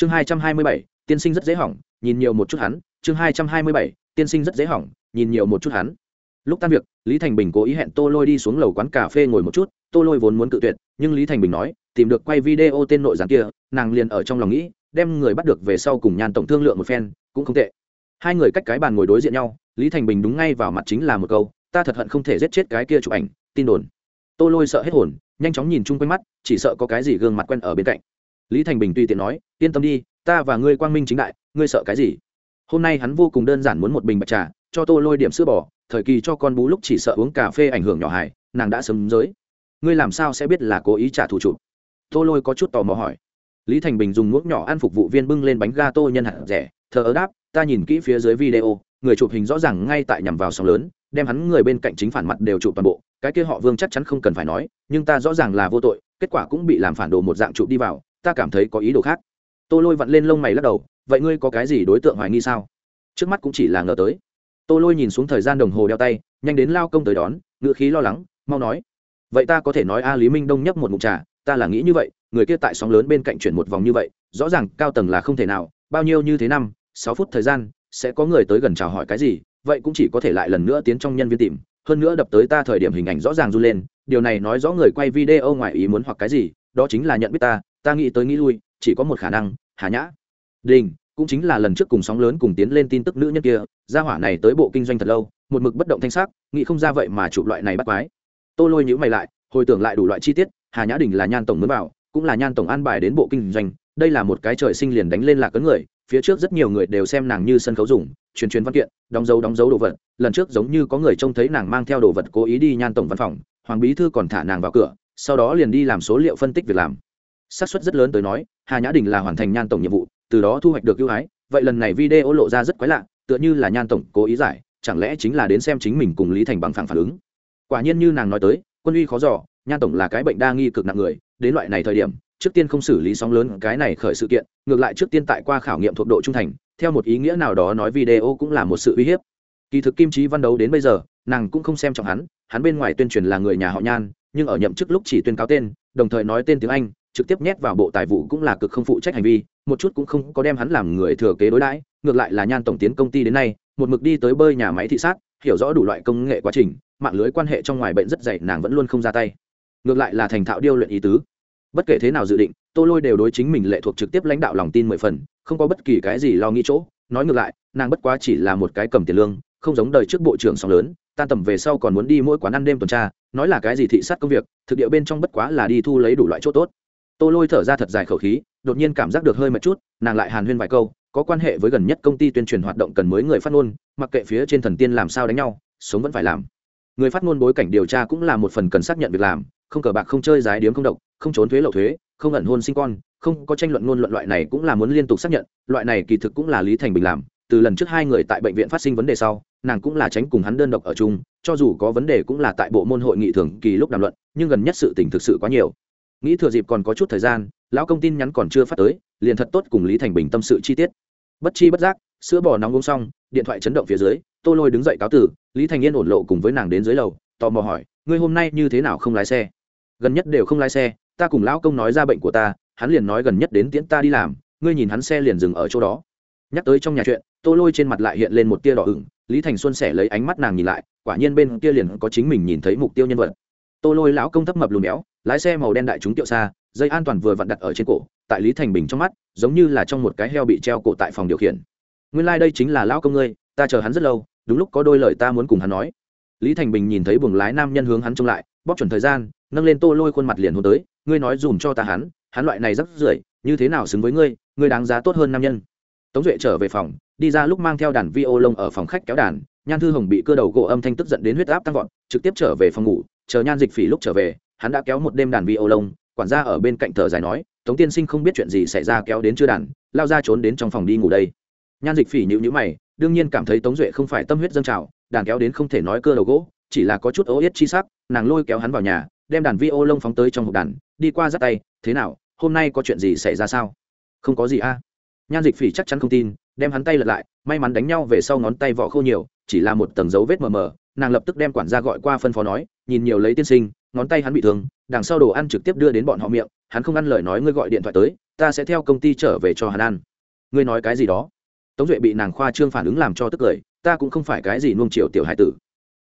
chương hai trăm hai mươi bảy, tiên sinh rất dễ hỏng, nhìn nhiều một chút hắn. Chương hai trăm hai mươi bảy, tiên sinh rất dễ hỏng, nhìn nhiều một chút hắn. Lúc tan việc, lý thành bình cố ý hẹn tô lôi đi xuống lầu quán cà phê ngồi một chút. Tô lôi vốn muốn cự tuyệt, nhưng lý thành bình nói, tìm được quay video tên nội gián kia, nàng liền ở trong lòng nghĩ, đem người bắt được về sau cùng nhàn tổng thương lượng một phen, cũng không tệ. Hai người cách cái bàn ngồi đối diện nhau, lý thành bình đúng ngay vào mặt chính là một câu, ta thật hận không thể giết chết cái kia chụp ảnh, tin đồn. Tô lôi sợ hết hồn, nhanh chóng nhìn chung quanh mắt, chỉ sợ có cái gì gương mặt quen ở bên cạnh lý thành bình tùy tiện nói, yên tâm đi, ta và ngươi quang minh chính đại, ngươi sợ cái gì? Hôm nay hắn vô cùng đơn giản muốn một bình bạch trà, cho tô lôi điểm sữa bò, thời kỳ cho con bú lúc chỉ sợ uống cà phê ảnh hưởng nhỏ hài, nàng đã sớm giới. Ngươi làm sao sẽ biết là cố ý trả thù chụp? Tô lôi có chút tò mò hỏi. Lý thành bình dùng muỗng nhỏ ăn phục vụ viên bưng lên bánh ga tô nhân hạt rẻ, thờ ớ đáp, ta nhìn kỹ phía dưới video, người chụp hình rõ ràng ngay tại nhằm vào sóng lớn, đem hắn người bên cạnh chính phản mặt đều chụp toàn bộ, cái kia họ vương chắc chắn không cần phải nói, nhưng ta rõ ràng là vô tội, kết quả cũng bị làm phản đồ một dạng chụp đi vào ta cảm thấy có ý đồ khác. Tô lôi vặn lên lông mày lắc đầu, vậy ngươi có cái gì đối tượng hoài nghi sao? Trước mắt cũng chỉ là ngờ tới. Tô lôi nhìn xuống thời gian đồng hồ đeo tay, nhanh đến lao công tới đón, ngựa khí lo lắng, mau nói. Vậy ta có thể nói a lý minh đông nhấp một mục trà, ta là nghĩ như vậy, người kia tại sóng lớn bên cạnh chuyển một vòng như vậy, rõ ràng cao tầng là không thể nào, bao nhiêu như thế năm, sáu phút thời gian, sẽ có người tới gần chào hỏi cái gì, vậy cũng chỉ có thể lại lần nữa tiến trong nhân viên tìm, hơn nữa đập tới ta thời điểm hình ảnh rõ ràng run lên, điều này nói rõ người quay video ngoài ý muốn hoặc cái gì, đó chính là nhận biết ta ta nghĩ tới nghĩ lui, chỉ có một khả năng, hà nhã. Đình, cũng chính là lần trước cùng sóng lớn cùng tiến lên tin tức nữ nhân kia, gia hỏa này tới bộ kinh doanh thật lâu, một mực bất động thanh sắc, nghĩ không ra vậy mà chụp loại này bắt quái. Tô lôi nhữ mày lại, hồi tưởng lại đủ loại chi tiết, hà nhã đình là nhan tổng mới vào cũng là nhan tổng an bài đến bộ kinh doanh, đây là một cái trời sinh liền đánh lên lạc cấn người, phía trước rất nhiều người đều xem nàng như sân khấu dùng, truyền truyền văn kiện, đóng dấu đóng dấu đồ vật, lần trước giống như có người trông thấy nàng mang theo đồ vật cố ý đi nhan tổng văn phòng, hoàng bí thư còn thả nàng vào cửa, sau đó liền đi làm số liệu phân tích việc làm xác suất rất lớn tới nói, hà nhã đình là hoàn thành nhan tổng nhiệm vụ, từ đó thu hoạch được ưu ái, vậy lần này video lộ ra rất quái lạ, tựa như là nhan tổng cố ý giải, chẳng lẽ chính là đến xem chính mình cùng lý thành bằng phẳng phản ứng? Quả nhiên như nàng nói tới, quân uy khó giỏ nhan tổng là cái bệnh đa nghi cực nặng người, đến loại này thời điểm, trước tiên không xử lý sóng lớn cái này khởi sự kiện, ngược lại trước tiên tại qua khảo nghiệm thuộc độ trung thành, theo một ý nghĩa nào đó nói video cũng là một sự uy hiếp. Kỳ thực kim trí văn đấu đến bây giờ, nàng cũng không xem trọng hắn hắn bên ngoài tuyên truyền là người nhà họ nhan, nhưng ở nhậm chức lúc chỉ tuyên cáo tên, đồng thời nói tên tiếng anh trực tiếp nhét vào bộ tài vụ cũng là cực không phụ trách hành vi, một chút cũng không có đem hắn làm người thừa kế đối đãi, ngược lại là nhan tổng tiến công ty đến nay, một mực đi tới bơi nhà máy thị sát, hiểu rõ đủ loại công nghệ quá trình, mạng lưới quan hệ trong ngoài bệnh rất dày, nàng vẫn luôn không ra tay. Ngược lại là thành thạo điêu luyện ý tứ. Bất kể thế nào dự định, tô lôi đều đối chính mình lệ thuộc trực tiếp lãnh đạo lòng tin mười phần, không có bất kỳ cái gì lo nghĩ chỗ. Nói ngược lại, nàng bất quá chỉ là một cái cầm tiền lương, không giống đời trước bộ trưởng song lớn, tan tầm về sau còn muốn đi mỗi quán ăn đêm tuần tra, nói là cái gì thị sát công việc, thực địa bên trong bất quá là đi thu lấy đủ loại chỗ tốt tô lôi thở ra thật dài khẩu khí, đột nhiên cảm giác được hơi mệt chút, nàng lại hàn huyên vài câu, có quan hệ với gần nhất công ty tuyên truyền hoạt động cần mới người phát ngôn, mặc kệ phía trên thần tiên làm sao đánh nhau, sống vẫn phải làm. Người phát ngôn bối cảnh điều tra cũng là một phần cần xác nhận việc làm, không cờ bạc, không chơi giái điếm không độc, không trốn thuế lậu thuế, không ẩn hôn sinh con, không có tranh luận ngôn luận loại này cũng là muốn liên tục xác nhận, loại này kỳ thực cũng là lý thành bình làm. Từ lần trước hai người tại bệnh viện phát sinh vấn đề sau, nàng cũng là tránh cùng hắn đơn độc ở chung, cho dù có vấn đề cũng là tại bộ môn hội nghị thường kỳ lúc đàm luận, nhưng gần nhất sự tình thực sự quá nhiều nghĩ thừa dịp còn có chút thời gian, lão công tin nhắn còn chưa phát tới, liền thật tốt cùng lý thành bình tâm sự chi tiết. Bất chi bất giác, sữa bò nóng uống xong, điện thoại chấn động phía dưới, tô lôi đứng dậy cáo tử, lý thành yên ổn lộ cùng với nàng đến dưới lầu, tò mò hỏi, ngươi hôm nay như thế nào không lái xe? Gần nhất đều không lái xe, ta cùng lão công nói ra bệnh của ta, hắn liền nói gần nhất đến tiễn ta đi làm, ngươi nhìn hắn xe liền dừng ở chỗ đó. Nhắc tới trong nhà chuyện, tô lôi trên mặt lại hiện lên một tia đỏ ửng, lý thành xuân sẻ lấy ánh mắt nàng nhìn lại, quả nhiên bên kia liền có chính mình nhìn thấy mục tiêu nhân vật tô lôi lão công thấp mập lùn béo, lái xe màu đen đại chúng tiệu xa, dây an toàn vừa vặn đặt ở trên cổ, tại lý thành bình trong mắt, giống như là trong một cái heo bị treo cổ tại phòng điều khiển. Nguyên lai、like、đây chính là lão công ngươi, ta chờ hắn rất lâu, đúng lúc có đôi lời ta muốn cùng hắn nói. Lý thành bình nhìn thấy buồng lái nam nhân hướng hắn trông lại, bóp chuẩn thời gian, nâng lên tô lôi khuôn mặt liền hôn tới, ngươi nói dùm cho ta hắn hắn loại này rất rưởi, như thế nào xứng với ngươi ngươi đáng giá tốt hơn nam nhân. Tống duệ trở về phòng, đi ra lúc mang theo đàn vi ô lông ở phòng khách kéo đàn, nhan thư hồng bị cơ đầu gỗ âm thanh tức giận đến huyết áp tăng vọt, trực tiếp trở về phòng ngủ chờ nhan dịch phỉ lúc trở về, hắn đã kéo một đêm đàn vi ô lông quản gia ở bên cạnh thở dài nói, tống tiên sinh không biết chuyện gì xảy ra kéo đến chưa đàn, lao ra trốn đến trong phòng đi ngủ đây. Nhan dịch phỉ nhữ nhữ mày, đương nhiên cảm thấy tống duệ không phải tâm huyết dâng trào, đàn kéo đến không thể nói cơ đầu gỗ, chỉ là có chút ố yết chi sắc, nàng lôi kéo hắn vào nhà, đem đàn vi ô lông phóng tới trong hộp đàn, đi qua dắt tay, thế nào, hôm nay có chuyện gì xảy ra sao? Không có gì a. Nhan dịch phỉ chắc chắn không tin, đem hắn tay lật lại, may mắn đánh nhau về sau ngón tay vỏ khô nhiều, chỉ là một tầng dấu vết mờ mờ, nàng lập tức đem quản gia gọi qua phân phó nói nhìn nhiều lấy tiên sinh, ngón tay hắn bị thương, đằng sau đồ ăn trực tiếp đưa đến bọn họ miệng, hắn không ăn lời nói ngươi gọi điện thoại tới, ta sẽ theo công ty trở về cho hắn ăn. Ngươi nói cái gì đó? Tống duệ bị nàng khoa trương phản ứng làm cho tức cười, ta cũng không phải cái gì nuông chiều tiểu hải tử.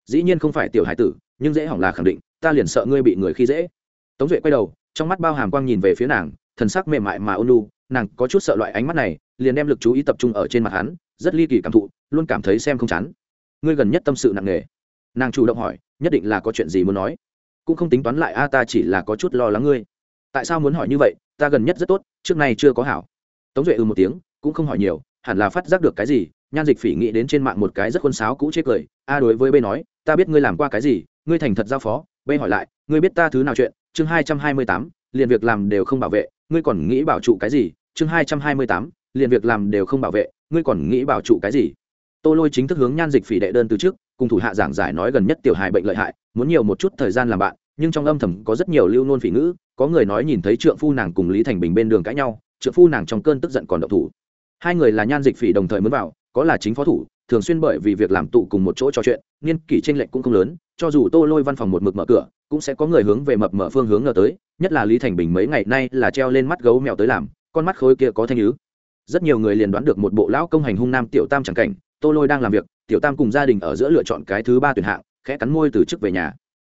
Dĩ nhiên không phải tiểu hải tử, nhưng dễ hỏng là khẳng định, ta liền sợ ngươi bị người khi dễ. Tống duệ quay đầu, trong mắt bao hàm quang nhìn về phía nàng, thần sắc mềm mại mà ôn lu nàng có chút sợ loại ánh mắt này, liền đem lực chú ý tập trung ở trên mặt hắn, rất ly kỳ cảm thụ, luôn cảm thấy xem không chán. Ngươi gần nhất tâm sự nặng nề. Nàng chủ động hỏi nhất định là có chuyện gì muốn nói. Cũng không tính toán lại, a, ta chỉ là có chút lo lắng ngươi. Tại sao muốn hỏi như vậy? Ta gần nhất rất tốt, trước nay chưa có hảo. Tống duệ ừ một tiếng, cũng không hỏi nhiều, hẳn là phát giác được cái gì, nhan dịch phỉ nghĩ đến trên mạng một cái rất khuôn sáo cũ chê cười. A, đối với b nói, ta biết ngươi làm qua cái gì, ngươi thành thật giao phó. B hỏi lại, ngươi biết ta thứ nào chuyện? Chương hai trăm hai mươi tám, liền việc làm đều không bảo vệ. Ngươi còn nghĩ bảo trụ cái gì? Chương hai trăm hai mươi tám, liền việc làm đều không bảo vệ. Ngươi còn nghĩ bảo trụ cái gì? Tô lôi chính thức hướng nhan dịch phỉ đệ đơn từ trước cùng thủ hạ giảng giải nói gần nhất tiểu hài bệnh lợi hại, muốn nhiều một chút thời gian làm bạn, nhưng trong âm thầm có rất nhiều lưu nôn phỉ ngữ, có người nói nhìn thấy trượng phu nàng cùng lý thành bình bên đường cãi nhau, trượng phu nàng trong cơn tức giận còn độc thủ. Hai người là nhan dịch phỉ đồng thời mới vào, có là chính phó thủ, thường xuyên bởi vì việc làm tụ cùng một chỗ trò chuyện, niên kỷ tranh lệch cũng không lớn, cho dù tô lôi văn phòng một mực mở cửa, cũng sẽ có người hướng về mập mở phương hướng ngờ tới, nhất là lý thành bình mấy ngày nay là treo lên mắt gấu mèo tới làm, con mắt khối kia có thanh ứ. Rất nhiều người liền đoán được một bộ lão công hành hung nam tiểu tam chẳng cảnh tô lôi đang làm việc, tiểu tam cùng gia đình ở giữa lựa chọn cái thứ ba tuyển hạng, khẽ cắn môi từ chức về nhà.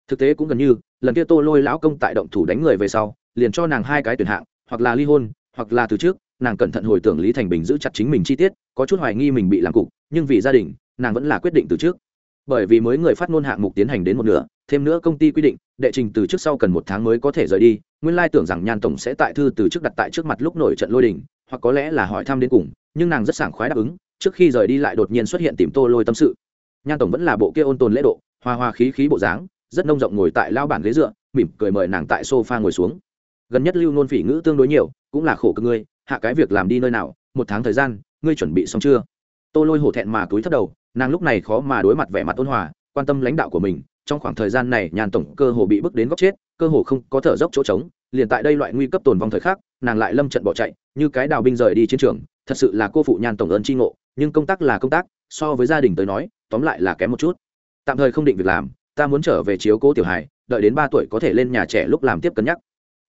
Thực tế cũng gần như, lần kia tô lôi lão công tại động thủ đánh người về sau, liền cho nàng hai cái tuyển hạng, hoặc là ly hôn, hoặc là từ trước, nàng cẩn thận hồi tưởng lý thành bình giữ chặt chính mình chi tiết, có chút hoài nghi mình bị làm cục, nhưng vì gia đình, nàng vẫn là quyết định từ trước. Bởi vì mới người phát ngôn hạng mục tiến hành đến một nửa, thêm nữa công ty quy định, đệ trình từ trước sau cần một tháng mới có thể rời đi, nguyên lai tưởng rằng nhan tổng sẽ tại thư từ trước đặt tại trước mặt lúc nổi trận lôi đình, hoặc có lẽ là hỏi thăm đến cùng, nhưng nàng rất sảng khoái đáp ứng trước khi rời đi lại đột nhiên xuất hiện tìm tô lôi tâm sự. Nhan tổng vẫn là bộ kia ôn tồn lễ độ hoa hoa khí khí bộ dáng, rất nông rộng ngồi tại lao bản ghế dựa, mỉm cười mời nàng tại sofa ngồi xuống. Gần nhất lưu nôn phỉ ngữ tương đối nhiều, cũng là khổ cực ngươi, hạ cái việc làm đi nơi nào, một tháng thời gian, ngươi chuẩn bị xong chưa? Tô lôi hổ thẹn mà túi thất đầu, nàng lúc này khó mà đối mặt vẻ mặt ôn hòa, quan tâm lãnh đạo của mình, trong khoảng thời gian này nhàn tổng cơ hồ bị bước đến góc chết, cơ hồ không có thở dốc chỗ trống, liền tại đây loại nguy cấp tồn vong thời khắc, nàng lại lâm trận bỏ chạy, như cái đào binh rời đi chiến trường, thật sự là cô phụ nhàn tổng ơn tri ngộ nhưng công tác là công tác, so với gia đình tới nói, tóm lại là kém một chút. Tạm thời không định việc làm, ta muốn trở về chiếu cố tiểu hài, đợi đến ba tuổi có thể lên nhà trẻ lúc làm tiếp cân nhắc.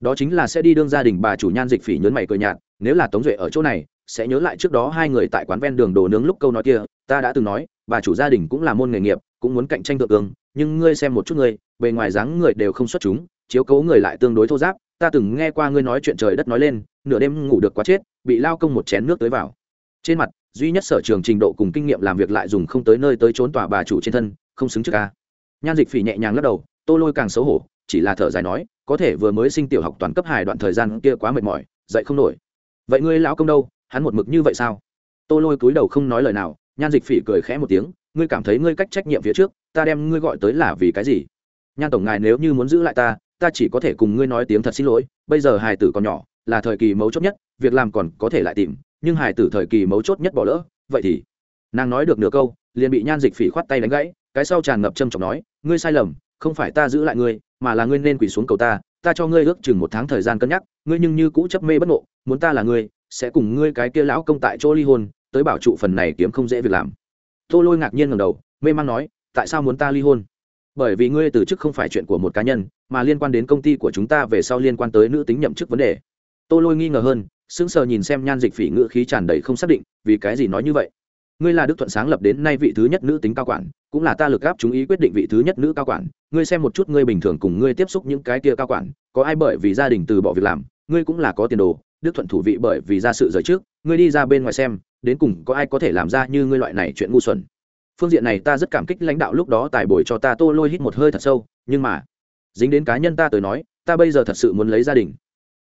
Đó chính là sẽ đi đương gia đình bà chủ nhan dịch phỉ nhớn mày cười nhạt, nếu là tống duệ ở chỗ này, sẽ nhớ lại trước đó hai người tại quán ven đường đồ nướng lúc câu nói kia, ta đã từng nói, bà chủ gia đình cũng là môn nghề nghiệp, cũng muốn cạnh tranh thượng ương nhưng ngươi xem một chút ngươi, bề ngoài dáng người đều không xuất chúng, chiếu cố người lại tương đối thô giáp, ta từng nghe qua ngươi nói chuyện trời đất nói lên, nửa đêm ngủ được quá chết, bị lao công một chén nước tới vào. Trên mặt duy nhất sở trường trình độ cùng kinh nghiệm làm việc lại dùng không tới nơi tới trốn tòa bà chủ trên thân, không xứng trước ca. Nhan dịch phỉ nhẹ nhàng lắc đầu, tô lôi càng xấu hổ, chỉ là thở dài nói, có thể vừa mới sinh tiểu học toàn cấp hài đoạn thời gian kia quá mệt mỏi, dậy không nổi. Vậy ngươi lão công đâu, hắn một mực như vậy sao? Tô lôi cúi đầu không nói lời nào, nhan dịch phỉ cười khẽ một tiếng, ngươi cảm thấy ngươi cách trách nhiệm phía trước, ta đem ngươi gọi tới là vì cái gì? Nhan tổng ngài nếu như muốn giữ lại ta ta chỉ có thể cùng ngươi nói tiếng thật xin lỗi, bây giờ hài tử còn nhỏ, là thời kỳ mấu chốt nhất, việc làm còn có thể lại tìm nhưng hài tử thời kỳ mấu chốt nhất bỏ lỡ, vậy thì? Nàng nói được nửa câu, liền bị nhan dịch phỉ khoát tay đánh gãy, cái sau tràn ngập trâm trọng nói, ngươi sai lầm, không phải ta giữ lại ngươi, mà là ngươi nên quỳ xuống cầu ta ta cho ngươi ước chừng một tháng thời gian cân nhắc, ngươi nhưng như cũ chấp mê bất ngộ, muốn ta là ngươi, sẽ cùng ngươi cái kia lão công tại chỗ ly hôn, tới bảo trụ phần này kiếm không dễ việc làm. Tô lôi ngạc nhiên ngầm đầu, mê man nói, tại sao muốn ta ly hôn? Bởi vì ngươi từ chức không phải chuyện của một cá nhân, mà liên quan đến công ty của chúng ta về sau liên quan tới nữ tính nhậm chức vấn đề. Tô lôi nghi ngờ hơn sững sờ nhìn xem nhan dịch phỉ ngữ khí tràn đầy không xác định, vì cái gì nói như vậy? Ngươi là đức thuận sáng lập đến nay vị thứ nhất nữ tính cao quản, cũng là ta lực gáp chúng ý quyết định vị thứ nhất nữ cao quản, ngươi xem một chút ngươi bình thường cùng ngươi tiếp xúc những cái kia cao quản, có ai bởi vì gia đình từ bỏ việc làm, ngươi cũng là có tiền đồ, đức thuận thủ vị bởi vì ra sự rời trước, ngươi đi ra bên ngoài xem, đến cùng có ai có thể làm ra như ngươi loại này chuyện ngu xuẩn. Phương diện này ta rất cảm kích lãnh đạo lúc đó tài bồi cho ta tô lôi hít một hơi thật sâu, nhưng mà, dính đến cá nhân ta tới nói, ta bây giờ thật sự muốn lấy gia đình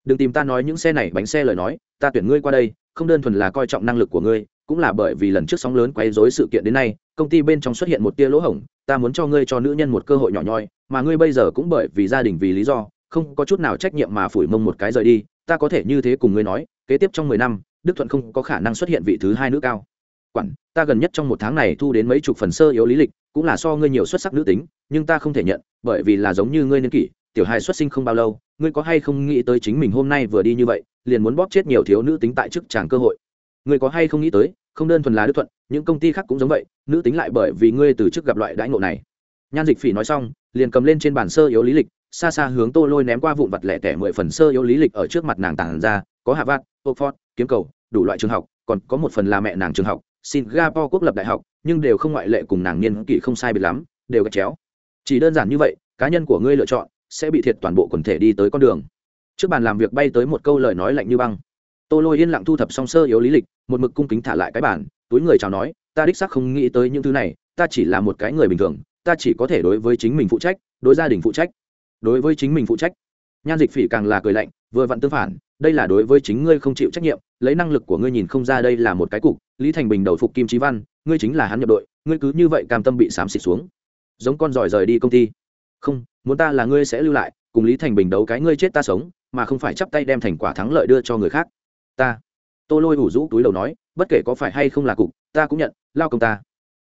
đừng tìm ta nói những xe này bánh xe lời nói, ta tuyển ngươi qua đây, không đơn thuần là coi trọng năng lực của ngươi, cũng là bởi vì lần trước sóng lớn quay dối sự kiện đến nay, công ty bên trong xuất hiện một tia lỗ hổng, ta muốn cho ngươi cho nữ nhân một cơ hội nhỏ nhoi, mà ngươi bây giờ cũng bởi vì gia đình vì lý do, không có chút nào trách nhiệm mà phủi mông một cái rời đi, ta có thể như thế cùng ngươi nói, kế tiếp trong mười năm, đức thuận không có khả năng xuất hiện vị thứ hai nữ cao. Quản, ta gần nhất trong một tháng này thu đến mấy chục phần sơ yếu lý lịch, cũng là so ngươi nhiều xuất sắc nữ tính, nhưng ta không thể nhận, bởi vì là giống như ngươi niên kỷ tiểu hài xuất sinh không bao lâu, ngươi có hay không nghĩ tới chính mình hôm nay vừa đi như vậy, liền muốn bóp chết nhiều thiếu nữ tính tại chức tràng cơ hội? Ngươi có hay không nghĩ tới, không đơn thuần là đức thuận, những công ty khác cũng giống vậy, nữ tính lại bởi vì ngươi từ chức gặp loại đãi ngộ này. Nhan dịch phỉ nói xong, liền cầm lên trên bàn sơ yếu lý lịch, xa xa hướng tô lôi ném qua vụn vặt lẻ tẻ mười phần sơ yếu lý lịch ở trước mặt nàng tàn ra, có hạ vạt oxford, kiếm cầu, đủ loại trường học, còn có một phần là mẹ nàng trường học, singapore quốc lập đại học, nhưng đều không ngoại lệ cùng nàng niên kỷ không sai biệt lắm, đều gạch chéo. Chỉ đơn giản như vậy, cá nhân của ngươi lựa chọn sẽ bị thiệt toàn bộ quần thể đi tới con đường. Trước bàn làm việc bay tới một câu lời nói lạnh như băng. Tô lôi yên lặng thu thập song sơ yếu lý lịch, một mực cung kính thả lại cái bản túi người chào nói, ta đích xác không nghĩ tới những thứ này, ta chỉ là một cái người bình thường, ta chỉ có thể đối với chính mình phụ trách, đối gia đình phụ trách. Đối với chính mình phụ trách? Nhan dịch phỉ càng là cười lạnh, vừa vặn tương phản, đây là đối với chính ngươi không chịu trách nhiệm, lấy năng lực của ngươi nhìn không ra đây là một cái cục, lý thành bình đầu phục kim trí văn, ngươi chính là hắn nhập đội, ngươi cứ như vậy cam tâm bị xám xịt xuống. Giống con giỏi rời đi công ty không, muốn ta là ngươi sẽ lưu lại, cùng lý thành bình đấu cái ngươi chết ta sống, mà không phải chắp tay đem thành quả thắng lợi đưa cho người khác. Ta. Tô lôi ủ rũ túi đầu nói, bất kể có phải hay không là cục, ta cũng nhận, lao công ta.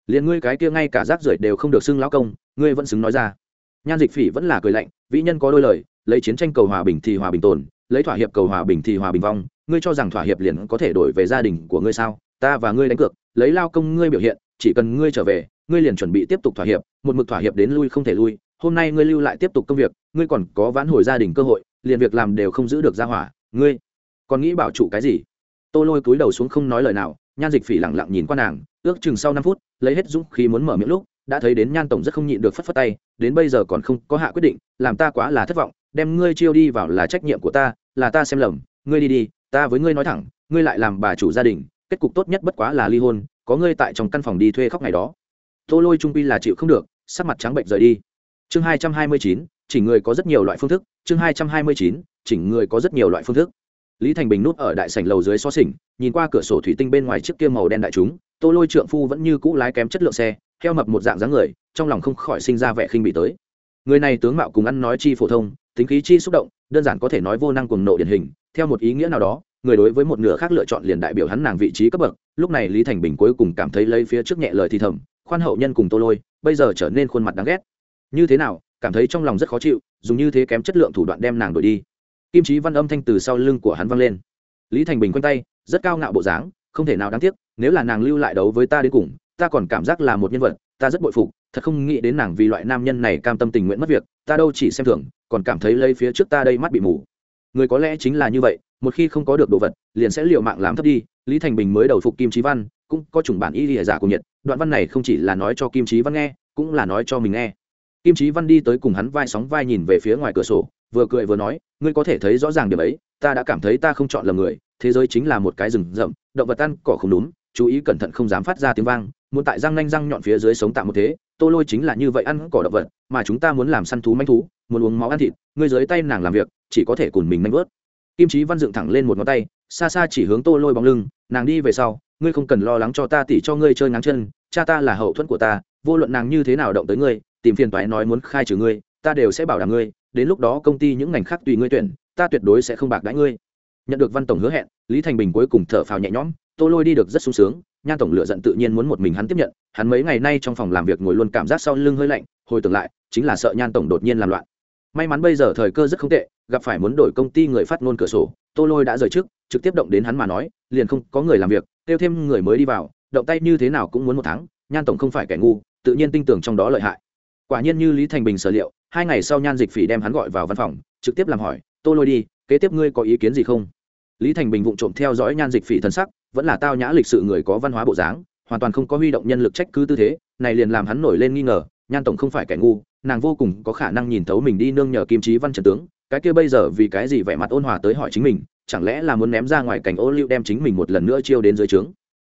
Liền ngươi cái kia ngay cả rác rưởi đều không được xưng lao công, ngươi vẫn xứng nói ra. Nhan dịch phỉ vẫn là cười lạnh, vĩ nhân có đôi lời, lấy chiến tranh cầu hòa bình thì hòa bình tồn, lấy thỏa hiệp cầu hòa bình thì hòa bình vong, ngươi cho rằng thỏa hiệp liền có thể đổi về gia đình của ngươi sao? Ta và ngươi đánh cược, lấy lao công ngươi biểu hiện, chỉ cần ngươi trở về, ngươi liền chuẩn bị tiếp tục thỏa hiệp, một mực thỏa hiệp đến lui không thể lui hôm nay ngươi lưu lại tiếp tục công việc, ngươi còn có vãn hồi gia đình cơ hội, liền việc làm đều không giữ được ra hỏa, ngươi còn nghĩ bảo trụ cái gì? Tô lôi cúi đầu xuống không nói lời nào, nhan dịch phỉ lẳng lặng nhìn qua nàng, ước chừng sau năm phút, lấy hết dũng khí muốn mở miệng lúc, đã thấy đến nhan tổng rất không nhịn được phất phất tay, đến bây giờ còn không có hạ quyết định, làm ta quá là thất vọng, đem ngươi chiêu đi vào là trách nhiệm của ta, là ta xem lầm, ngươi đi đi, ta với ngươi nói thẳng, ngươi lại làm bà chủ gia đình, kết cục tốt nhất bất quá là ly hôn, có ngươi tại trong căn phòng đi thuê khóc ngày đó. Tô lôi trung pi là chịu không được, sắc mặt trắng bệnh rời đi chương hai trăm hai mươi chín, chỉnh người có rất nhiều loại phương thức. Chương hai trăm hai mươi chín, chỉnh người có rất nhiều loại phương thức. Lý thành bình núp ở đại sảnh lầu dưới xó xỉnh, nhìn qua cửa sổ thủy tinh bên ngoài chiếc kia màu đen đại chúng. Tô lôi trượng phu vẫn như cũ lái kém chất lượng xe theo mập một dạng dáng người, trong lòng không khỏi sinh ra vẻ khinh bị tới. Người này tướng mạo cùng ăn nói chi phổ thông, tính khí chi xúc động, đơn giản có thể nói vô năng cùng nộ điển hình. Theo một ý nghĩa nào đó, người đối với một nửa khác lựa chọn liền đại biểu hắn nàng vị trí cấp bậc. Lúc này lý thành bình cuối cùng cảm thấy lấy phía trước nhẹ lời thì thầm, khoan hậu nhân cùng tô lôi, bây giờ trở nên khuôn mặt đáng ghét như thế nào, cảm thấy trong lòng rất khó chịu, dùng như thế kém chất lượng thủ đoạn đem nàng đổi đi. Kim trí văn âm thanh từ sau lưng của hắn văng lên. Lý thành bình quanh tay, rất cao ngạo bộ dáng, không thể nào đáng tiếc, nếu là nàng lưu lại đấu với ta đến cùng, ta còn cảm giác là một nhân vật, ta rất bội phục, thật không nghĩ đến nàng vì loại nam nhân này cam tâm tình nguyện mất việc, ta đâu chỉ xem thường, còn cảm thấy lấy phía trước ta đây mắt bị mù. Người có lẽ chính là như vậy, một khi không có được đồ vật, liền sẽ liều mạng làm thấp đi, lý thành bình mới đầu phục kim trí văn, cũng có chủng bản y lìa giả của nhiệt đoạn văn này không chỉ là nói cho kim trí văn nghe, cũng là nói cho mình nghe kim trí văn đi tới cùng hắn vai sóng vai nhìn về phía ngoài cửa sổ, vừa cười vừa nói, ngươi có thể thấy rõ ràng điểm ấy, ta đã cảm thấy ta không chọn lầm người, thế giới chính là một cái rừng rậm, động vật ăn cỏ không đúng, chú ý cẩn thận không dám phát ra tiếng vang, muốn tại răng nanh răng nhọn phía dưới sống tạm một thế, tô lôi chính là như vậy ăn cỏ động vật, mà chúng ta muốn làm săn thú manh thú, muốn uống máu ăn thịt, ngươi dưới tay nàng làm việc, chỉ có thể cùng mình manh vớt kim trí văn dựng thẳng lên một ngón tay, xa xa chỉ hướng tô lôi bóng lưng, nàng đi về sau, ngươi không cần lo lắng cho ta tỉ cho ngươi chơi ngáng chân, cha ta là hậu thuẫn của ta, vô luận nàng như thế nào động tới ngươi tìm phiền toái nói muốn khai trừ ngươi, ta đều sẽ bảo đảm ngươi, đến lúc đó công ty những ngành khác tùy ngươi tuyển, ta tuyệt đối sẽ không bạc đãi ngươi. Nhận được văn tổng hứa hẹn, lý thành bình cuối cùng thở phào nhẹ nhõm, tô lôi đi được rất sung sướng, nhan tổng lựa giận tự nhiên muốn một mình hắn tiếp nhận, hắn mấy ngày nay trong phòng làm việc ngồi luôn cảm giác sau lưng hơi lạnh, hồi tưởng lại, chính là sợ nhan tổng đột nhiên làm loạn. May mắn bây giờ thời cơ rất không tệ, gặp phải muốn đổi công ty người phát ngôn cửa sổ, tô lôi đã rời trước, trực tiếp động đến hắn mà nói, liền không có người làm việc, kêu thêm người mới đi vào, động tay như thế nào cũng muốn một tháng, nhan tổng không phải kẻ ngu, tự nhiên tin tưởng trong đó lợi hại quả nhiên như lý thành bình sở liệu, hai ngày sau nhan dịch phỉ đem hắn gọi vào văn phòng, trực tiếp làm hỏi, tô lôi đi, kế tiếp ngươi có ý kiến gì không? Lý thành bình vụng trộm theo dõi nhan dịch phỉ thân sắc, vẫn là tao nhã lịch sự người có văn hóa bộ dáng, hoàn toàn không có huy động nhân lực trách cứ tư thế, này liền làm hắn nổi lên nghi ngờ, nhan tổng không phải kẻ ngu, nàng vô cùng có khả năng nhìn thấu mình đi nương nhờ kim trí văn trần tướng, cái kia bây giờ vì cái gì vẻ mặt ôn hòa tới hỏi chính mình, chẳng lẽ là muốn ném ra ngoài cảnh ô liu đem chính mình một lần nữa chiêu đến dưới trướng?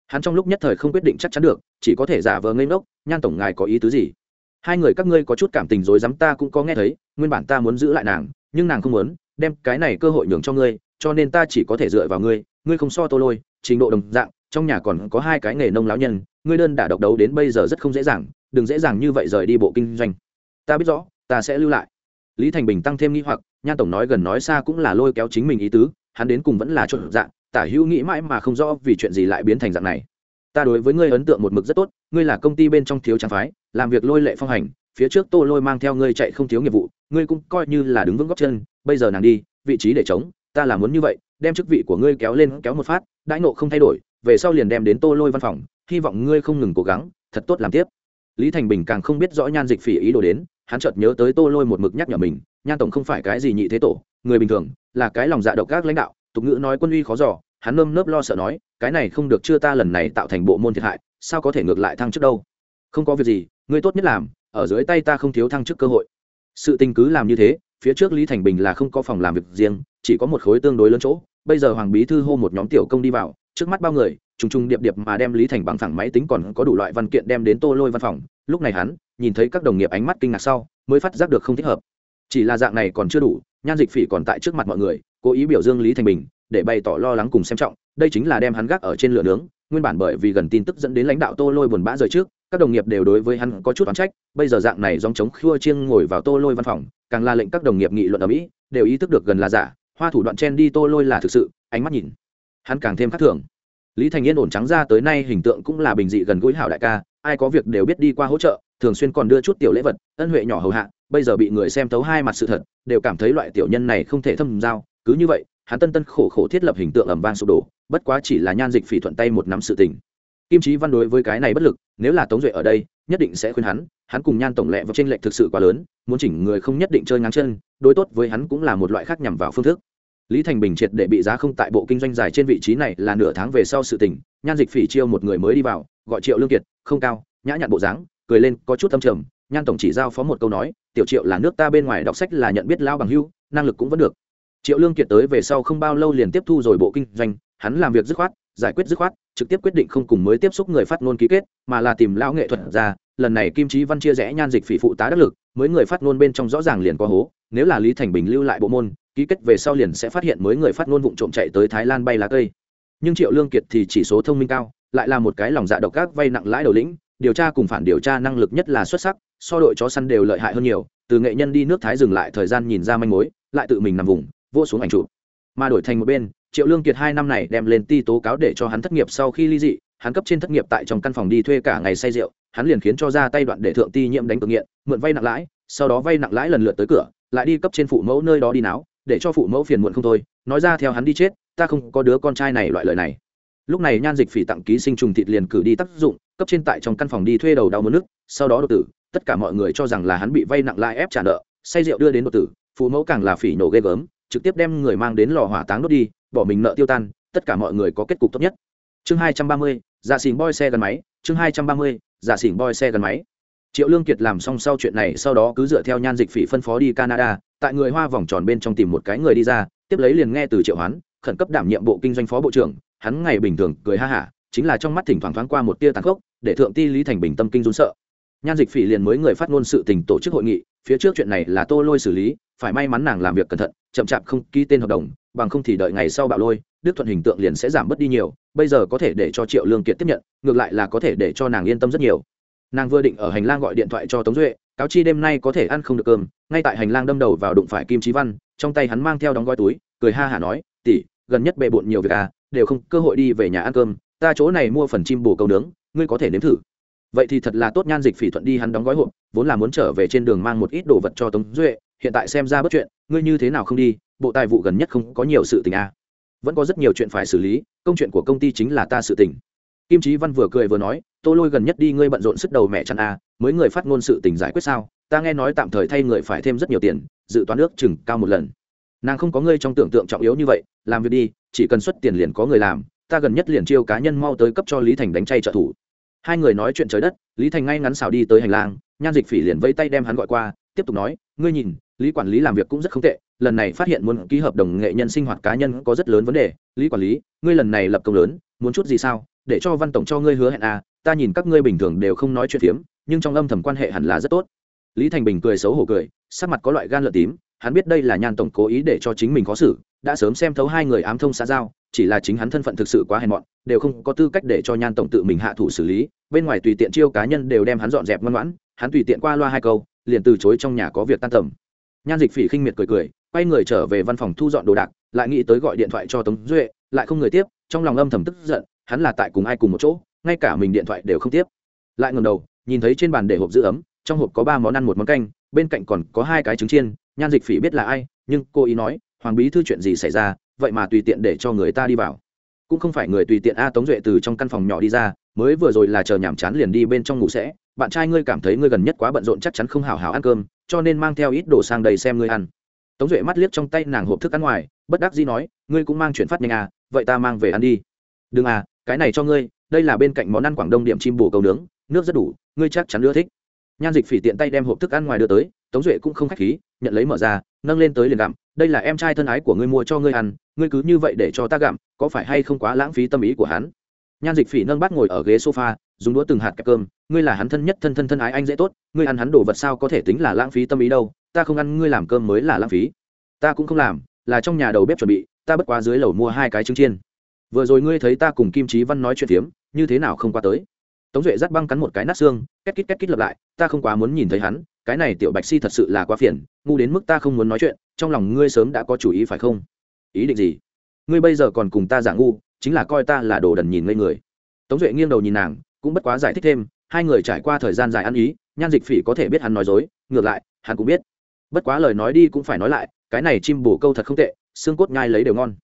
Hắn trong lúc nhất thời không quyết định chắc chắn được, chỉ có thể giả vờ ngây ngốc, nhan tổng ngài có ý tứ gì? Hai người các ngươi có chút cảm tình rối rắm ta cũng có nghe thấy, nguyên bản ta muốn giữ lại nàng, nhưng nàng không muốn, đem cái này cơ hội nhường cho ngươi, cho nên ta chỉ có thể dựa vào ngươi ngươi không so tô lôi, trình độ đồng dạng, trong nhà còn có hai cái nghề nông lão nhân, ngươi đơn đả độc đấu đến bây giờ rất không dễ dàng, đừng dễ dàng như vậy rời đi bộ kinh doanh. Ta biết rõ, ta sẽ lưu lại. Lý thành bình tăng thêm nghi hoặc nhan tổng nói gần nói xa cũng là lôi kéo chính mình ý tứ, hắn đến cùng vẫn là trộn dạng, tả hữu nghĩ mãi mà không rõ vì chuyện gì lại biến thành dạng này. Ta đối với ngươi ấn tượng một mực rất tốt, ngươi là công ty bên trong thiếu trang phái làm việc lôi lệ phong hành, phía trước tô lôi mang theo ngươi chạy không thiếu nghiệp vụ, ngươi cũng coi như là đứng vững góc chân, bây giờ nàng đi, vị trí để chống ta là muốn như vậy, đem chức vị của ngươi kéo lên, kéo một phát, đãi nộ không thay đổi, về sau liền đem đến tô lôi văn phòng, hy vọng ngươi không ngừng cố gắng, thật tốt làm tiếp. Lý thành bình càng không biết rõ nhan dịch phỉ ý đồ đến, hắn chợt nhớ tới tô lôi một mực nhắc nhở mình, nhan tổng không phải cái gì nhị thế tổ, người bình thường, là cái lòng dạ độc các lãnh đạo, tục ngữ nói quân uy khó giỏ hắn nơm nớp lo sợ nói, cái này không được, chưa ta lần này tạo thành bộ môn thiệt hại, sao có thể ngược lại thăng chức đâu? Không có việc gì ngươi tốt nhất làm, ở dưới tay ta không thiếu thăng chức cơ hội. Sự tình cứ làm như thế, phía trước lý thành bình là không có phòng làm việc riêng, chỉ có một khối tương đối lớn chỗ, bây giờ hoàng bí thư hô một nhóm tiểu công đi vào, trước mắt bao người, trùng trùng điệp điệp mà đem lý thành bằng thẳng máy tính còn có đủ loại văn kiện đem đến tô lôi văn phòng. Lúc này hắn, nhìn thấy các đồng nghiệp ánh mắt kinh ngạc sau, mới phát giác được không thích hợp. Chỉ là dạng này còn chưa đủ, nhan dịch phỉ còn tại trước mặt mọi người, cố ý biểu dương lý thành bình, để bày tỏ lo lắng cùng xem trọng. Đây chính là đem hắn gác ở trên lửa nướng, nguyên bản bởi vì gần tin tức dẫn đến lãnh đạo tô lôi buồn bã rời trước các đồng nghiệp đều đối với hắn có chút oán trách, bây giờ dạng này dòng chống khua chiêng ngồi vào tô lôi văn phòng, càng là lệnh các đồng nghiệp nghị luận ở mỹ đều ý thức được gần là giả, hoa thủ đoạn chen đi tô lôi là thực sự, ánh mắt nhìn, hắn càng thêm khắc thường. Lý thành yên ổn trắng ra tới nay hình tượng cũng là bình dị gần gũi hảo đại ca, ai có việc đều biết đi qua hỗ trợ, thường xuyên còn đưa chút tiểu lễ vật, ân huệ nhỏ hầu hạ, bây giờ bị người xem thấu hai mặt sự thật, đều cảm thấy loại tiểu nhân này không thể thâm giao, cứ như vậy, hắn tân tân khổ khổ thiết lập hình tượng ẩm vang sụp đổ, bất quá chỉ là nhan dịch phỉ thuận tay một nắm sự tình kim trí văn đối với cái này bất lực, nếu là tống duệ ở đây, nhất định sẽ khuyên hắn hắn cùng nhan tổng lệ và tranh lệch thực sự quá lớn, muốn chỉnh người không nhất định chơi ngang chân, đối tốt với hắn cũng là một loại khác nhằm vào phương thức. Lý thành bình triệt để bị giá không tại bộ kinh doanh dài trên vị trí này là nửa tháng về sau sự tình, nhan dịch phỉ chiêu một người mới đi vào, gọi triệu lương kiệt, không cao, nhã nhặn bộ dáng. Cười lên, có chút âm trầm, nhan tổng chỉ giao phó một câu nói, tiểu triệu là nước ta bên ngoài đọc sách là nhận biết lao bằng hưu, năng lực cũng vẫn được. Triệu lương kiệt tới về sau không bao lâu liền tiếp thu rồi bộ kinh doanh, hắn làm việc dứt khoát, giải quyết dứt khoát trực tiếp quyết định không cùng mới tiếp xúc người phát ngôn ký kết, mà là tìm lão nghệ thuật ra, lần này kim trí văn chia rẽ nhan dịch phỉ phụ tá đắc lực, mới người phát ngôn bên trong rõ ràng liền có hố, nếu là lý thành bình lưu lại bộ môn, ký kết về sau liền sẽ phát hiện mới người phát ngôn vụ trộm chạy tới thái lan bay lá cây. Nhưng triệu lương kiệt thì chỉ số thông minh cao, lại là một cái lòng dạ độc ác vay nặng lãi đầu lĩnh, điều tra cùng phản điều tra năng lực nhất là xuất sắc, so đội chó săn đều lợi hại hơn nhiều, từ nghệ nhân đi nước thái dừng lại thời gian nhìn ra manh mối, lại tự mình nằm vùng vô xuống ảnh chụp. Mà đổi thành một bên triệu lương kiệt hai năm này đem lên ti tố cáo để cho hắn thất nghiệp sau khi ly dị, hắn cấp trên thất nghiệp tại trong căn phòng đi thuê cả ngày say rượu, hắn liền khiến cho ra tay đoạn để thượng ti nhiễm đánh cực nghiện, mượn vay nặng lãi, sau đó vay nặng lãi lần lượt tới cửa, lại đi cấp trên phụ mẫu nơi đó đi náo, để cho phụ mẫu phiền muộn không thôi. Nói ra theo hắn đi chết, ta không có đứa con trai này loại lời này. Lúc này nhan dịch phỉ tặng ký sinh trùng thịt liền cử đi tác dụng, cấp trên tại trong căn phòng đi thuê đầu đau mất nước, sau đó đột tử, tất cả mọi người cho rằng là hắn bị vay nặng lãi ép trả nợ, say rượu đưa đến đột tử, phụ mẫu càng là phỉ nổ ghê gớm, trực tiếp đem người mang đến lò hỏa táng đốt đi bỏ mình nợ tiêu tan, tất cả mọi người có kết cục tốt nhất. Chương hai trăm ba mươi, giả xỉn boy xe gắn máy, chương hai trăm ba mươi, giả xỉn boy xe gắn máy. Triệu lương kiệt làm xong sau chuyện này, sau đó cứ dựa theo nhan dịch phỉ phân phó đi canada, tại người hoa vòng tròn bên trong tìm một cái người đi ra, tiếp lấy liền nghe từ triệu hoán, khẩn cấp đảm nhiệm bộ kinh doanh phó bộ trưởng, hắn ngày bình thường cười ha hả, chính là trong mắt thỉnh thoảng thoáng qua một tia tàn khốc, để thượng ti lý thành bình tâm kinh run sợ. Nhan dịch phỉ liền mới người phát ngôn sự tình tổ chức hội nghị, phía trước chuyện này là tô lôi xử lý, phải may mắn nàng làm việc cẩn thận, chậm chạp không ký tên hợp đồng bằng không thì đợi ngày sau bạo lôi, đức thuận hình tượng liền sẽ giảm bớt đi nhiều, bây giờ có thể để cho triệu lương kiệt tiếp nhận, ngược lại là có thể để cho nàng yên tâm rất nhiều. Nàng vừa định ở hành lang gọi điện thoại cho tống duệ, cáo chi đêm nay có thể ăn không được cơm, ngay tại hành lang đâm đầu vào đụng phải kim trí văn, trong tay hắn mang theo đóng gói túi, cười ha hả nói tỉ gần nhất bề bộn nhiều việc à đều không, cơ hội đi về nhà ăn cơm, ta chỗ này mua phần chim bồ câu nướng, ngươi có thể nếm thử. Vậy thì thật là tốt nhan dịch phỉ thuận đi hắn đóng gói hộp, vốn là muốn trở về trên đường mang một ít đồ vật cho tống duệ, hiện tại xem ra bất chuyện ngươi như thế nào không đi bộ tài vụ gần nhất không có nhiều sự tình à. vẫn có rất nhiều chuyện phải xử lý công chuyện của công ty chính là ta sự tình. Kim trí văn vừa cười vừa nói tô lôi gần nhất đi ngươi bận rộn sức đầu mẹ chăn à, mới người phát ngôn sự tình giải quyết sao? Ta nghe nói tạm thời thay người phải thêm rất nhiều tiền dự toán nước chừng cao một lần. Nàng không có ngươi trong tưởng tượng trọng yếu như vậy làm việc đi chỉ cần xuất tiền liền có người làm ta gần nhất liền chiêu cá nhân mau tới cấp cho lý thành đánh chay trợ thủ. Hai người nói chuyện trời đất lý thành ngay ngắn xào đi tới hành lang nhan dịch phỉ liền vẫy tay đem hắn gọi qua tiếp tục nói ngươi nhìn lý quản lý làm việc cũng rất không tệ, lần này phát hiện muốn ký hợp đồng nghệ nhân sinh hoạt cá nhân có rất lớn vấn đề. Lý quản lý, ngươi lần này lập công lớn, muốn chút gì sao? Để cho văn tổng cho ngươi hứa hẹn à ta nhìn các ngươi bình thường đều không nói chuyện phiếm, nhưng trong âm thầm quan hệ hẳn là rất tốt. Lý thành bình cười xấu hổ cười, sắc mặt có loại gan lợn tím, hắn biết đây là nhan tổng cố ý để cho chính mình khó xử, đã sớm xem thấu hai người ám thông xã giao, chỉ là chính hắn thân phận thực sự quá hèn mọn, đều không có tư cách để cho nhan tổng tự mình hạ thủ xử lý. Bên ngoài tùy tiện chiêu cá nhân đều đem hắn dọn dẹp ngoan ngoãn, hắn tùy tiện qua loa hai câu, liền từ chối trong nhà có việc tan tầm nhan dịch phỉ khinh miệt cười cười, quay người trở về văn phòng thu dọn đồ đạc, lại nghĩ tới gọi điện thoại cho tống duệ, lại không người tiếp, trong lòng âm thầm tức giận, hắn là tại cùng ai cùng một chỗ, ngay cả mình điện thoại đều không tiếp. Lại ngầm đầu, nhìn thấy trên bàn để hộp giữ ấm, trong hộp có ba món ăn, một món canh, bên cạnh còn có hai cái trứng chiên, nhan dịch phỉ biết là ai, nhưng cô ý nói, hoàng bí thư chuyện gì xảy ra, vậy mà tùy tiện để cho người ta đi vào. Cũng không phải người tùy tiện a, tống duệ từ trong căn phòng nhỏ đi ra, mới vừa rồi là chờ nhàm chán liền đi bên trong ngủ sẽ, bạn trai ngươi cảm thấy ngươi gần nhất quá bận rộn chắc chắn không hào hào ăn cơm cho nên mang theo ít đồ sang đầy xem ngươi ăn. Tống duệ mắt liếc trong tay nàng hộp thức ăn ngoài, bất đắc dĩ nói, ngươi cũng mang chuyển phát nhanh à vậy ta mang về ăn đi. Đừng à cái này cho ngươi, đây là bên cạnh món ăn quảng đông điểm chim bồ cầu nướng, nước rất đủ, ngươi chắc chắn ưa thích. Nhan dịch phỉ tiện tay đem hộp thức ăn ngoài đưa tới, tống duệ cũng không k h á c h khí, nhận lấy mở ra, nâng lên tới liền gặm, đây là em trai thân ái của ngươi mua cho ngươi ăn, ngươi cứ như vậy để cho ta gặm, có phải hay không quá lãng phí tâm ý của hắn? Nhan dịch phỉ nâng bát ngồi ở ghế sofa, dùng đũa từng hạt kẹp cơm. Ngươi là hắn thân nhất, thân thân thân ái, anh dễ tốt. Ngươi ăn hắn đồ vật sao có thể tính là lãng phí tâm ý đâu? Ta không ăn, ngươi làm cơm mới là lãng phí. Ta cũng không làm, là trong nhà đầu bếp chuẩn bị. Ta bất quá dưới lầu mua hai cái trứng chiên. Vừa rồi ngươi thấy ta cùng kim trí văn nói chuyện phiếm như thế nào không qua tới? Tống duệ dắt băng cắn một cái nát xương, két kít két kít lặp lại. Ta không quá muốn nhìn thấy hắn, cái này tiểu bạch si thật sự là quá phiền, ngu đến mức ta không muốn nói chuyện, trong lòng ngươi sớm đã có chủ ý phải không? Ý định gì? Ngươi bây giờ còn cùng ta giả ngu chính là coi ta là đồ đần nhìn ngây người. Tống duệ nghiêng đầu nhìn nàng, cũng bất quá giải thích thêm, hai người trải qua thời gian dài ăn ý, nhan dịch phỉ có thể biết hắn nói dối, ngược lại, hắn cũng biết. Bất quá lời nói đi cũng phải nói lại, cái này chim bổ câu thật không tệ, xương cốt nhai lấy đều ngon.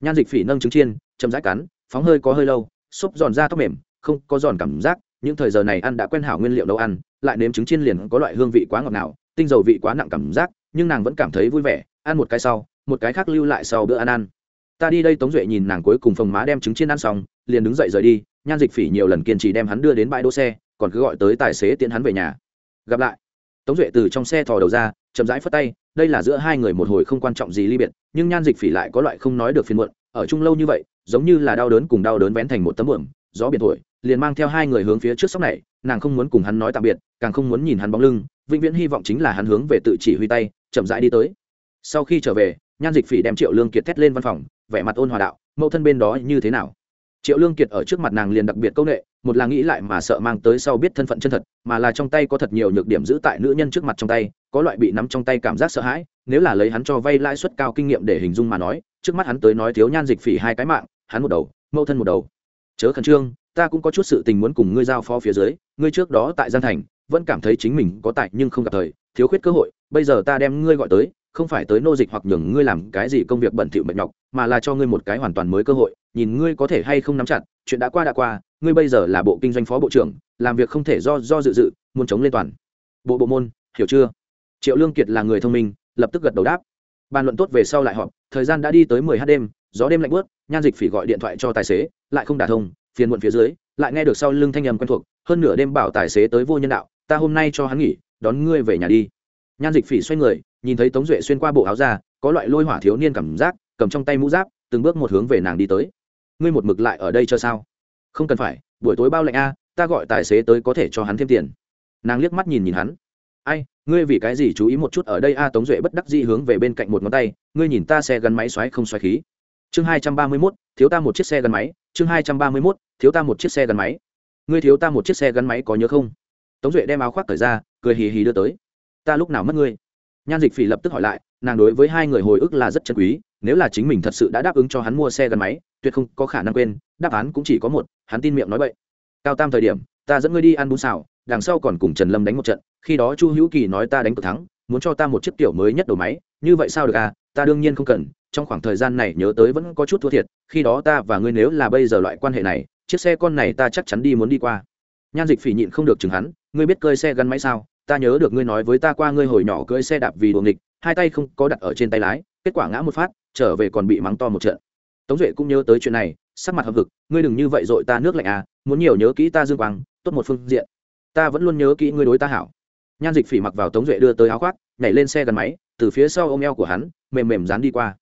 Nhan dịch phỉ nâng trứng chiên, chậm rãi cắn, phóng hơi có hơi lâu, xốp giòn ra tóc mềm, không có giòn cảm giác, những thời giờ này ăn đã quen hảo nguyên liệu nấu ăn, lại nếm trứng chiên liền có loại hương vị quá ngọt ngào, tinh dầu vị quá nặng cảm giác, nhưng nàng vẫn cảm thấy vui vẻ, ăn một cái sau, một cái khác lưu lại sau bữa ăn ăn ta đi đây tống duệ nhìn nàng cuối cùng phồng má đem trứng chiên ăn xong, liền đứng dậy rời đi, nhan dịch phỉ nhiều lần kiên trì đem hắn đưa đến bãi đỗ xe, còn cứ gọi tới tài xế tiễn hắn về nhà. Gặp lại, tống duệ từ trong xe thò đầu ra, chậm rãi phất tay, đây là giữa hai người một hồi không quan trọng gì ly biệt, nhưng nhan dịch phỉ lại có loại không nói được phiền muộn, ở chung lâu như vậy, giống như là đau đớn cùng đau đớn vén thành một tấm buồm gió biển thổi, liền mang theo hai người hướng phía trước sóc này, nàng không muốn cùng hắn nói tạm biệt, càng không muốn nhìn hắn bóng lưng, vĩnh viễn hy vọng chính là hắn hướng về tự chỉ huy tay, chậm rãi đi tới. Sau khi trở về, nhan dịch phỉ đem triệu lương kiệt thét lên văn phòng vẻ mặt ôn hòa đạo, mẫu thân bên đó như thế nào? Triệu lương kiệt ở trước mặt nàng liền đặc biệt công nghệ một là nghĩ lại mà sợ mang tới sau biết thân phận chân thật, mà là trong tay có thật nhiều nhược điểm giữ tại nữ nhân trước mặt trong tay, có loại bị nắm trong tay cảm giác sợ hãi, nếu là lấy hắn cho vay lãi suất cao kinh nghiệm để hình dung mà nói, trước mắt hắn tới nói thiếu nhan dịch phỉ hai cái mạng, hắn một đầu, mẫu thân một đầu. Chớ khẩn trương, ta cũng có chút sự tình muốn cùng ngươi giao phó phía dưới, ngươi trước đó tại gian thành, vẫn cảm thấy chính mình có tài nhưng không gặp thời, thiếu khuyết cơ hội, bây giờ ta đem ngươi gọi tới không phải tới nô dịch hoặc nhường ngươi làm cái gì công việc bẩn thỉu mệt nhọc mà là cho ngươi một cái hoàn toàn mới cơ hội nhìn ngươi có thể hay không nắm chặt chuyện đã qua đã qua ngươi bây giờ là bộ kinh doanh phó bộ trưởng làm việc không thể do do dự dự muốn chống lên toàn. Bộ bộ môn hiểu chưa? Triệu lương kiệt là người thông minh lập tức gật đầu đáp. Bàn luận tốt về sau lại họp thời gian đã đi tới mười h đêm gió đêm lạnh buốt, nhan dịch phỉ gọi điện thoại cho tài xế lại không đả thông phiền muộn phía dưới lại nghe được sau lưng thanh âm quen thuộc hơn nửa đêm bảo tài xế tới vô nhân đạo ta hôm nay cho hắn nghỉ đón ngươi về nhà đi. Nhan dịch phỉ xoay người nhìn thấy tống duệ xuyên qua bộ áo ra, có loại lôi hỏa thiếu niên cảm giác, cầm trong tay mũ giáp, từng bước một hướng về nàng đi tới. Ngươi một mực lại ở đây cho sao? Không cần phải, buổi tối bao lạnh a, ta gọi tài xế tới có thể cho hắn thêm tiền. Nàng liếc mắt nhìn nhìn hắn. Ai, ngươi vì cái gì chú ý một chút ở đây a? Tống duệ bất đắc dĩ hướng về bên cạnh một ngón tay. Ngươi nhìn ta xe gắn máy xoáy không xoáy khí. Chương hai trăm ba mươi mốt, thiếu ta một chiếc xe gắn máy. Chương hai trăm ba mươi mốt, thiếu ta một chiếc xe gắn máy. Ngươi thiếu ta một chiếc xe gắn máy có nhớ không? Tống duệ đem áo khoác cởi ra, cười hì hì đưa tới. Ta lúc nào mất ngươi? Nhan dịch phỉ lập tức hỏi lại, nàng đối với hai người hồi ức là rất chân quý, nếu là chính mình thật sự đã đáp ứng cho hắn mua xe gắn máy, tuyệt không có khả năng quên, đáp án cũng chỉ có một, hắn tin miệng nói vậy cao tam thời điểm, ta dẫn ngươi đi ăn bún xào, đằng sau còn cùng trần lâm đánh một trận, khi đó chu hữu kỳ nói ta đánh cực thắng, muốn cho ta một chiếc tiểu mới nhất đầu máy, như vậy sao được à ta đương nhiên không cần, trong khoảng thời gian này nhớ tới vẫn có chút thua thiệt, khi đó ta và ngươi nếu là bây giờ loại quan hệ này, chiếc xe con này ta chắc chắn đi muốn đi qua. Nhan dịch phỉ nhịn không được chừng hắn, ngươi biết cơi xe gắn máy sao? Ta nhớ được ngươi nói với ta qua ngươi hồi nhỏ cưỡi xe đạp vì đuồng nghịch, hai tay không có đặt ở trên tay lái, kết quả ngã một phát, trở về còn bị mắng to một trận. Tống duệ cũng nhớ tới chuyện này, sắc mặt hợp vực ngươi đừng như vậy dội ta nước lạnh à muốn nhiều nhớ kỹ ta dương quang, tốt một phương diện. Ta vẫn luôn nhớ kỹ ngươi đối ta hảo. Nhan dịch phỉ mặc vào tống duệ đưa tới áo khoác, nhảy lên xe gắn máy, từ phía sau ôm eo của hắn, mềm mềm dán đi qua.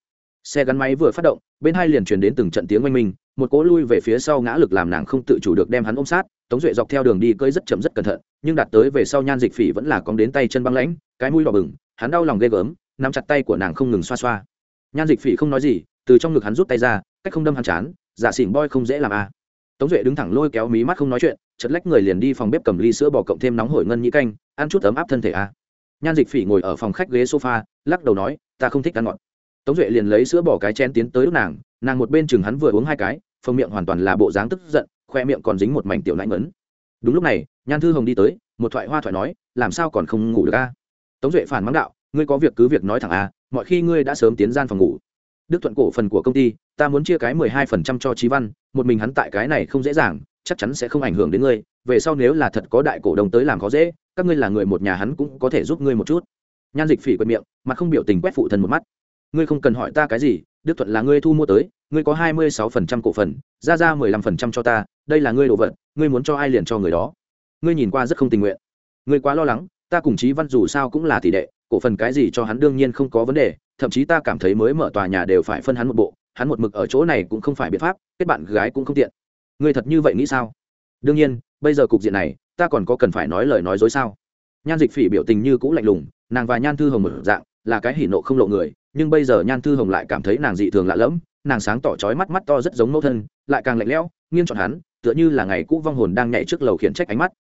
Xe gắn máy vừa phát động, bên hai liền truyền đến từng trận tiếng oanh minh, một cỗ lui về phía sau ngã lực làm nàng không tự chủ được đem hắn ôm sát tống duệ dọc theo đường đi cơi rất chậm rất cẩn thận, nhưng đạt tới về sau nhan dịch phỉ vẫn là cóng đến tay chân băng lãnh, cái mũi đỏ bừng, hắn đau lòng ghê gớm, nắm chặt tay của nàng không ngừng xoa xoa nhan dịch phỉ không nói gì, từ trong ngực hắn rút tay ra, cách không đâm hắn chán, giả xỉn boy không dễ làm à. tống duệ đứng thẳng lôi kéo mí mắt không nói chuyện, chật lách người liền đi phòng bếp cầm ly sữa bò cộng thêm nóng hổi ngân nhĩ canh, ăn chút ấm áp thân thể à. nhan dịch phỉ ngồi ở phòng khách ghế sofa, lắc đầu nói, ta không thích ăn ngọt tống duệ liền lấy sữa bò cái chén tiến tới lúc nàng nàng một bên chừng hắn vừa uống hai cái, phồng miệng hoàn toàn là bộ dáng tức giận khoe miệng còn dính một mảnh tiểu lạnh ngấn. đúng lúc này, nhan thư hồng đi tới, một thoại hoa thoại nói, làm sao còn không ngủ được a? Tống duệ phản mắng đạo, ngươi có việc cứ việc nói thẳng a, mọi khi ngươi đã sớm tiến gian phòng ngủ. Đức thuận cổ phần của công ty, ta muốn chia cái mười hai phần trăm cho trí văn, một mình hắn tại cái này không dễ dàng, chắc chắn sẽ không ảnh hưởng đến ngươi. Về sau nếu là thật có đại cổ đông tới làm khó dễ, các ngươi là người một nhà hắn cũng có thể giúp ngươi một chút. Nhan dịch phỉ quệt miệng, mặt không biểu tình quét phụ thân một mắt. Ngươi không cần hỏi ta cái gì đức thuận là ngươi thu mua tới, ngươi có hai mươi sáu phần trăm cổ phần, ra ra mười lăm phần trăm cho ta, đây là ngươi đồ vật, ngươi muốn cho ai liền cho người đó. Ngươi nhìn qua rất không tình nguyện. Ngươi quá lo lắng, ta cùng chí văn dù sao cũng là tỷ đệ, cổ phần cái gì cho hắn đương nhiên không có vấn đề, thậm chí ta cảm thấy mới mở tòa nhà đều phải phân hắn một bộ, hắn một mực ở chỗ này cũng không phải biện pháp, kết bạn gái cũng không tiện. Ngươi thật như vậy nghĩ sao? Đương nhiên, bây giờ cục diện này, ta còn có cần phải nói lời nói dối sao? Nhan dịch phỉ biểu tình như cũ lạnh lùng, nàng và nhan thư hồng một dạng, là cái hỉ nộ không lộ người nhưng bây giờ nhan thư hồng lại cảm thấy nàng dị thường lạ lẫm, nàng sáng tỏ trói mắt mắt to rất giống mẫu thân, lại càng lạnh lẽo, nghiêng chọn hắn, tựa như là ngày cũ vong hồn đang nhảy trước lầu khiển trách ánh mắt.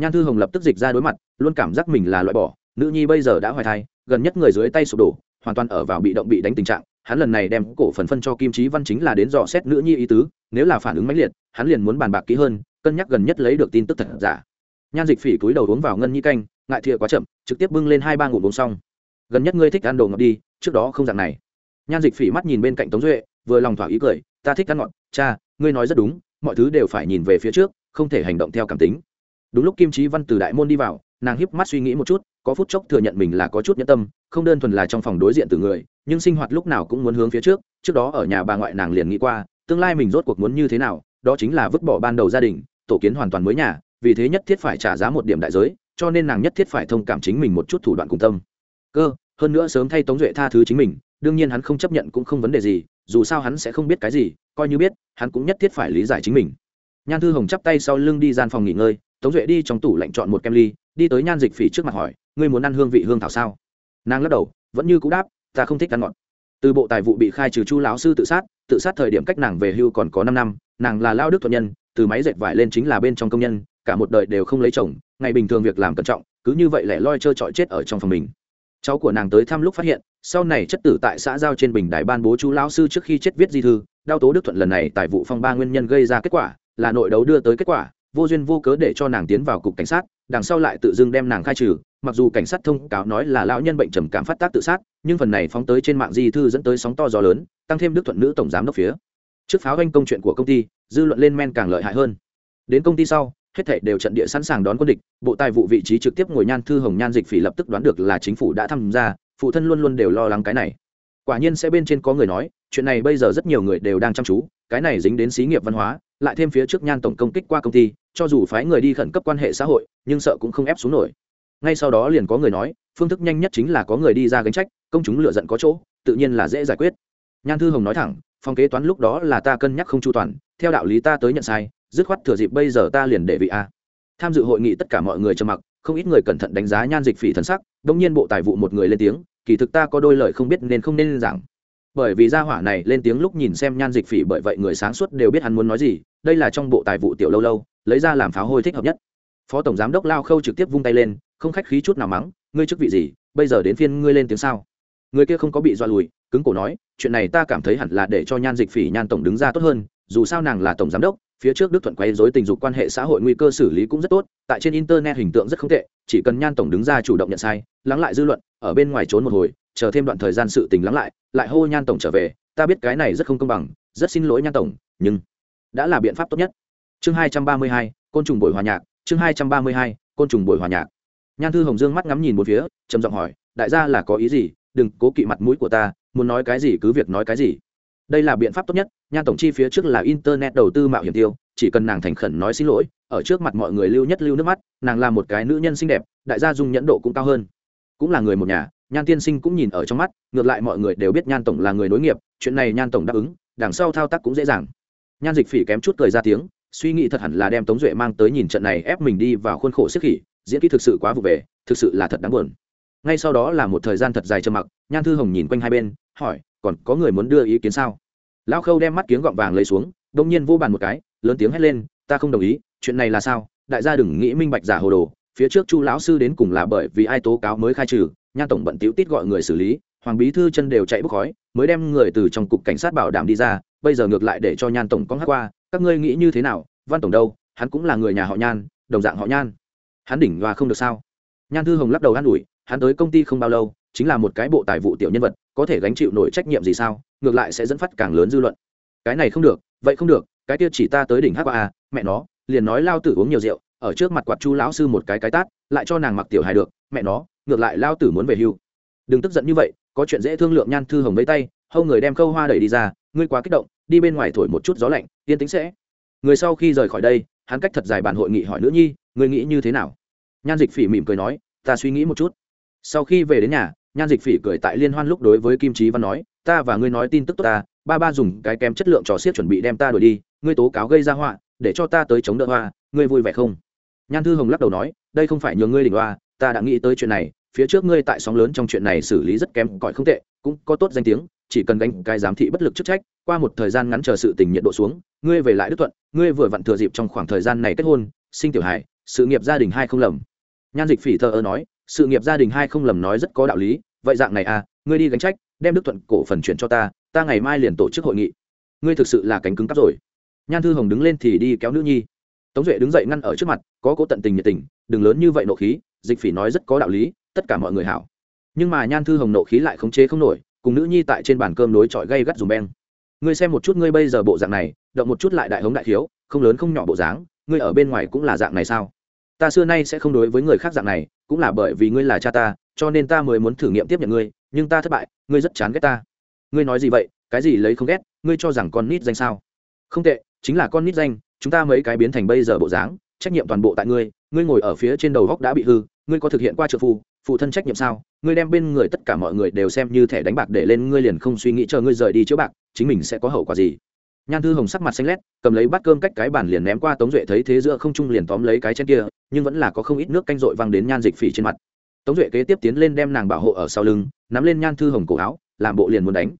Nhan thư hồng lập tức dịch ra đối mặt, luôn cảm giác mình là loại bỏ, nữ nhi bây giờ đã hoài thai, gần nhất người dưới tay sụp đổ, hoàn toàn ở vào bị động bị đánh tình trạng, hắn lần này đem cổ phần phân cho kim trí văn chính là đến dò xét nữ nhi ý tứ, nếu là phản ứng mãnh liệt, hắn liền muốn bàn bạc kỹ hơn, cân nhắc gần nhất lấy được tin tức thật giả. Nhan dịch phỉ túi đầu uống vào ngân nhi canh, ngại thìa quá chậm, trực tiếp bưng lên hai ba ngủ uống xong. Gần nhất ngươi thích ăn đồ ngọt đi trước đó không dạng này. Nhan dịch phỉ mắt nhìn bên cạnh tống duệ, vừa lòng thỏa ý cười, ta thích ăn ngọt, cha, ngươi nói rất đúng, mọi thứ đều phải nhìn về phía trước, không thể hành động theo cảm tính. Đúng lúc kim trí văn từ đại môn đi vào, nàng híp mắt suy nghĩ một chút, có phút chốc thừa nhận mình là có chút nhẫn tâm, không đơn thuần là trong phòng đối diện từ người, nhưng sinh hoạt lúc nào cũng muốn hướng phía trước trước đó ở nhà bà ngoại nàng liền nghĩ qua, tương lai mình rốt cuộc muốn như thế nào, đó chính là vứt bỏ ban đầu gia đình, tổ kiến hoàn toàn mới nhà, vì thế nhất thiết phải trả giá một điểm đại giới, cho nên nàng nhất thiết phải thông cảm chính mình một chút thủ đoạn cùng tâm. Cơ hơn nữa sớm thay tống duệ tha thứ chính mình, đương nhiên hắn không chấp nhận cũng không vấn đề gì, dù sao hắn sẽ không biết cái gì, coi như biết, hắn cũng nhất thiết phải lý giải chính mình. Nhan thư hồng chắp tay sau lưng đi gian phòng nghỉ ngơi, tống duệ đi trong tủ lạnh chọn một kem ly, đi tới nhan dịch phỉ trước mặt hỏi, ngươi muốn ăn hương vị hương thảo sao? Nàng lắc đầu, vẫn như cũ đáp, ta không thích ăn ngọt. Từ bộ tài vụ bị khai trừ chu lão sư tự sát tự sát thời điểm cách nàng về hưu còn có năm năm, nàng là lao đức thuận nhân, từ máy dệt vải lên chính là bên trong công nhân, cả một đời đều không lấy chồng, ngày bình thường việc làm cẩn trọng, cứ như vậy lẻ loi trơ trọi chết ở trong phòng mình cháu của nàng tới thăm lúc phát hiện, sau này chất tử tại xã giao trên bình đài ban bố chú lão sư trước khi chết viết di thư, đau tố đức thuận lần này tại vụ phong ba nguyên nhân gây ra kết quả, là nội đấu đưa tới kết quả, vô duyên vô cớ để cho nàng tiến vào cục cảnh sát, đằng sau lại tự dưng đem nàng khai trừ, mặc dù cảnh sát thông cáo nói là lão nhân bệnh trầm cảm phát tác tự sát, nhưng phần này phóng tới trên mạng di thư dẫn tới sóng to gió lớn, tăng thêm đức thuận nữ tổng giám đốc phía. Trước pháo anh công chuyện của công ty, dư luận lên men càng lợi hại hơn. Đến công ty sau hết thảy đều trận địa sẵn sàng đón quân địch, bộ tài vụ vị trí trực tiếp ngồi nhan thư hồng nhan dịch phỉ lập tức đoán được là chính phủ đã tham gia, phụ thân luôn luôn đều lo lắng cái này. Quả nhiên sẽ bên trên có người nói, chuyện này bây giờ rất nhiều người đều đang chăm chú, cái này dính đến xí nghiệp văn hóa, lại thêm phía trước nhan tổng công kích qua công ty, cho dù phái người đi khẩn cấp quan hệ xã hội, nhưng sợ cũng không ép xuống nổi. Ngay sau đó liền có người nói, phương thức nhanh nhất chính là có người đi ra gánh trách, công chúng lựa giận có chỗ, tự nhiên là dễ giải quyết. Nhan thư hồng nói thẳng, phòng kế toán lúc đó là ta cân nhắc không chu toàn, theo đạo lý ta tới nhận sai dứt khoát thừa dịp bây giờ ta liền để vị a. Tham dự hội nghị tất cả mọi người trầm mặc, không ít người cẩn thận đánh giá nhan dịch phỉ thần sắc đông nhiên bộ tài vụ một người lên tiếng, kỳ thực ta có đôi lời không biết nên không nên giảng. Bởi vì gia hỏa này lên tiếng lúc nhìn xem nhan dịch phỉ bởi vậy người sáng suốt đều biết hắn muốn nói gì, đây là trong bộ tài vụ tiểu lâu lâu, lấy ra làm pháo hôi thích hợp nhất. Phó tổng giám đốc lao khâu trực tiếp vung tay lên, không khách khí chút nào mắng, ngươi chức vị gì, bây giờ đến phiên ngươi lên tiếng sao? Người kia không có bị dọa lùi, cứng cổ nói, chuyện này ta cảm thấy hẳn là để cho nhan dịch phỉ nhan tổng đứng ra tốt hơn, dù sao nàng là tổng giám đốc phía trước đức thuận quay dối tình dục quan hệ xã hội nguy cơ xử lý cũng rất tốt, tại trên internet hình tượng rất không tệ, chỉ cần nhan tổng đứng ra chủ động nhận sai, lắng lại dư luận, ở bên ngoài trốn một hồi, chờ thêm đoạn thời gian sự tình lắng lại lại hô nhan tổng trở về, ta biết cái này rất không công bằng, rất xin lỗi nhan tổng, nhưng đã là biện pháp tốt nhất. Chương hai trăm ba mươi hai, côn trùng buổi hòa nhạc, chương hai trăm ba mươi hai, côn trùng buổi hòa nhạc. Nhan thư hồng dương mắt ngắm nhìn một phía, trầm giọng hỏi, đại gia là có ý gì, đừng cố kỵ mặt mũi của ta, muốn nói cái gì cứ việc nói cái gì đây là biện pháp tốt nhất nhan tổng chi phía trước là internet đầu tư mạo hiểm tiêu, chỉ cần nàng thành khẩn nói xin lỗi, ở trước mặt mọi người lưu nhất lưu nước mắt, nàng là một cái nữ nhân xinh đẹp, đại gia dung nhẫn độ cũng cao hơn. Cũng là người một nhà nhan tiên sinh cũng nhìn ở trong mắt, ngược lại mọi người đều biết nhan tổng là người nối nghiệp, chuyện này nhan tổng đáp ứng, đằng sau thao tác cũng dễ dàng. Nhan dịch phỉ kém chút cười ra tiếng, suy nghĩ thật hẳn là đem tống duệ mang tới nhìn trận này ép mình đi vào khuôn khổ siết khỉ, diễn kỹ thực sự quá vụ về, thực sự là thật đáng buồn. Ngay sau đó là một thời gian thật dài trầm mặc, nhan thư hồng nhìn quanh hai bên, hỏi còn có người muốn đưa ý kiến sao? Lão khâu đem mắt kiếng gọng vàng lấy xuống đông nhiên vô bàn một cái, lớn tiếng hét lên, ta không đồng ý, chuyện này là sao? Đại gia đừng nghĩ minh bạch giả hồ đồ, phía trước chu lão sư đến cùng là bởi vì ai tố cáo mới khai trừ nhan tổng bận tiểu tít gọi người xử lý, hoàng bí thư chân đều chạy bốc khói, mới đem người từ trong cục cảnh sát bảo đảm đi ra, bây giờ ngược lại để cho nhan tổng có hát qua, các ngươi nghĩ như thế nào? Văn tổng đâu? Hắn cũng là người nhà họ nhan, đồng dạng họ nhan. Hắn đỉnh và không được sao? Nhan thư hồng lắc đầu an ủi, hắn tới công ty không bao lâu, chính là một cái bộ tài vụ tiểu nhân vật có thể gánh chịu nổi trách nhiệm gì sao? Ngược lại sẽ dẫn phát càng lớn dư luận. Cái này không được, vậy không được, cái kia chỉ ta tới đỉnh hắc a à, mẹ nó, liền nói lao tử uống nhiều rượu, ở trước mặt quạt chu lão sư một cái cái tát, lại cho nàng mặc tiểu hài được, mẹ nó, ngược lại lao tử muốn về hưu. Đừng tức giận như vậy, có chuyện dễ thương lượng nhan thư hồng với tay, hâu người đem câu hoa đẩy đi ra, ngươi quá kích động, đi bên ngoài thổi một chút gió lạnh, yên tĩnh sẽ. Người sau khi rời khỏi đây, hắn cách thật dài bản hội nghị hỏi nữ nhi, ngươi nghĩ như thế nào? Nhan dịch phỉ mỉm cười nói, ta suy nghĩ một chút. Sau khi về đến nhà nhan dịch phỉ cười tại liên hoan lúc đối với kim trí văn nói ta và ngươi nói tin tức tốt ta ba ba dùng cái kém chất lượng trò xiết chuẩn bị đem ta đuổi đi ngươi tố cáo gây ra họa để cho ta tới chống đỡ hoa ngươi vui vẻ không? Nhan thư hồng lắc đầu nói đây không phải nhờ ngươi đỉnh hoa ta đã nghĩ tới chuyện này phía trước ngươi tại sóng lớn trong chuyện này xử lý rất kém cỏi không tệ cũng có tốt danh tiếng chỉ cần gánh cái giám thị bất lực chức trách qua một thời gian ngắn chờ sự tình nhiệt độ xuống ngươi về lại đức thuận ngươi vừa vặn thừa dịp trong khoảng thời gian này kết hôn sinh tiểu hải, sự nghiệp gia đình hai không lầm. Nhan dịch phỉ thờ ơ nói sự nghiệp gia đình hai không lầm nói rất có đạo lý, vậy dạng này à ngươi đi gánh trách, đem đức thuận cổ phần chuyển cho ta ta ngày mai liền tổ chức hội nghị. Ngươi thực sự là cánh cứng cắp rồi. Nhan thư hồng đứng lên thì đi kéo nữ nhi. Tống duệ đứng dậy ngăn ở trước mặt, có cố tận tình nhiệt tình, đừng lớn như vậy nộ khí, dịch phỉ nói rất có đạo lý, tất cả mọi người hảo. Nhưng mà nhan thư hồng nộ khí lại khống chế không nổi, cùng nữ nhi tại trên bàn cơm đối chọi gây gắt dùm beng. Ngươi xem một chút ngươi bây giờ bộ dạng này, động một chút lại đại hống đại thiếu không lớn không nhỏ bộ dáng, ngươi ở bên ngoài cũng là dạng này sao? Ta xưa nay sẽ không đối với người khác dạng này cũng là bởi vì ngươi là cha ta cho nên ta mới muốn thử nghiệm tiếp nhận ngươi nhưng ta thất bại ngươi rất chán ghét ta. Ngươi nói gì vậy? Cái gì lấy không ghét? Ngươi cho rằng con nít danh sao? Không tệ chính là con nít danh chúng ta mấy cái biến thành bây giờ bộ dáng trách nhiệm toàn bộ tại ngươi ngươi ngồi ở phía trên đầu góc đã bị hư ngươi có thực hiện qua trợ phù, phụ thân trách nhiệm sao? Ngươi đem bên người tất cả mọi người đều xem như thẻ đánh bạc để lên ngươi liền không suy nghĩ chờ ngươi rời đi chữa bạc chính mình sẽ có hậu quả gì? Nhan thư hồng sắc mặt xanh lét, cầm lấy bát cơm cách cái bàn liền ném qua tống duệ thấy thế giữa không trung liền tóm lấy cái trên kia, nhưng vẫn là có không ít nước canh rội văng đến nhan dịch phỉ trên mặt. Tống duệ kế tiếp tiến lên đem nàng bảo hộ ở sau lưng, nắm lên nhan thư hồng cổ áo, làm bộ liền muốn đánh.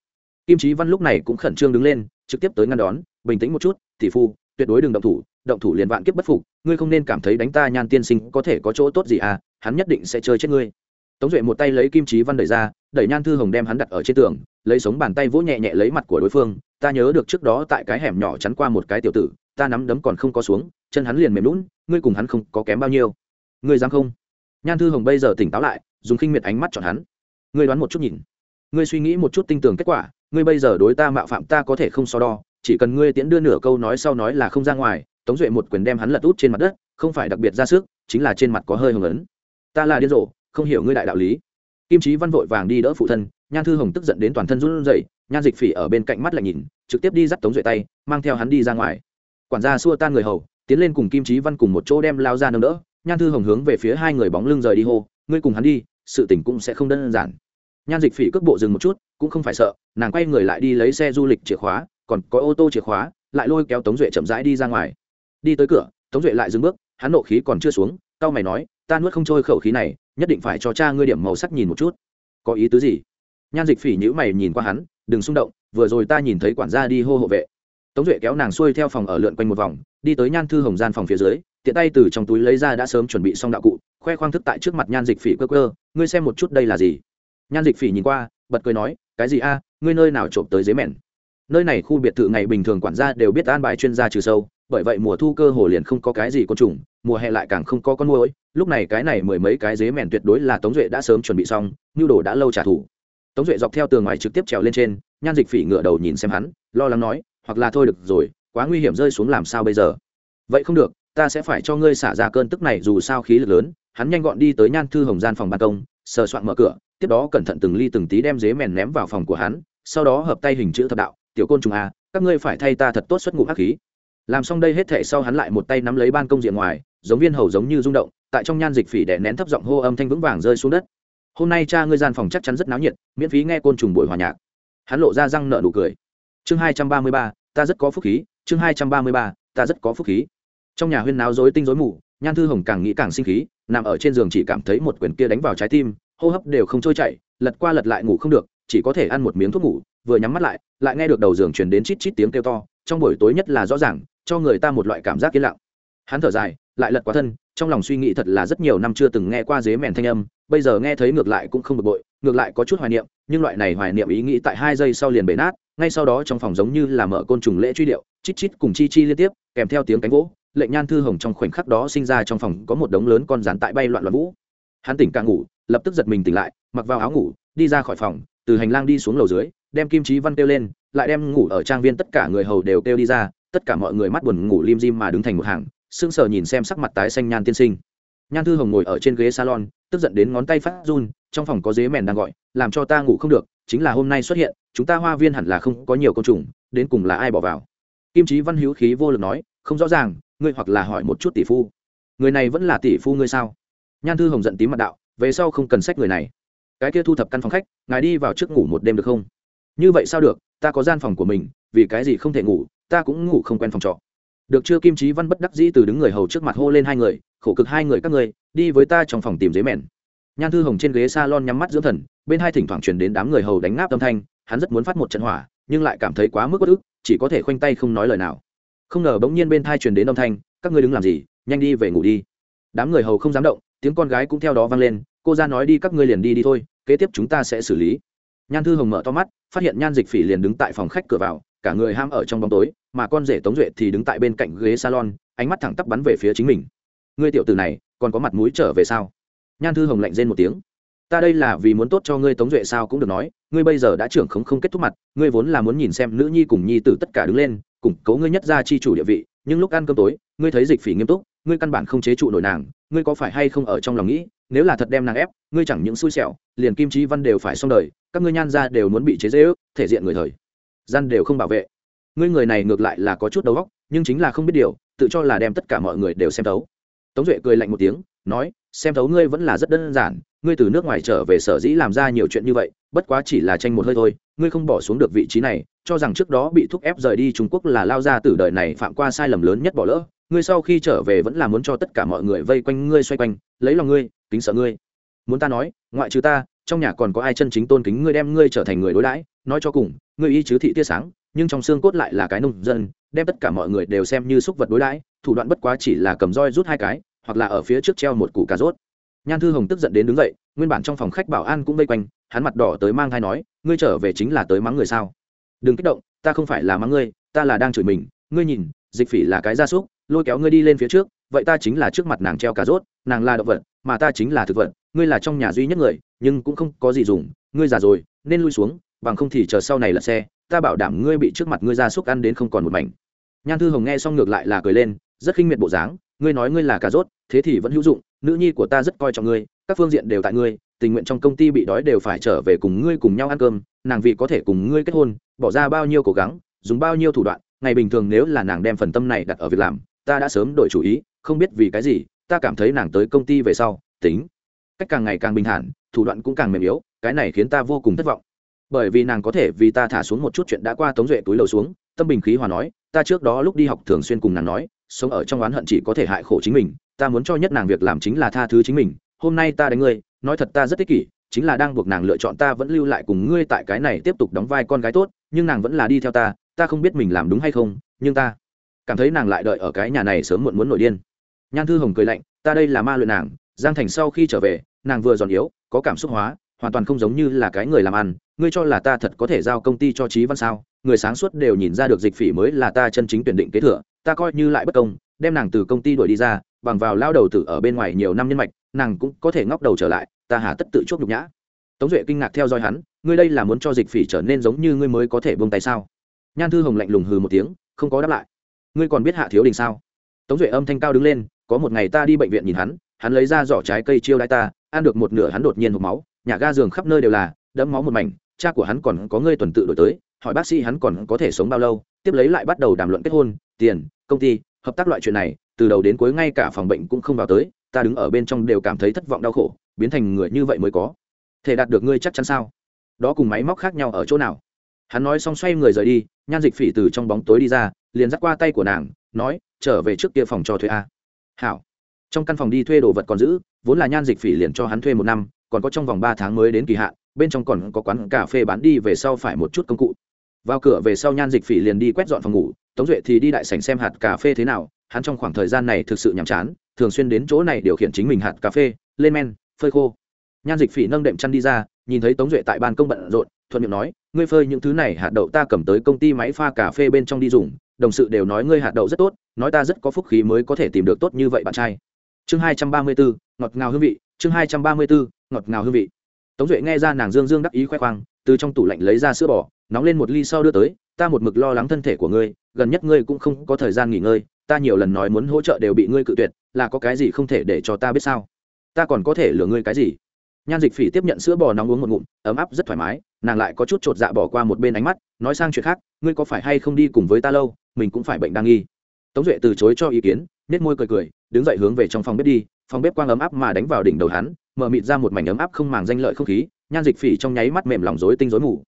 Kim trí văn lúc này cũng khẩn trương đứng lên, trực tiếp tới ngăn đón, bình tĩnh một chút, tỷ phu, tuyệt đối đừng động thủ động thủ liền vạn kiếp bất phục, ngươi không nên cảm thấy đánh ta nhan tiên sinh có thể có chỗ tốt gì à hắn nhất định sẽ chơi chết ngươi. Tống duệ một tay lấy kim trí văn đẩy ra, đẩy nhan thư hồng đem hắn đặt ở trên tường lấy sống bàn tay vỗ nhẹ nhẹ lấy mặt của đối phương, ta nhớ được trước đó tại cái hẻm nhỏ chắn qua một cái tiểu tử, ta nắm đấm còn không có xuống, chân hắn liền mềm lún ngươi cùng hắn không có kém bao nhiêu. Ngươi dám không? Nhan thư hồng bây giờ tỉnh táo lại, dùng khinh miệt ánh mắt chọn hắn. Ngươi đoán một chút nhìn. Ngươi suy nghĩ một chút tinh tường kết quả, ngươi bây giờ đối ta mạo phạm ta có thể không so đo, chỉ cần ngươi tiễn đưa nửa câu nói sau nói là không ra ngoài, tống duệ một quyền đem hắn lật út trên mặt đất, không phải đặc biệt ra sức, chính là trên mặt có hơi hồng ấn. Ta là điên rồ, không hiểu ngươi đại đạo lý. Kim trí văn vội vàng đi đỡ phụ thân nhan thư hồng tức giận đến toàn thân run rẩy, nhan dịch phỉ ở bên cạnh mắt lại nhìn, trực tiếp đi dắt tống duệ tay, mang theo hắn đi ra ngoài. Quản gia xua tan người hầu, tiến lên cùng kim trí văn cùng một chỗ đem lao ra nâng đỡ, nhan thư hồng hướng về phía hai người bóng lưng rời đi hô, ngươi cùng hắn đi, sự tình cũng sẽ không đơn giản. Nhan dịch phỉ cước bộ dừng một chút, cũng không phải sợ, nàng quay người lại đi lấy xe du lịch chìa khóa, còn có ô tô chìa khóa, lại lôi kéo tống duệ chậm rãi đi ra ngoài. Đi tới cửa, tống duệ lại dừng bước, hắn nộ khí còn chưa xuống tao mày nói, ta nuốt không trôi khẩu khí này, nhất định phải cho cha ngươi điểm màu sắc nhìn một chút. Có ý tứ gì? Nhan dịch phỉ nhữ mày nhìn qua hắn, đừng xung động, vừa rồi ta nhìn thấy quản gia đi hô hộ vệ. Tống duệ kéo nàng xuôi theo phòng ở lượn quanh một vòng, đi tới nhan thư hồng gian phòng phía dưới, tiện tay từ trong túi lấy ra đã sớm chuẩn bị xong đạo cụ, khoe khoang thức tại trước mặt nhan dịch phỉ cơ cơ ngươi xem một chút đây là gì? Nhan dịch phỉ nhìn qua, bật cười nói, cái gì a, ngươi nơi nào trộm tới dế mèn? Nơi này khu biệt thự ngày bình thường quản gia đều biết an bài chuyên gia trừ sâu, bởi vậy mùa thu cơ hồ liền không có cái gì côn trùng, mùa hè lại càng không có con môi lúc này cái này mười mấy cái dế mèn tuyệt đối là tống duệ đã sớm chuẩn bị xong, nhu đồ đã lâu trả thù tống duệ dọc theo tường ngoài trực tiếp trèo lên trên, nhan dịch phỉ ngựa đầu nhìn xem hắn, lo lắng nói, hoặc là thôi được rồi, quá nguy hiểm rơi xuống làm sao bây giờ? Vậy không được, ta sẽ phải cho ngươi xả ra cơn tức này dù sao khí lực lớn, hắn nhanh gọn đi tới nhan thư hồng gian phòng ban công, sờ soạn mở cửa, tiếp đó cẩn thận từng ly từng tí đem dế mèn ném vào phòng của hắn, sau đó hợp tay hình chữ thập đạo, tiểu côn trùng a các ngươi phải thay ta thật tốt xuất ngụ hắc khí. Làm xong đây hết thể sau hắn lại một tay nắm lấy ban công diện ngoài, giống viên hầu giống như rung động, tại trong nhan dịch phỉ đè nén thấp giọng hô âm thanh vững vàng rơi xuống đất hôm nay cha ngươi gian phòng chắc chắn rất náo nhiệt, miễn phí nghe côn trùng buổi hòa nhạc. Hắn lộ ra răng nợ nụ cười. Chương hai trăm ba mươi ba, ta rất có phúc khí. Chương hai trăm ba mươi ba, ta rất có phúc khí. Trong nhà huyên náo dối tinh dối mù, nhan thư hồng càng nghĩ càng sinh khí, nằm ở trên giường chỉ cảm thấy một quyền kia đánh vào trái tim, hô hấp đều không trôi chảy, lật qua lật lại ngủ không được, chỉ có thể ăn một miếng thuốc ngủ, vừa nhắm mắt lại lại nghe được đầu giường truyền đến chít chít tiếng kêu to, trong buổi tối nhất là rõ ràng, cho người ta một loại cảm giác yên lặng. Hắn thở dài, lại lật quá thân trong lòng suy nghĩ thật là rất nhiều năm chưa từng nghe qua dế mèn thanh âm, bây giờ nghe thấy ngược lại cũng không bực bội, ngược lại có chút hoài niệm, nhưng loại này hoài niệm ý nghĩ tại hai giây sau liền bể nát, ngay sau đó trong phòng giống như là mở côn trùng lễ truy điệu, chít chít cùng chi chi liên tiếp, kèm theo tiếng cánh gỗ lệnh nhan thư hồng trong khoảnh khắc đó sinh ra trong phòng có một đống lớn con rán tại bay loạn loạn vũ. Hắn tỉnh càng ngủ, lập tức giật mình tỉnh lại, mặc vào áo ngủ, đi ra khỏi phòng, từ hành lang đi xuống lầu dưới, đem kim trí văn kêu lên, lại đem ngủ ở trang viên tất cả người hầu đều kêu đi ra, tất cả mọi người mắt buồn ngủ lim dim mà đứng thành một hàng sững sờ nhìn xem sắc mặt tái xanh nhan tiên sinh. Nhan thư hồng ngồi ở trên ghế salon, tức giận đến ngón tay phát run, trong phòng có dế mèn đang gọi, làm cho ta ngủ không được, chính là hôm nay xuất hiện, chúng ta hoa viên hẳn là không có nhiều côn trùng, đến cùng là ai bỏ vào? Kim trí văn hữu khí vô lực nói, không rõ ràng, ngươi hoặc là hỏi một chút tỷ phu. Người này vẫn là tỷ phu ngươi sao? Nhan thư hồng giận tím mặt đạo, về sau không cần sách người này. Cái kia thu thập căn phòng khách, ngài đi vào trước ngủ một đêm được không? Như vậy sao được, ta có gian phòng của mình, vì cái gì không thể ngủ, ta cũng ngủ không quen phòng trọ được chưa? Kim trí văn bất đắc dĩ từ đứng người hầu trước mặt hô lên hai người, khổ cực hai người các ngươi, đi với ta trong phòng tìm giấy mèn. Nhan thư hồng trên ghế s a lon nhắm mắt dưỡng thần, bên hai thỉnh thoảng truyền đến đám người hầu đánh ngáp âm thanh, hắn rất muốn phát một trận hỏa, nhưng lại cảm thấy quá mức bất ức, chỉ có thể khoanh tay không nói lời nào. Không ngờ bỗng nhiên bên thai truyền đến âm thanh, các ngươi đứng làm gì, nhanh đi về ngủ đi. Đám người hầu không dám động, tiếng con gái cũng theo đó vang lên, cô ra nói đi các ngươi liền đi đi thôi, kế tiếp chúng ta sẽ xử lý. Nhan thư hồng mở to mắt, phát hiện nhan dịch phỉ liền đứng tại phòng khách cửa vào, cả người ham ở trong bóng tối mà con rể tống duệ thì đứng tại bên cạnh ghế salon, ánh mắt thẳng tắp bắn về phía chính mình. Ngươi tiểu tử này, còn có mặt mũi trở về sao? Nhan thư hồng lạnh rên một tiếng. Ta đây là vì muốn tốt cho ngươi tống duệ sao cũng được nói, ngươi bây giờ đã trưởng không không kết thúc mặt, ngươi vốn là muốn nhìn xem nữ nhi cùng nhi tử tất cả đứng lên củng cố ngươi nhất ra chi chủ địa vị, nhưng lúc ăn cơm tối, ngươi thấy dịch phỉ nghiêm túc, ngươi căn bản không chế trụ nổi nàng, ngươi có phải hay không ở trong lòng nghĩ, nếu là thật đem nàng ép, ngươi chẳng những xui xẻo, liền kim trí văn đều phải xong đời, các ngươi nhan ra đều muốn bị chế dễ ước thể diện người thời gian đều không bảo vệ ngươi người này ngược lại là có chút đầu óc, nhưng chính là không biết điều, tự cho là đem tất cả mọi người đều xem thấu. Tống duệ cười lạnh một tiếng, nói, xem thấu ngươi vẫn là rất đơn giản, ngươi từ nước ngoài trở về sở dĩ làm ra nhiều chuyện như vậy, bất quá chỉ là tranh một hơi thôi, ngươi không bỏ xuống được vị trí này, cho rằng trước đó bị thúc ép rời đi trung quốc là lao ra từ đời này phạm qua sai lầm lớn nhất bỏ lỡ, ngươi sau khi trở về vẫn là muốn cho tất cả mọi người vây quanh ngươi xoay quanh, lấy lòng ngươi, kính sợ ngươi. Muốn ta nói, ngoại trừ ta, trong nhà còn có ai chân chính tôn kính ngươi đem ngươi trở thành người đối đãi, nói cho cùng, ngươi y chứ thị tia sáng nhưng trong xương cốt lại là cái nông dân, đem tất cả mọi người đều xem như xúc vật đối đãi, thủ đoạn bất quá chỉ là cầm roi rút hai cái, hoặc là ở phía trước treo một củ cà rốt. Nhan thư hồng tức giận đến đứng dậy, nguyên bản trong phòng khách bảo an cũng vây quanh, hắn mặt đỏ tới mang thai nói, ngươi trở về chính là tới mắng người sao? Đừng kích động, ta không phải là mắng ngươi, ta là đang chửi mình, ngươi nhìn, dịch phỉ là cái gia súc, lôi kéo ngươi đi lên phía trước, vậy ta chính là trước mặt nàng treo cà rốt, nàng là động vật, mà ta chính là thực vật, ngươi là trong nhà duy nhất người, nhưng cũng không có gì dùng, ngươi già rồi, nên lui xuống, bằng không thì chờ sau này là xe ta bảo đảm ngươi bị trước mặt ngươi ra súc ăn đến không còn một mảnh. Nhan thư hồng nghe xong ngược lại là cười lên, rất khinh miệt bộ dáng, ngươi nói ngươi là cà rốt, thế thì vẫn hữu dụng, nữ nhi của ta rất coi trọng ngươi, các phương diện đều tại ngươi, tình nguyện trong công ty bị đói đều phải trở về cùng ngươi cùng nhau ăn cơm, nàng vì có thể cùng ngươi kết hôn, bỏ ra bao nhiêu cố gắng, dùng bao nhiêu thủ đoạn, ngày bình thường nếu là nàng đem phần tâm này đặt ở việc làm, ta đã sớm đổi chủ ý, không biết vì cái gì, ta cảm thấy nàng tới công ty về sau, tính cách càng ngày càng bình thản, thủ đoạn cũng càng mềm yếu, cái này khiến ta vô cùng thất vọng bởi vì nàng có thể vì ta thả xuống một chút chuyện đã qua tống duệ túi lầu xuống, tâm bình khí hòa nói, ta trước đó lúc đi học thường xuyên cùng nàng nói, sống ở trong oán hận chỉ có thể hại khổ chính mình, ta muốn cho nhất nàng việc làm chính là tha thứ chính mình, hôm nay ta đánh ngươi, nói thật ta rất ích kỷ, chính là đang buộc nàng lựa chọn ta vẫn lưu lại cùng ngươi tại cái này tiếp tục đóng vai con gái tốt, nhưng nàng vẫn là đi theo ta ta không biết mình làm đúng hay không, nhưng ta cảm thấy nàng lại đợi ở cái nhà này sớm muộn muốn nổi điên. Nhan thư hồng cười lạnh, ta đây là ma luyện nàng, giang thành sau khi trở về, nàng vừa giòn yếu, có cảm xúc hóa hoàn toàn không giống như là cái người làm ăn, ngươi cho là ta thật có thể giao công ty cho trí văn sao? Người sáng suốt đều nhìn ra được dịch phỉ mới là ta chân chính tuyển định kế thừa, ta coi như lại bất công, đem nàng từ công ty đuổi đi ra, bằng vào lao đầu tử ở bên ngoài nhiều năm nhân mạch, nàng cũng có thể ngóc đầu trở lại, ta hà tất tự chuốc nhục nhã. Tống duệ kinh ngạc theo dõi hắn, ngươi đây là muốn cho dịch phỉ trở nên giống như ngươi mới có thể buông tay sao? Nhan thư hồng lạnh lùng hừ một tiếng, không có đáp lại. Ngươi còn biết hạ thiếu đình sao? Tống duệ âm thanh cao đứng lên, có một ngày ta đi bệnh viện nhìn hắn hắn lấy ra giỏ trái cây chiêu đãi ta, ăn được một nửa hắn đột nhiên hộp máu nhà ga giường khắp nơi đều là, đẫm máu một mảnh, cha của hắn còn có ngươi tuần tự đổi tới, hỏi bác sĩ hắn còn có thể sống bao lâu, tiếp lấy lại bắt đầu đàm luận kết hôn, tiền, công ty, hợp tác loại chuyện này, từ đầu đến cuối ngay cả phòng bệnh cũng không vào tới, ta đứng ở bên trong đều cảm thấy thất vọng đau khổ, biến thành người như vậy mới có. Thể đạt được ngươi chắc chắn sao? Đó cùng máy móc khác nhau ở chỗ nào? Hắn nói xong xoay người rời đi, nhan dịch phỉ từ trong bóng tối đi ra, liền dắt qua tay của nàng, nói, trở về trước kia phòng cho thuê a. Hảo. Trong căn phòng đi thuê đồ vật còn giữ, vốn là nhan dịch phỉ liền cho hắn thuê một năm còn có trong vòng ba tháng mới đến kỳ hạn, bên trong còn có quán cà phê bán đi về sau phải một chút công cụ. Vào cửa về sau nhan dịch phỉ liền đi quét dọn phòng ngủ, tống duệ thì đi đại sảnh xem hạt cà phê thế nào, hắn trong khoảng thời gian này thực sự nhàm chán, thường xuyên đến chỗ này điều khiển chính mình hạt cà phê, lên men, phơi khô. Nhan dịch phỉ nâng đệm chăn đi ra, nhìn thấy tống duệ tại ban công bận rộn, thuận miệng nói, ngươi phơi những thứ này, hạt đậu ta cầm tới công ty máy pha cà phê bên trong đi dùng, đồng sự đều nói ngươi hạt đậu rất tốt, nói ta rất có phúc khí mới có thể tìm được tốt như vậy bạn trai. Chương hai trăm ba mươi bốn, ngọt ngào hương vị chương hai trăm ba mươi bốn, ngọt ngào hương vị. Tống duệ nghe ra nàng dương dương đắc ý khoe khoang, từ trong tủ lạnh lấy ra sữa bò, nóng lên một ly sau đưa tới, ta một mực lo lắng thân thể của ngươi, gần nhất ngươi cũng không có thời gian nghỉ ngơi, ta nhiều lần nói muốn hỗ trợ đều bị ngươi cự tuyệt, là có cái gì không thể để cho ta biết sao? Ta còn có thể lừa ngươi cái gì? Nhan dịch phỉ tiếp nhận sữa bò nóng uống một ngụm, ấm áp rất thoải mái, nàng lại có chút chột dạ bỏ qua một bên ánh mắt, nói sang chuyện khác, ngươi có phải hay không đi cùng với ta lâu, mình cũng phải bệnh đang nghi. Tống duệ từ chối cho ý kiến nết môi cười cười, đứng dậy hướng về trong phòng bếp đi phòng bếp quang ấm áp mà đánh vào đỉnh đầu hắn, mở mịt ra một mảnh ấm áp không màng danh lợi không khí, nhan dịch phỉ trong nháy mắt mềm lòng rối tinh rối mù.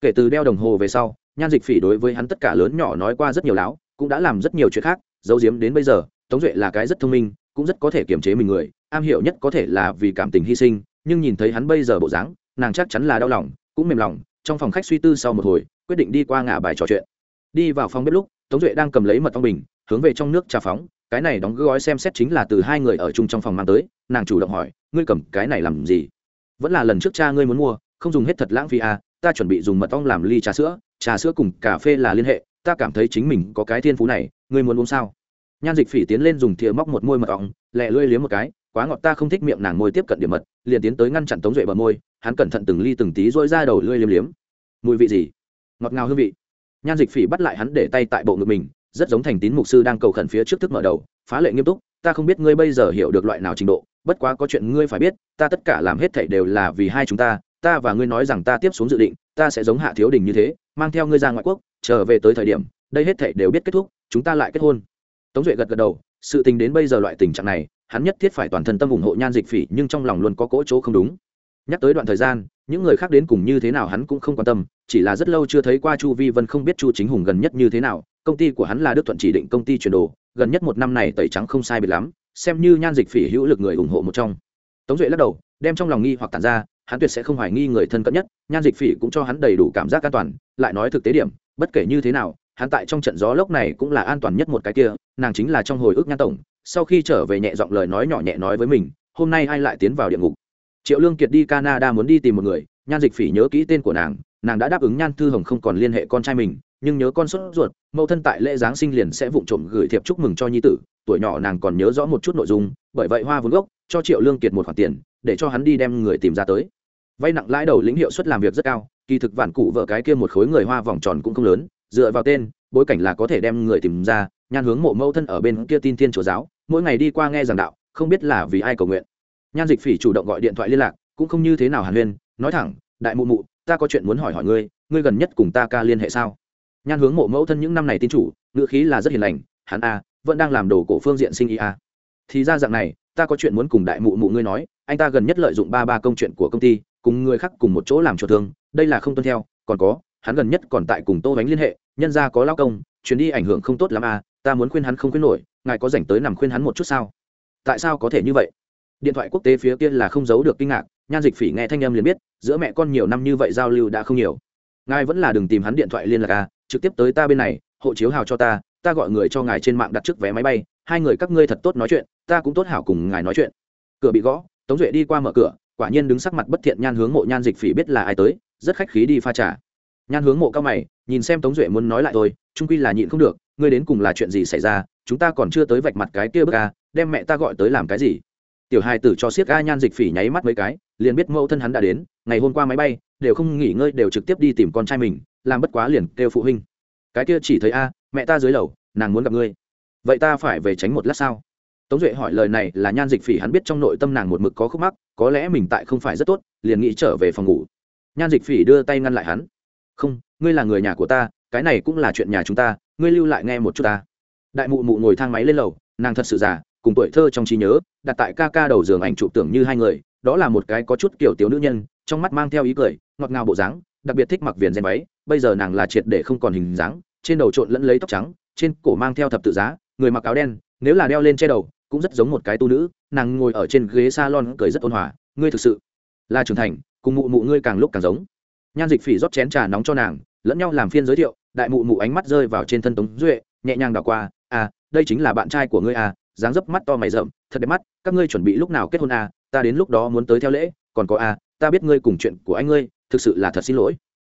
Kể từ đeo đồng hồ về sau, nhan dịch phỉ đối với hắn tất cả lớn nhỏ nói qua rất nhiều láo, cũng đã làm rất nhiều chuyện khác, giấu giếm đến bây giờ, tống duệ là cái rất thông minh, cũng rất có thể kiềm chế mình người, am hiểu nhất có thể là vì cảm tình hy sinh, nhưng nhìn thấy hắn bây giờ bộ dáng, nàng chắc chắn là đau lòng, cũng mềm lòng, trong phòng khách suy tư sau một hồi, quyết định đi qua ngả bài trò chuyện. Đi vào phòng bếp lúc, tống duệ đang cầm lấy mật ong bình, hướng về trong nước trà phóng cái này đóng gói xem xét chính là từ hai người ở chung trong phòng mang tới, nàng chủ động hỏi, ngươi cầm cái này làm gì? Vẫn là lần trước cha ngươi muốn mua, không dùng hết thật lãng phí à ta chuẩn bị dùng mật ong làm ly trà sữa trà sữa cùng cà phê là liên hệ, ta cảm thấy chính mình có cái thiên phú này, ngươi muốn uống sao? Nhan dịch phỉ tiến lên dùng thìa móc một môi mật ong, lẹ lưỡi liếm một cái, quá ngọt, ta không thích miệng nàng môi tiếp cận điểm mật, liền tiến tới ngăn chặn tống duệ bờ môi, hắn cẩn thận từng ly từng tí dỗi ra đầu lưỡi liếm liếm. Mùi vị gì? Ngọt ngào hương vị. Nhan dịch phỉ bắt lại hắn để tay tại bộ ngực mình rất giống thành tín mục sư đang cầu khẩn phía trước thức mở đầu, phá lệ nghiêm túc, ta không biết ngươi bây giờ hiểu được loại nào trình độ, bất quá có chuyện ngươi phải biết, ta tất cả làm hết thảy đều là vì hai chúng ta ta và ngươi nói rằng ta tiếp xuống dự định, ta sẽ giống hạ thiếu đình như thế, mang theo ngươi ra ngoại quốc, trở về tới thời điểm, đây hết thảy đều biết kết thúc, chúng ta lại kết hôn. Tống duệ gật gật đầu, sự tình đến bây giờ loại tình trạng này, hắn nhất thiết phải toàn thân tâm ủng hộ nhan dịch phỉ, nhưng trong lòng luôn có cỗ chỗ không đúng. Nhắc tới đoạn thời gian, những người khác đến cùng như thế nào hắn cũng không quan tâm, chỉ là rất lâu chưa thấy qua chu vi vân không biết chu chính hùng gần nhất như thế nào công ty của hắn là đức thuận chỉ định công ty chuyển đồ, gần nhất một năm này tẩy trắng không sai biệt lắm, xem như nhan dịch phỉ hữu lực người ủng hộ một trong. Tống duệ lắc đầu, đem trong lòng nghi hoặc tàn ra, hắn tuyệt sẽ không hoài nghi người thân cận nhất, nhan dịch phỉ cũng cho hắn đầy đủ cảm giác an toàn, lại nói thực tế điểm, bất kể như thế nào, hắn tại trong trận gió lốc này cũng là an toàn nhất một cái kia, nàng chính là trong hồi ức nhan tổng, sau khi trở về nhẹ giọng lời nói nhỏ nhẹ nói với mình, hôm nay ai lại tiến vào địa ngục? Triệu lương kiệt đi canada muốn đi tìm một người, nhan dịch phỉ nhớ kỹ tên của nàng nàng đã đáp ứng nhan thư hồng không còn liên hệ con trai mình nhưng nhớ con sốt ruột, mẫu thân tại lễ giáng sinh liền sẽ vụng trộm gửi thiệp chúc mừng cho nhi tử, tuổi nhỏ nàng còn nhớ rõ một chút nội dung, bởi vậy hoa vốn gốc, cho triệu lương kiệt một khoản tiền, để cho hắn đi đem người tìm ra tới. Vay nặng lãi đầu lĩnh hiệu suất làm việc rất cao, kỳ thực vạn cụ vợ cái kia một khối người hoa vòng tròn cũng không lớn, dựa vào tên, bối cảnh là có thể đem người tìm ra, nhan hướng mộ mẫu thân ở bên kia tin thiên chúa giáo, mỗi ngày đi qua nghe giảng đạo, không biết là vì ai cầu nguyện. Nhan dịch phỉ chủ động gọi điện thoại liên lạc, cũng không như thế nào hàn huyên, nói thẳng, đại mụ mụ, ta có chuyện muốn hỏi hỏi ngươi ngươi gần nhất cùng ta ca liên hệ sao? Nhan hướng mộ mẫu thân những năm này tin chủ, ngữ khí là rất hiền lành, hắn a, vẫn đang làm đồ cổ phương diện sinh ý a. Thì ra dạng này, ta có chuyện muốn cùng đại mụ mụ ngươi nói, anh ta gần nhất lợi dụng ba ba công chuyện của công ty, cùng người khác cùng một chỗ làm cho thương, đây là không tuân theo, còn có, hắn gần nhất còn tại cùng tô bánh liên hệ, nhân ra có lao công, chuyến đi ảnh hưởng không tốt lắm a, ta muốn khuyên hắn không khuyên nổi, ngài có dành tới nằm khuyên hắn một chút sao? Tại sao có thể như vậy? Điện thoại quốc tế phía kia là không giấu được kinh ngạc, nhan dịch phỉ nghe thanh âm liền biết, giữa mẹ con nhiều năm như vậy giao lưu đã không nhiều ngài vẫn là đừng tìm hắn điện thoại liên lạc à trực tiếp tới ta bên này, hộ chiếu hào cho ta ta gọi người cho ngài trên mạng đặt trước vé máy bay, hai người các ngươi thật tốt nói chuyện, ta cũng tốt hảo cùng ngài nói chuyện. Cửa bị gõ, tống duệ đi qua mở cửa, quả nhiên đứng sắc mặt bất thiện nhan hướng mộ nhan dịch phỉ biết là ai tới, rất khách khí đi pha trà. Nhan hướng mộ cao mày, nhìn xem tống duệ muốn nói lại thôi trung quy là nhịn không được, ngươi đến cùng là chuyện gì xảy ra, chúng ta còn chưa tới vạch mặt cái kia bức a đem mẹ ta gọi tới làm cái gì? Tiểu hai tử cho siết a nhan dịch phỉ nháy mắt mấy cái, liền biết mẫu thân hắn đã đến, ngày hôm qua máy bay đều không nghỉ ngơi đều trực tiếp đi tìm con trai mình, làm bất quá liền kêu phụ huynh. Cái kia chỉ thấy a, mẹ ta dưới lầu, nàng muốn gặp ngươi. Vậy ta phải về tránh một lát sao? Tống duệ hỏi lời này là nhan dịch phỉ hắn biết trong nội tâm nàng một mực có khúc mắc, có lẽ mình tại không phải rất tốt, liền nghĩ trở về phòng ngủ. Nhan dịch phỉ đưa tay ngăn lại hắn. Không, ngươi là người nhà của ta, cái này cũng là chuyện nhà chúng ta, ngươi lưu lại nghe một chút ta. Đại mụ mụ ngồi thang máy lên lầu, nàng thật sự già, cùng tuổi thơ trong trí nhớ, đặt tại ca ca đầu giường ảnh chụp tưởng như hai người, đó là một cái có chút kiểu tiểu nữ nhân, trong mắt mang theo ý cười ngọt ngào bộ dáng, đặc biệt thích mặc viền gen váy, bây giờ nàng là triệt để không còn hình dáng, trên đầu trộn lẫn lấy tóc trắng, trên cổ mang theo thập tự giá, người mặc áo đen, nếu là đeo lên che đầu, cũng rất giống một cái tu nữ, nàng ngồi ở trên ghế salon cười rất ôn hòa, ngươi thực sự là trưởng thành, cùng mụ mụ ngươi càng lúc càng giống. Nhan dịch phỉ rót chén trà nóng cho nàng, lẫn nhau làm phiên giới thiệu, đại mụ mụ ánh mắt rơi vào trên thân tống duệ, nhẹ nhàng đảo qua à đây chính là bạn trai của ngươi à dáng dấp mắt to mày rậm, thật đẹp mắt, các ngươi chuẩn bị lúc nào kết hôn à ta đến lúc đó muốn tới theo lễ, còn có à ta biết ngươi cùng chuyện của anh ngươi thực sự là thật xin lỗi.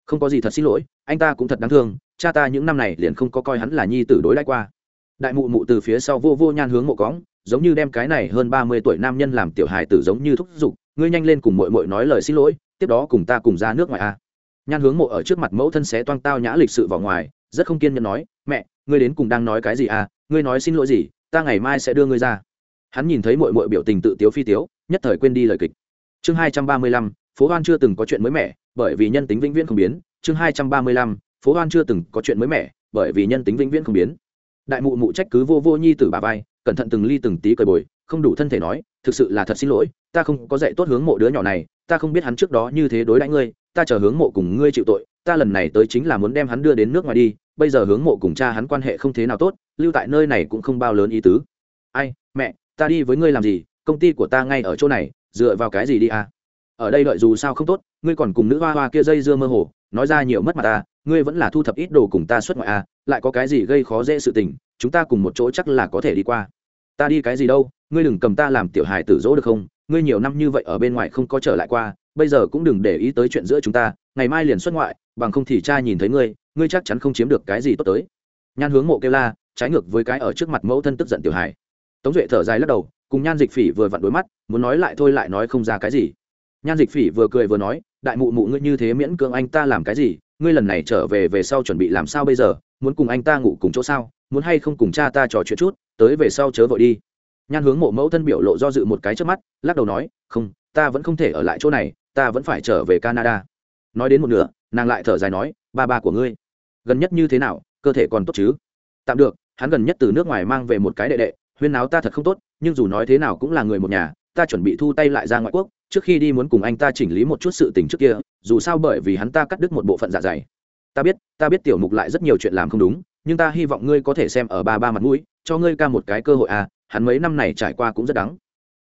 Không có gì thật xin lỗi, anh ta cũng thật đáng thương, cha ta những năm này liền không có coi hắn là nhi tử đối đãi qua. Đại mụ mụ từ phía sau vô vô nhan hướng mộ cóng giống như đem cái này hơn ba mươi tuổi nam nhân làm tiểu hài tử giống như thúc giục, ngươi nhanh lên cùng mội mội nói lời xin lỗi, tiếp đó cùng ta cùng ra nước ngoài a. À. nhan hướng mộ ở trước mặt mẫu thân xé toang tao nhã lịch sự vào ngoài, rất không kiên nhẫn nói, mẹ, ngươi đến cùng đang nói cái gì à? Ngươi nói xin lỗi gì? Ta ngày mai sẽ đưa ngươi ra. Hắn nhìn thấy mội mội biểu tình tự tiếu phi tiếu, nhất thời quên đi lời kịch. Chương hai trăm ba mươi lăm, phố hoan chưa từng có chuyện mới mẻ bởi vì nhân tính vĩnh viễn không biến, chương hai trăm ba mươi lăm, phố hoan chưa từng có chuyện mới mẻ, bởi vì nhân tính vĩnh viễn không biến. Đại mụ mụ trách cứ vô vô nhi tử bà vai, cẩn thận từng ly từng tí cởi bồi, không đủ thân thể nói, thực sự là thật xin lỗi, ta không có dạy tốt hướng mộ đứa nhỏ này, ta không biết hắn trước đó như thế đối đãi ngươi, ta chờ hướng mộ cùng ngươi chịu tội, ta lần này tới chính là muốn đem hắn đưa đến nước ngoài đi, bây giờ hướng mộ cùng cha hắn quan hệ không thế nào tốt, lưu tại nơi này cũng không bao lớn ý tứ. Ai, mẹ, ta đi với ngươi làm gì, công ty của ta ngay ở chỗ này, dựa vào cái gì đi à? Ở đây đợi dù sao không tốt, ngươi còn cùng nữ hoa hoa kia dây dưa mơ hồ, nói ra nhiều mất mặt ta, ngươi vẫn là thu thập ít đồ cùng ta xuất ngoại à lại có cái gì gây khó dễ sự tình, chúng ta cùng một chỗ chắc là có thể đi qua. Ta đi cái gì đâu, ngươi đừng cầm ta làm tiểu hài tử dỗ được không? Ngươi nhiều năm như vậy ở bên ngoài không có trở lại qua, bây giờ cũng đừng để ý tới chuyện giữa chúng ta, ngày mai liền xuất ngoại, bằng không thì cha nhìn thấy ngươi ngươi chắc chắn không chiếm được cái gì tốt tới. Nhan hướng mộ kêu la, trái ngược với cái ở trước mặt mẫu thân tức giận tiểu hài. Tống duệ thở dài lắc đầu, cùng nhan dịch phỉ vừa vặn đối mắt, muốn nói lại thôi lại nói không ra cái gì nhan dịch phỉ vừa cười vừa nói, đại mụ mụ ngươi như thế miễn cưỡng anh ta làm cái gì? Ngươi lần này trở về về sau chuẩn bị làm sao bây giờ? Muốn cùng anh ta ngủ cùng chỗ sao? Muốn hay không cùng cha ta trò chuyện chút? Tới về sau chớ vội đi. Nhan hướng mộ mẫu thân biểu lộ do dự một cái trước mắt, lắc đầu nói, không, ta vẫn không thể ở lại chỗ này, ta vẫn phải trở về canada. Nói đến một nửa, nàng lại thở dài nói, ba ba của ngươi, gần nhất như thế nào? Cơ thể còn tốt chứ? Tạm được, hắn gần nhất từ nước ngoài mang về một cái đệ đệ, huyên náo ta thật không tốt, nhưng dù nói thế nào cũng là người một nhà ta chuẩn bị thu tay lại ra ngoại quốc, trước khi đi muốn cùng anh ta chỉnh lý một chút sự tình trước kia, dù sao bởi vì hắn ta cắt đứt một bộ phận dạ dày. Ta biết ta biết tiểu mục lại rất nhiều chuyện làm không đúng, nhưng ta hy vọng ngươi có thể xem ở ba ba mặt mũi, cho ngươi ca một cái cơ hội à hắn mấy năm này trải qua cũng rất đắng.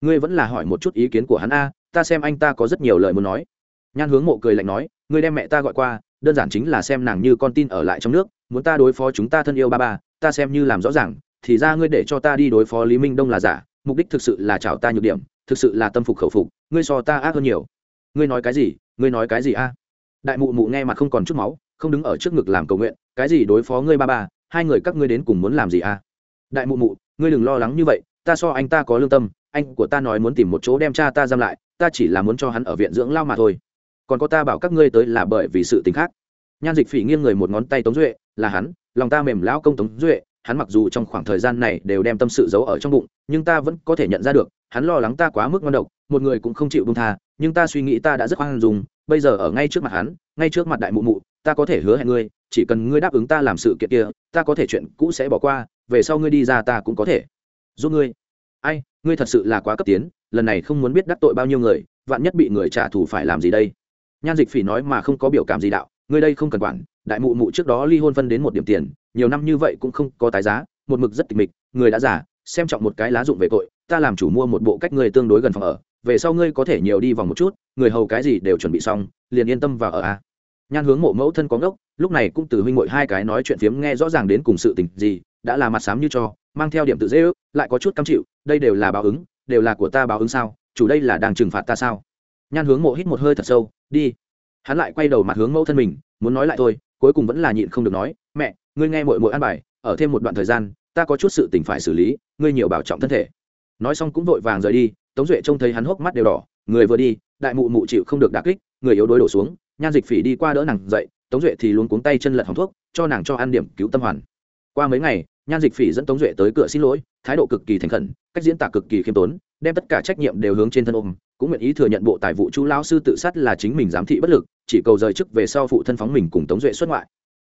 Ngươi vẫn là hỏi một chút ý kiến của hắn a, ta xem anh ta có rất nhiều lời muốn nói. Nhan hướng mộ cười lạnh nói, ngươi đem mẹ ta gọi qua, đơn giản chính là xem nàng như con tin ở lại trong nước, muốn ta đối phó chúng ta thân yêu ba ba, ta xem như làm rõ ràng, thì ra ngươi để cho ta đi đối phó lý minh đông là giả mục đích thực sự là chảo ta nhược điểm, thực sự là tâm phục khẩu phục, ngươi so ta ác hơn nhiều. Ngươi nói cái gì, ngươi nói cái gì a? Đại mụ mụ nghe mặt không còn chút máu, không đứng ở trước ngực làm cầu nguyện, cái gì đối phó ngươi ba ba, hai người các ngươi đến cùng muốn làm gì a? Đại mụ mụ, ngươi đừng lo lắng như vậy, ta so anh ta có lương tâm, anh của ta nói muốn tìm một chỗ đem cha ta giam lại, ta chỉ là muốn cho hắn ở viện dưỡng lao mà thôi. Còn có ta bảo các ngươi tới là bởi vì sự t ì n h khác. Nhan dịch phỉ nghiêng người một ngón tay tống duệ, là hắn, lòng ta mềm lão công tống duệ hắn mặc dù trong khoảng thời gian này đều đem tâm sự giấu ở trong bụng, nhưng ta vẫn có thể nhận ra được, hắn lo lắng ta quá mức ngon độc, một người cũng không chịu bông tha, nhưng ta suy nghĩ ta đã rất hoang dùng bây giờ ở ngay trước mặt hắn, ngay trước mặt đại mụ mụ, ta có thể hứa hẹn ngươi, chỉ cần ngươi đáp ứng ta làm sự kiện kia, ta có thể chuyện cũ sẽ bỏ qua, về sau ngươi đi ra ta cũng có thể. Giúp ngươi. Ai, ngươi thật sự là quá cấp tiến, lần này không muốn biết đắc tội bao nhiêu người, vạn nhất bị người trả thù phải làm gì đây? Nhan dịch phỉ nói mà không có biểu cảm gì đạo, ngươi đây không cần quản, đại mụ mụ trước đó ly hôn phân đến một điểm tiền nhiều năm như vậy cũng không có tái giá, một mực rất tịch mịch, người đã giả xem trọng một cái lá dụng về tội, ta làm chủ mua một bộ cách người tương đối gần phòng ở, về sau ngươi có thể nhiều đi vòng một chút, người hầu cái gì đều chuẩn bị xong, liền yên tâm vào ở a. Nhan hướng mộ mẫu thân có ngốc, lúc này cũng từ huynh ngội hai cái nói chuyện phiếm nghe rõ ràng đến cùng sự tình gì, đã là mặt sám như cho, mang theo điểm tự dễ ước, lại có chút cam chịu, đây đều là báo ứng, đều là của ta báo ứng sao, chủ đây là đang trừng phạt ta sao? Nhan hướng mộ hít một hơi thật sâu, đi. Hắn lại quay đầu mặt hướng mẫu thân mình, muốn nói lại thôi, cuối cùng vẫn là nhịn không được nói, mẹ ngươi nghe mội mội ăn bài, ở thêm một đoạn thời gian, ta có chút sự tình phải xử lý, ngươi nhiều bảo trọng thân thể. Nói xong cũng vội vàng rời đi, tống duệ trông thấy hắn hốc mắt đều đỏ, người vừa đi, đại mụ mụ chịu không được đà kích, người yếu đuối đổ xuống, nhan dịch phỉ đi qua đỡ nàng dậy, tống duệ thì luôn cuống tay chân lật hòng thuốc, cho nàng cho ăn điểm cứu tâm hoàn. Qua mấy ngày, nhan dịch phỉ dẫn tống duệ tới cửa xin lỗi, thái độ cực kỳ thành khẩn, cách diễn tả cực kỳ khiêm tốn, đem tất cả trách nhiệm đều hướng trên thân ôm, cũng nguyện ý thừa nhận bộ tài vụ chu lão sư tự sát là chính mình giám thị bất lực, chỉ cầu rời chức về sau phụ thân phóng mình cùng tống duệ xuất ngoại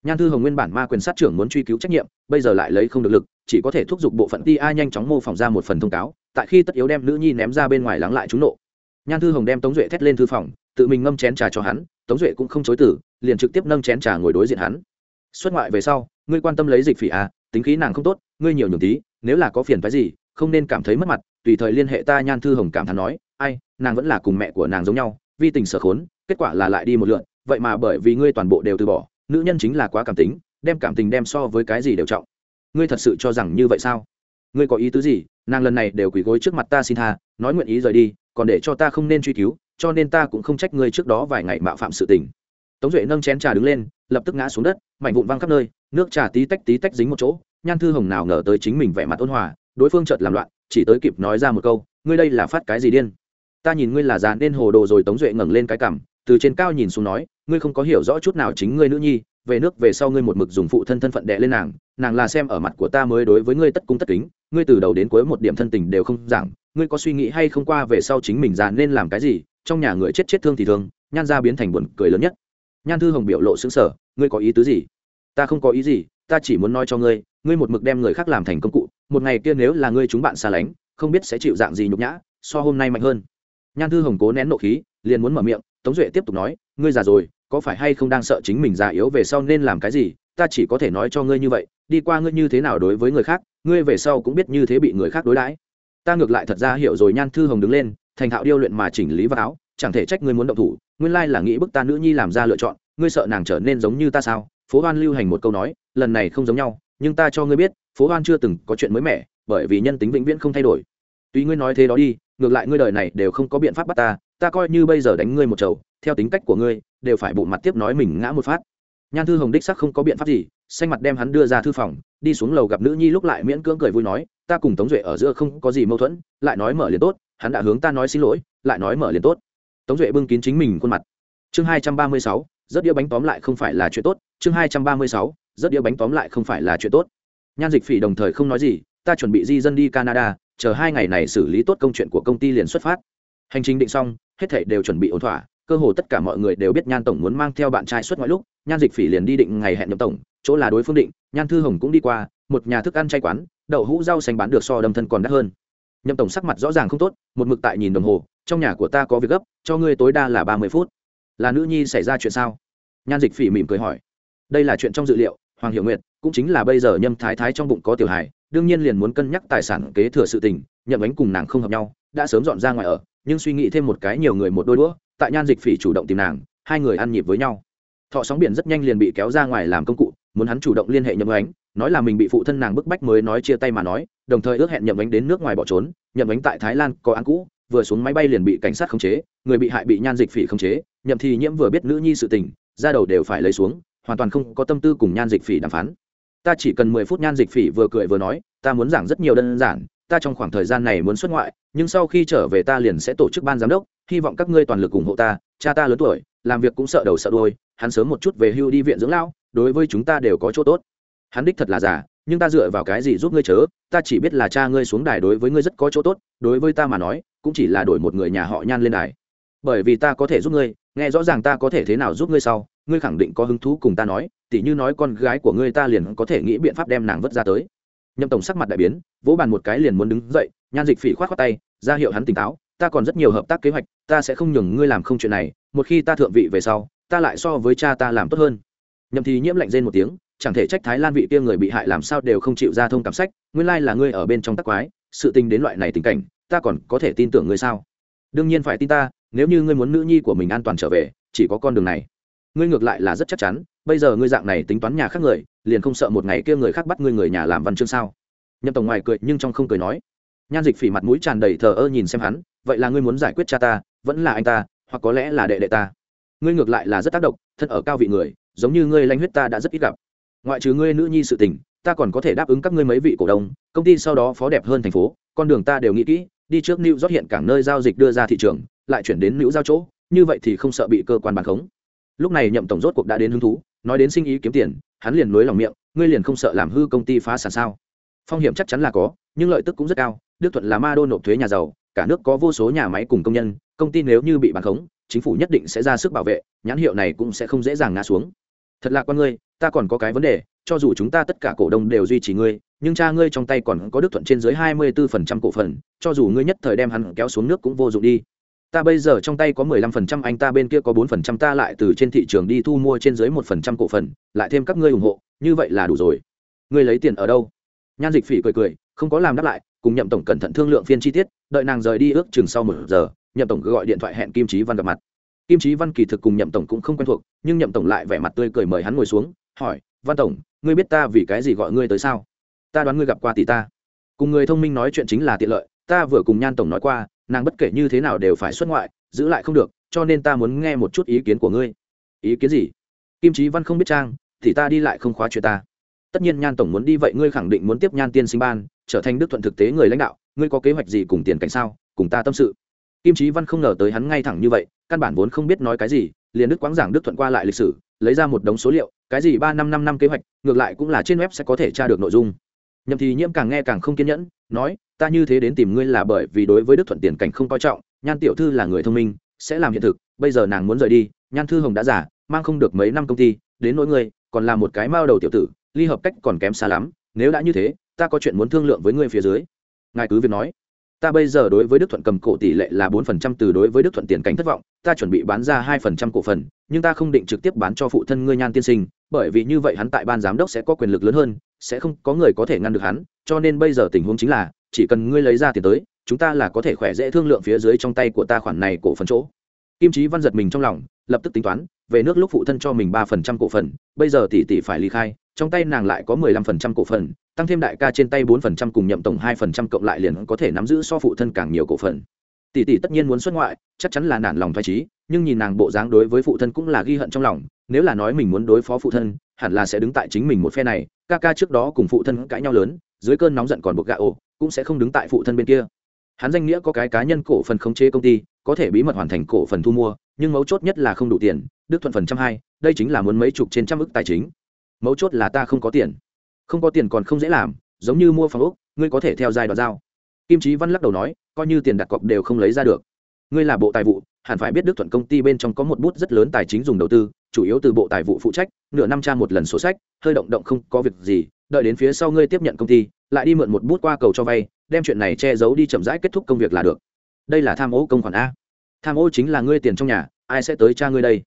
nhan thư hồng nguyên bản ma quyền sát trưởng muốn truy cứu trách nhiệm, bây giờ lại lấy không được lực, chỉ có thể thúc giục bộ phận ti a nhanh chóng mô phỏng ra một phần thông cáo, tại khi tất yếu đem nữ nhi ném ra bên ngoài lắng lại chúng nộ. Nhan thư hồng đem tống duệ thét lên thư phòng, tự mình ngâm chén trà cho hắn, tống duệ cũng không chối tử liền trực tiếp nâng chén trà ngồi đối diện hắn. Xuất ngoại về sau, ngươi quan tâm lấy dịch phỉ à tính khí nàng không tốt, ngươi nhiều nhường tí, nếu là có phiền phái gì, không nên cảm thấy mất mặt, tùy thời liên hệ ta, nhan thư hồng cảm thán nói, ai, nàng vẫn là cùng mẹ của nàng giống nhau, vi tình sở khốn, kết quả là lại đi một lượn, vậy mà bởi vì ngươi toàn bộ đều từ bỏ nữ nhân chính là quá cảm tính, đem cảm tình đem so với cái gì đều trọng. Ngươi thật sự cho rằng như vậy sao? Ngươi có ý tứ gì? Nàng lần này đều quỳ gối trước mặt ta xin tha, nói nguyện ý rời đi, còn để cho ta không nên truy cứu, cho nên ta cũng không trách ngươi trước đó vài ngày mạo phạm sự tình. Tống duệ nâng chén trà đứng lên, lập tức ngã xuống đất, mảnh vụn văng khắp nơi, nước trà tí tách tí tách dính một chỗ, nhan thư hồng nào ngờ tới chính mình vẻ mặt ôn hòa, đối phương chợt làm loạn, chỉ tới kịp nói ra một câu, ngươi đây là phát cái gì điên? Ta nhìn ngươi là già nên hồ đồ rồi. Tống duệ ngẩng lên cái cằm từ trên cao nhìn xuống nói, ngươi không có hiểu rõ chút nào chính ngươi nữ nhi, về nước về sau ngươi một mực dùng phụ thân thân phận đệ lên nàng nàng là xem ở mặt của ta mới đối với ngươi tất cung tất kính, ngươi từ đầu đến cuối một điểm thân tình đều không giảng, ngươi có suy nghĩ hay không qua về sau chính mình già nên làm cái gì, trong nhà người chết chết thương thì thương, nhan ra biến thành buồn cười lớn nhất. Nhan thư hồng biểu lộ xứng sở ngươi có ý tứ gì? Ta không có ý gì, ta chỉ muốn nói cho ngươi ngươi một mực đem người khác làm thành công cụ, một ngày kia nếu là ngươi chúng bạn xa lánh, không biết sẽ chịu dạng gì nhục nhã, so hôm nay mạnh hơn. Nhan thư hồng cố nén nộ khí, liền muốn mở miệng tống duệ tiếp tục nói, ngươi già rồi, có phải hay không đang sợ chính mình già yếu về sau nên làm cái gì? Ta chỉ có thể nói cho ngươi như vậy, đi qua ngươi như thế nào đối với người khác, ngươi về sau cũng biết như thế bị người khác đối đãi. Ta ngược lại thật ra hiểu rồi, nhan thư hồng đứng lên, thành thạo điêu luyện mà chỉnh lý vào áo, chẳng thể trách ngươi muốn động thủ, nguyên lai là nghĩ bức ta nữ nhi làm ra lựa chọn, ngươi sợ nàng trở nên giống như ta sao? Phố hoan lưu hành một câu nói, lần này không giống nhau, nhưng ta cho ngươi biết, phố hoan chưa từng có chuyện mới mẻ, bởi vì nhân tính vĩnh viễn không thay đổi tuy ngươi nói thế đó đi, ngược lại ngươi đời này đều không có biện pháp bắt ta ta coi như bây giờ đánh ngươi một chầu, theo tính cách của ngươi, đều phải bộ mặt tiếp nói mình ngã một phát. Nhan thư hồng đích sắc không có biện pháp gì, xanh mặt đem hắn đưa ra thư phòng, đi xuống lầu gặp nữ nhi lúc lại miễn cưỡng cười vui nói, ta cùng tống duệ ở giữa không có gì mâu thuẫn, lại nói mở liền tốt, hắn đã hướng ta nói xin lỗi, lại nói mở liền tốt. Tống duệ bưng kín chính mình khuôn mặt. Chương hai trăm ba mươi sáu rất đĩa bánh tóm lại không phải là chuyện tốt. Chương hai trăm ba mươi sáu rất đĩa bánh tóm lại không phải là chuyện tốt. Nhan dịch phỉ đồng thời không nói gì, ta chuẩn bị di dân đi canada chờ hai ngày này xử lý tốt công chuyện của công ty liền xuất phát. Hành trình định xong, hết thảy đều chuẩn bị ổn thỏa, cơ hồ tất cả mọi người đều biết nhan tổng muốn mang theo bạn trai xuất ngoại lúc, nhan dịch phỉ liền đi định ngày hẹn nhậm tổng, chỗ là đối phương định, nhan thư hồng cũng đi qua, một nhà thức ăn chay quán, đậu hũ rau xanh bán được so đâm thân còn đắt hơn. Nhậm tổng sắc mặt rõ ràng không tốt, một mực tại nhìn đồng hồ, trong nhà của ta có việc gấp, cho ngươi tối đa là ba mươi phút. Là nữ nhi xảy ra chuyện sao? Nhan dịch phỉ mỉm cười hỏi. Đây là chuyện trong dự liệu, hoàng hiệu nguyệt cũng chính là bây giờ nhâm thái thái trong bụng có tiểu hài, đương nhiên liền muốn cân nhắc tài sản kế thừa sự tình, nhậm ánh cùng nàng không hợp nhau, đã sớm dọn ra ngoài ở, nhưng suy nghĩ thêm một cái nhiều người một đôi đũa, tại nhan dịch phỉ chủ động tìm nàng, hai người ăn nhịp với nhau. Thọ sóng biển rất nhanh liền bị kéo ra ngoài làm công cụ, muốn hắn chủ động liên hệ nhậm ánh, nói là mình bị phụ thân nàng bức bách mới nói chia tay mà nói, đồng thời ước hẹn nhậm ánh đến nước ngoài bỏ trốn, nhậm ánh tại thái lan có án cũ, vừa xuống máy bay liền bị cảnh sát khống chế, người bị hại bị nhan dịch phỉ khống chế, nhậm thì nhiễm vừa biết nữ nhi sự tình, ra đầu đều phải lấy xuống, hoàn toàn không có tâm tư cùng nhan dịch phỉ đàm phán ta chỉ cần mười phút nhan dịch phỉ vừa cười vừa nói, ta muốn giảng rất nhiều đơn giản, ta trong khoảng thời gian này muốn xuất ngoại, nhưng sau khi trở về ta liền sẽ tổ chức ban giám đốc, hy vọng các ngươi toàn lực ủng hộ ta, cha ta lớn tuổi, làm việc cũng sợ đầu sợ đôi hắn sớm một chút về hưu đi viện dưỡng lão, đối với chúng ta đều có chỗ tốt. Hắn đích thật là giả nhưng ta dựa vào cái gì giúp ngươi chớ, ta chỉ biết là cha ngươi xuống đài đối với ngươi rất có chỗ tốt, đối với ta mà nói, cũng chỉ là đổi một người nhà họ nhan lên đài. Bởi vì ta có thể giúp ngươi, nghe rõ ràng ta có thể thế nào giúp ngươi sau ngươi khẳng định có hứng thú cùng ta nói, tỉ như nói con gái của ngươi ta liền có thể nghĩ biện pháp đem nàng vứt ra tới. Nhậm tổng sắc mặt đại biến, vỗ bàn một cái liền muốn đứng dậy, nhan dịch phỉ khoát khoát tay, ra hiệu hắn tỉnh táo, ta còn rất nhiều hợp tác kế hoạch, ta sẽ không nhường ngươi làm không chuyện này, một khi ta thượng vị về sau, ta lại so với cha ta làm tốt hơn. Nhậm thì nhiễm lạnh rên một tiếng, chẳng thể trách thái lan vị kia người bị hại làm sao đều không chịu ra thông cảm sách, nguyên lai là ngươi ở bên trong tắc quái, sự tình đến loại này tình cảnh, ta còn có thể tin tưởng ngươi sao? Đương nhiên phải tin ta, nếu như ngươi muốn nữ nhi của mình an toàn trở về, chỉ có con đường này ngươi ngược lại là rất chắc chắn, bây giờ ngươi dạng này tính toán nhà khác người, liền không sợ một ngày kia người khác bắt ngươi người nhà làm văn chương sao? Nhậm tổng ngoài cười nhưng trong không cười nói. Nhan dịch phỉ mặt mũi tràn đầy thờ ơ nhìn xem hắn, vậy là ngươi muốn giải quyết cha ta, vẫn là anh ta, hoặc có lẽ là đệ đệ ta? Ngươi ngược lại là rất tác động, thân ở cao vị người, giống như ngươi lanh huyết ta đã rất ít gặp. Ngoại trừ ngươi nữ nhi sự tình, ta còn có thể đáp ứng các ngươi mấy vị cổ đông, công ty sau đó phó đẹp hơn thành phố, con đường ta đều nghĩ kỹ, đi trước New rót hiện cảng nơi giao dịch đưa ra thị trường, lại chuyển đến nữ giao chỗ, như vậy thì không sợ bị cơ quan bàn khống lúc này nhậm tổng rốt cuộc đã đến hứng thú, nói đến sinh ý kiếm tiền, hắn liền nối lòng miệng, ngươi liền không sợ làm hư công ty phá sản sao? Phong hiểm chắc chắn là có, nhưng lợi tức cũng rất cao, đức thuận là ma đô nộp thuế nhà giàu, cả nước có vô số nhà máy cùng công nhân, công ty nếu như bị bàn khống, chính phủ nhất định sẽ ra sức bảo vệ, nhãn hiệu này cũng sẽ không dễ dàng ngã xuống. Thật là con ngươi, ta còn có cái vấn đề, cho dù chúng ta tất cả cổ đông đều duy trì ngươi, nhưng cha ngươi trong tay còn có đức thuận trên dưới hai mươi 24% cổ phần, cho dù ngươi nhất thời đem hắn kéo xuống nước cũng vô dụng đi ta bây giờ trong tay có mười lăm phần trăm, anh ta bên kia có bốn phần trăm, ta lại từ trên thị trường đi thu mua trên dưới một phần trăm cổ phần, lại thêm các ngươi ủng hộ, như vậy là đủ rồi. Ngươi lấy tiền ở đâu? Nhan dịch phỉ cười cười, không có làm đáp lại, cùng nhậm tổng cẩn thận thương lượng phiên chi tiết, đợi nàng rời đi ước chừng sau một giờ, nhậm tổng gọi điện thoại hẹn kim trí văn gặp mặt. Kim trí văn kỳ thực cùng nhậm tổng cũng không quen thuộc, nhưng nhậm tổng lại vẻ mặt tươi cười mời hắn ngồi xuống, hỏi, văn tổng, ngươi biết ta vì cái gì gọi ngươi tới sao? Ta đoán ngươi gặp qua tỷ ta. Cùng người thông minh nói chuyện chính là tiện lợi, ta vừa cùng nhan tổng nói qua nàng bất kể như thế nào đều phải xuất ngoại, giữ lại không được, cho nên ta muốn nghe một chút ý kiến của ngươi. Ý kiến gì? Kim trí văn không biết trang, thì ta đi lại không khóa chuyện ta. Tất nhiên nhan tổng muốn đi vậy ngươi khẳng định muốn tiếp nhan tiên sinh ban, trở thành đức thuận thực tế người lãnh đạo, ngươi có kế hoạch gì cùng tiền cảnh sao? Cùng ta tâm sự. Kim trí văn không ngờ tới hắn ngay thẳng như vậy, căn bản vốn không biết nói cái gì, liền đức quáng giảng đức thuận qua lại lịch sử, lấy ra một đống số liệu, cái gì ba năm năm năm kế hoạch, ngược lại cũng là trên web sẽ có thể tra được nội dung nhậm thì nhiễm càng nghe càng không kiên nhẫn, nói, ta như thế đến tìm ngươi là bởi vì đối với đức thuận tiền cảnh không coi trọng, nhan tiểu thư là người thông minh, sẽ làm hiện thực, bây giờ nàng muốn rời đi, nhan thư hồng đã giả mang không được mấy năm công ty, đến nỗi ngươi, còn là một cái mao đầu tiểu tử, ly hợp cách còn kém xa lắm, nếu đã như thế, ta có chuyện muốn thương lượng với ngươi phía dưới. Ngài cứ việc nói, ta bây giờ đối với đức thuận cầm cổ tỷ lệ là bốn phần trăm từ đối với đức thuận tiền cảnh thất vọng, ta chuẩn bị bán ra hai phần trăm cổ phần, nhưng ta không định trực tiếp bán cho phụ thân ngươi nhan tiên sinh, bởi vì như vậy hắn tại ban giám đốc sẽ có quyền lực lớn hơn sẽ không có người có thể ngăn được hắn, cho nên bây giờ tình huống chính là, chỉ cần ngươi lấy ra tiền tới, chúng ta là có thể khỏe dễ thương lượng phía dưới trong tay của ta khoản này cổ phần chỗ. Kim trí văn giật mình trong lòng, lập tức tính toán, về nước lúc phụ thân cho mình ba phần trăm cổ phần, bây giờ tỷ tỷ phải ly khai, trong tay nàng lại có mười lăm phần trăm cổ phần, tăng thêm đại ca trên tay bốn phần trăm cùng nhậm tổng hai phần trăm cộng lại liền có thể nắm giữ so phụ thân càng nhiều cổ phần. Tỷ tỷ tất nhiên muốn xuất ngoại, chắc chắn là nản lòng thoải trí nhưng nhìn nàng bộ dáng đối với phụ thân cũng là ghi hận trong lòng, nếu là nói mình muốn đối phó phụ thân, hẳn là sẽ đứng tại chính mình một phe này, ca ca trước đó cùng phụ thân cãi nhau lớn, dưới cơn nóng giận còn buộc gạ ổ, cũng sẽ không đứng tại phụ thân bên kia. Hắn danh nghĩa có cái cá nhân cổ phần khống chế công ty, có thể bí mật hoàn thành cổ phần thu mua, nhưng mấu chốt nhất là không đủ tiền, đức thuận phần trăm hai, đây chính là muốn mấy chục trên trăm ức tài chính. Mấu chốt là ta không có tiền. Không có tiền còn không dễ làm, giống như mua phòng ốc, ngươi có thể theo giai đoạn giao. Kim trí văn lắc đầu nói, coi như tiền đặt cọc đều không lấy ra được. Ngươi là bộ tài vụ hẳn phải biết đức thuận công ty bên trong có một bút rất lớn tài chính dùng đầu tư, chủ yếu từ bộ tài vụ phụ trách, nửa năm tra một lần sổ sách, hơi động động không có việc gì, đợi đến phía sau ngươi tiếp nhận công ty, lại đi mượn một bút qua cầu cho vay, đem chuyện này che giấu đi chậm rãi kết thúc công việc là được. Đây là tham ô công khoản a. Tham ô chính là ngươi tiền trong nhà, ai sẽ tới cha ngươi đây?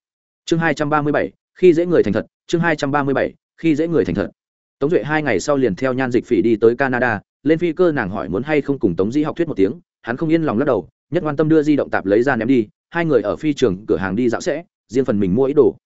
Chương hai trăm ba mươi bảy, khi dễ người thành thật, chương hai trăm ba mươi bảy, khi dễ người thành thật. Tống duệ hai ngày sau liền theo nhan dịch phỉ đi tới canada, lên phi cơ nàng hỏi muốn hay không cùng tống dĩ học thuyết một tiếng, hắn không yên lòng lắc đầu, nhất quan tâm đưa di động tạp lấy ra ném đi hai người ở phi trường cửa hàng đi dạo sẽ, riêng phần mình mua ý đồ.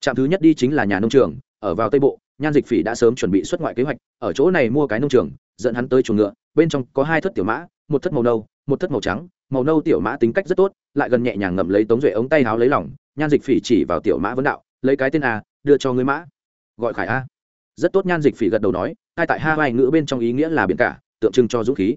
Trạm thứ nhất đi chính là nhà nông trường, ở vào tây bộ, nhan dịch phỉ đã sớm chuẩn bị xuất ngoại kế hoạch, ở chỗ này mua cái nông trường, dẫn hắn tới chuồng ngựa, bên trong có hai thất tiểu mã, một thất màu nâu, một thất màu trắng. Màu nâu tiểu mã tính cách rất tốt, lại gần nhẹ nhàng ngậm lấy tống duệ ống tay háo lấy lỏng nhan dịch phỉ chỉ vào tiểu mã vấn đạo, lấy cái tên a, đưa cho người mã. Gọi khải a. Rất tốt, nhan dịch phỉ gật đầu nói, hai tại hai vai ngữ bên trong ý nghĩa là biển cả, tượng trưng cho dũng khí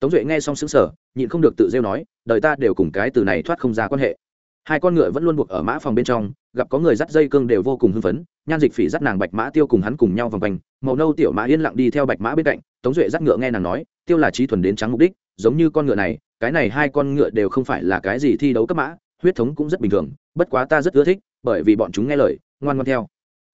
tống duệ nghe xong xứng sở nhịn không được tự rêu nói, đời ta đều cùng cái từ này thoát không ra quan hệ. Hai con ngựa vẫn luôn buộc ở mã phòng bên trong, gặp có người dắt dây cương đều vô cùng hưng phấn, nhan dịch phỉ dắt nàng bạch mã tiêu cùng hắn cùng nhau vòng quanh, màu nâu tiểu mã yên lặng đi theo bạch mã bên cạnh, tống duệ dắt ngựa nghe nàng nói, tiêu là trí thuần đến trắng mục đích, giống như con ngựa này, cái này hai con ngựa đều không phải là cái gì thi đấu cấp mã, huyết thống cũng rất bình thường, bất quá ta rất ưa thích, bởi vì bọn chúng nghe lời, ngoan ngoan theo.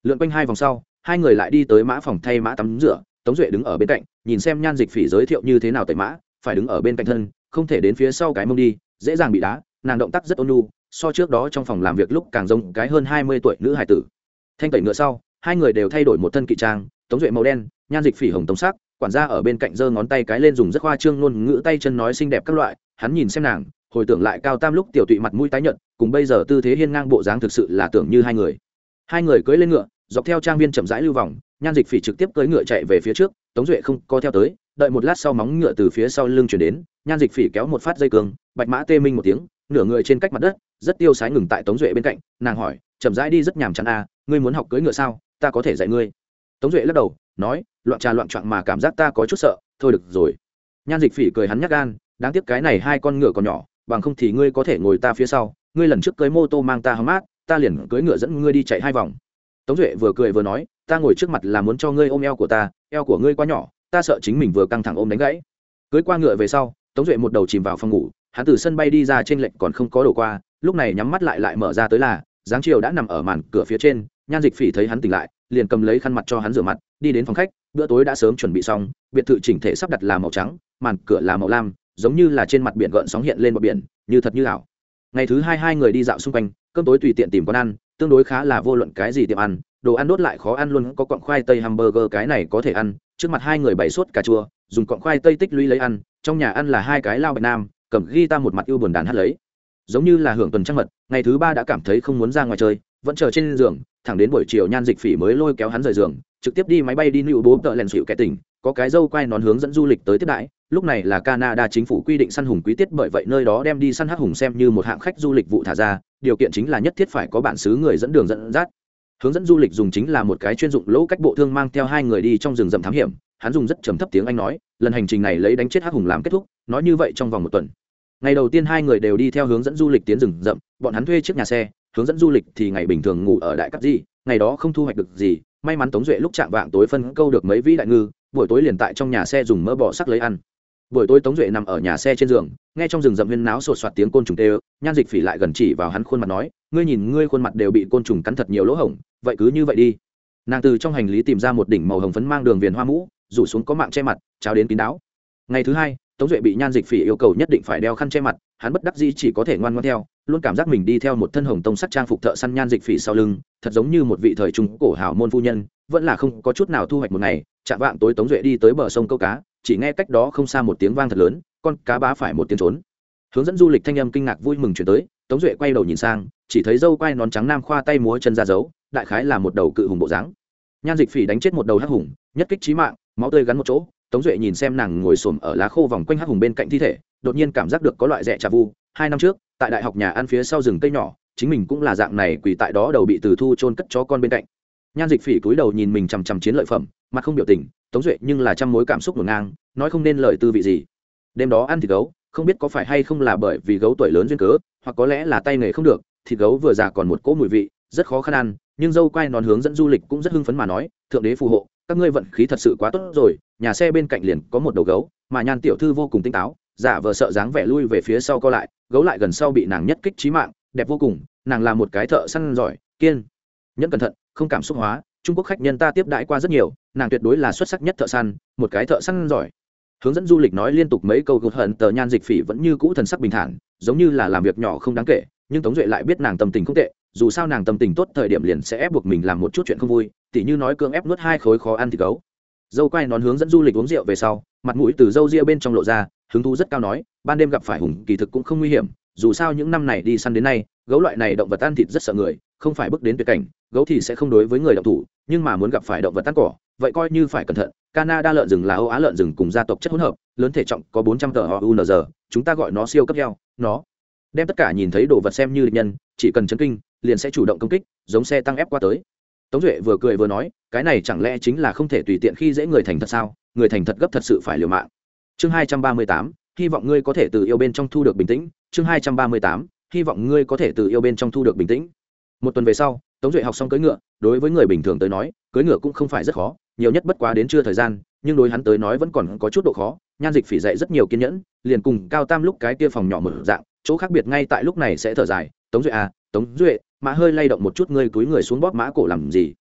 Lượn quanh hai vòng sau, hai người lại đi tới mã phòng thay mã tắm rửa, tống duệ đứng ở bên cạnh, nhìn xem nhan dịch phỉ giới thiệu như thế nào tẩy mã phải đứng ở bên cạnh thân, không thể đến phía sau cái mông đi, dễ dàng bị đá, nàng động tác rất ôn nhu, so trước đó trong phòng làm việc lúc càng giống cái hơn hai mươi tuổi nữ hải tử. Thanh tẩy ngựa sau, hai người đều thay đổi một thân kỵ trang, tống duệ màu đen, nhan dịch phỉ hồng tống sắc, quản gia ở bên cạnh giơ ngón tay cái lên dùng rất hoa trương ngôn ngữ tay chân nói xinh đẹp các loại, hắn nhìn xem nàng, hồi tưởng lại cao tam lúc tiểu tụy mặt mũi tái nhợt, cùng bây giờ tư thế hiên ngang bộ dáng thực sự là tưởng như hai người. Hai người cưỡi lên ngựa, dọc theo trang viên chậm rãi lưu vòng, nhan dịch phỉ trực tiếp cưỡi ngựa chạy về phía trước, tống duệ không co theo tới đợi một lát sau móng ngựa từ phía sau lưng chuyển đến, nhan dịch phỉ kéo một phát dây cương, bạch mã tê minh một tiếng, nửa người trên cách mặt đất, rất tiêu sái ngừng tại tống duệ bên cạnh, nàng hỏi, chậm rãi đi rất nhàm chán à ngươi muốn học cưỡi ngựa sao, ta có thể dạy ngươi. Tống duệ lắc đầu, nói, loạn trà loạn trọn mà cảm giác ta có chút sợ, thôi được rồi. Nhan dịch phỉ cười hắn nhắc gan, đáng tiếc cái này hai con ngựa còn nhỏ, bằng không thì ngươi có thể ngồi ta phía sau, ngươi lần trước cưới mô tô mang ta hấm mát, ta liền cưỡi ngựa dẫn ngươi đi chạy hai vòng. Tống duệ vừa cười vừa nói, ta ngồi trước mặt là muốn cho ngươi ôm eo của ta, eo của ngươi quá nhỏ ta sợ chính mình vừa căng thẳng ôm đánh gãy. Cưới qua ngựa về sau, tống duệ một đầu chìm vào phòng ngủ, hắn từ sân bay đi ra trên lệnh còn không có đổ qua, lúc này nhắm mắt lại lại mở ra tới là giáng chiều đã nằm ở màn cửa phía trên, nhan dịch phỉ thấy hắn tỉnh lại, liền cầm lấy khăn mặt cho hắn rửa mặt, đi đến phòng khách, bữa tối đã sớm chuẩn bị xong, biệt thự chỉnh thể sắp đặt là màu trắng, màn cửa là màu lam, giống như là trên mặt biển gợn sóng hiện lên bờ biển, như thật như ảo. Ngày thứ hai hai người đi dạo xung quanh, cơm tối tùy tiện tìm quán ăn, tương đối khá là vô luận cái gì tiệm ăn đồ ăn đốt lại khó ăn luôn, có cọng khoai tây hamburger cái này có thể ăn, trước mặt hai người bày suốt cà chua, dùng cọng khoai tây tích lũy lấy ăn, trong nhà ăn là hai cái lao bạch nam, cầm ghi ta một mặt yêu buồn đàn hát lấy. Giống như là hưởng tuần trăng mật, ngày thứ ba đã cảm thấy không muốn ra ngoài chơi, vẫn chờ trên giường, thẳng đến buổi chiều nhan dịch phỉ mới lôi kéo hắn rời giường, trực tiếp đi máy bay đi nữ bố tợ lèn xịu kẻ tỉnh có cái dâu quay nón hướng dẫn du lịch tới tiếp đãi, lúc này là canada chính phủ quy định săn hùng quý tiết bởi vậy nơi đó đem đi săn hắc hùng xem như một hạng khách du lịch vụ thả ra, điều kiện chính là nhất thiết phải có bản xứ người dẫn đường dẫn dắt hướng dẫn du lịch dùng chính là một cái chuyên dụng lỗ cách bộ thương mang theo hai người đi trong rừng rậm thám hiểm. Hắn dùng rất trầm thấp tiếng anh nói, lần hành trình này lấy đánh chết hắc hùng làm kết thúc, nói như vậy trong vòng một tuần. Ngày đầu tiên hai người đều đi theo hướng dẫn du lịch tiến rừng rậm, bọn hắn thuê chiếc nhà xe, hướng dẫn du lịch thì ngày bình thường ngủ ở đại cát di, ngày đó không thu hoạch được gì, may mắn tống duệ lúc chạm vạng tối phân câu được mấy vĩ đại ngư, buổi tối liền tại trong nhà xe dùng mỡ bò sắc lấy ăn buổi tối tống duệ nằm ở nhà xe trên giường, nghe trong rừng rậm huyên náo sột soạt tiếng côn trùng tê ơ nhan dịch phỉ lại gần chỉ vào hắn khuôn mặt nói, ngươi nhìn, ngươi khuôn mặt đều bị côn trùng cắn thật nhiều lỗ hổng, vậy cứ như vậy đi. Nàng từ trong hành lý tìm ra một đỉnh màu hồng phấn mang đường viền hoa mũ, rủ xuống có mạng che mặt trao đến kín đáo. Ngày thứ hai, tống duệ bị nhan dịch phỉ yêu cầu nhất định phải đeo khăn che mặt, hắn bất đắc dĩ chỉ có thể ngoan ngoan theo, luôn cảm giác mình đi theo một thân hồng tông sắc trang phục thợ săn nhan dịch phỉ sau lưng, thật giống như một vị thời trung cổ hào môn phu nhân, vẫn là không có chút nào thu hoạch một ngày, chạm vạng tối tống duệ đi tới bờ sông câu cá chỉ nghe cách đó không xa một tiếng vang thật lớn, con cá bá phải một tiếng trốn. Hướng dẫn du lịch thanh âm kinh ngạc vui mừng chuyển tới, tống duệ quay đầu nhìn sang, chỉ thấy dâu quai nón trắng nam khoa tay múa chân ra giấu đại khái là một đầu cự hùng bộ dáng. Nhan dịch phỉ đánh chết một đầu hắc hùng, nhất kích trí mạng, máu tươi gắn một chỗ, tống duệ nhìn xem nàng ngồi xổm ở lá khô vòng quanh hắc hùng bên cạnh thi thể, đột nhiên cảm giác được có loại rẻ trà vu. Hai năm trước, tại đại học nhà ăn phía sau rừng cây nhỏ, chính mình cũng là dạng này, quỳ tại đó đầu bị từ thu trôn cất chó con bên cạnh nhan dịch phỉ cúi đầu nhìn mình chằm chằm chiến lợi phẩm, mặt không biểu tình, tống duệ nhưng là trăm mối cảm xúc ngổn ngang, nói không nên lời tư vị gì. Đêm đó ăn thịt gấu, không biết có phải hay không là bởi vì gấu tuổi lớn duyên cớ, hoặc có lẽ là tay nghề không được, thịt gấu vừa già còn một cỗ mùi vị, rất khó khăn ăn, nhưng dâu quay nón hướng dẫn du lịch cũng rất hưng phấn mà nói, thượng đế phù hộ, các ngươi vận khí thật sự quá tốt rồi, nhà xe bên cạnh liền có một đầu gấu, mà nhan tiểu thư vô cùng tinh táo, giả vờ sợ dáng vẻ lui về phía sau co lại, gấu lại gần sau bị nàng nhất kích trí mạng, đẹp vô cùng, nàng là một cái thợ săn giỏi, kiên nhẫn cẩn thận không cảm xúc hóa, trung quốc khách nhân ta tiếp đãi qua rất nhiều, nàng tuyệt đối là xuất sắc nhất thợ săn, một cái thợ săn giỏi. Hướng dẫn du lịch nói liên tục mấy câu gột hận tờ nhan dịch phỉ vẫn như cũ thần sắc bình thản, giống như là làm việc nhỏ không đáng kể, nhưng tống duệ lại biết nàng tâm tình không tệ, dù sao nàng tâm tình tốt thời điểm liền sẽ ép buộc mình làm một chút chuyện không vui, tỉ như nói cưỡng ép nuốt hai khối khó ăn thì gấu. Dâu quay nón hướng dẫn du lịch uống rượu về sau, mặt mũi từ dâu ria bên trong lộ ra, hứng thú rất cao nói, ban đêm gặp phải hùng kỳ thực cũng không nguy hiểm, dù sao những năm này đi săn đến nay gấu loại này động vật ăn thịt rất sợ người, không phải bước đến tuyệt cảnh, gấu thì sẽ không đối với người động thủ, nhưng mà muốn gặp phải động vật ăn cỏ, vậy coi như phải cẩn thận. Canada lợn rừng là âu á lợn rừng cùng gia tộc chất hỗn hợp, lớn thể trọng có bốn trăm tờ unz chúng ta gọi nó siêu cấp heo, nó. Đem tất cả nhìn thấy đồ vật xem như địch nhân, chỉ cần chấn kinh, liền sẽ chủ động công kích, giống xe tăng ép qua tới. Tống duệ vừa cười vừa nói, cái này chẳng lẽ chính là không thể tùy tiện khi dễ người thành thật sao? Người thành thật gấp thật sự phải liều mạng. Chương hai trăm ba mươi tám, hy vọng ngươi có thể từ yêu bên trong thu được bình tĩnh. Chương hai trăm ba mươi tám hy vọng ngươi có thể từ yêu bên trong thu được bình tĩnh. Một tuần về sau, tống duệ học xong cưỡi ngựa, đối với người bình thường tới nói, cưỡi ngựa cũng không phải rất khó, nhiều nhất bất quá đến chưa thời gian, nhưng đối hắn tới nói vẫn còn có chút độ khó, nhan dịch phỉ dạy rất nhiều kiên nhẫn, liền cùng cao tam lúc cái kia phòng nhỏ mở dạng, chỗ khác biệt ngay tại lúc này sẽ thở dài, tống duệ à tống duệ mã hơi lay động một chút ngươi túi người xuống bóp mã cổ làm gì?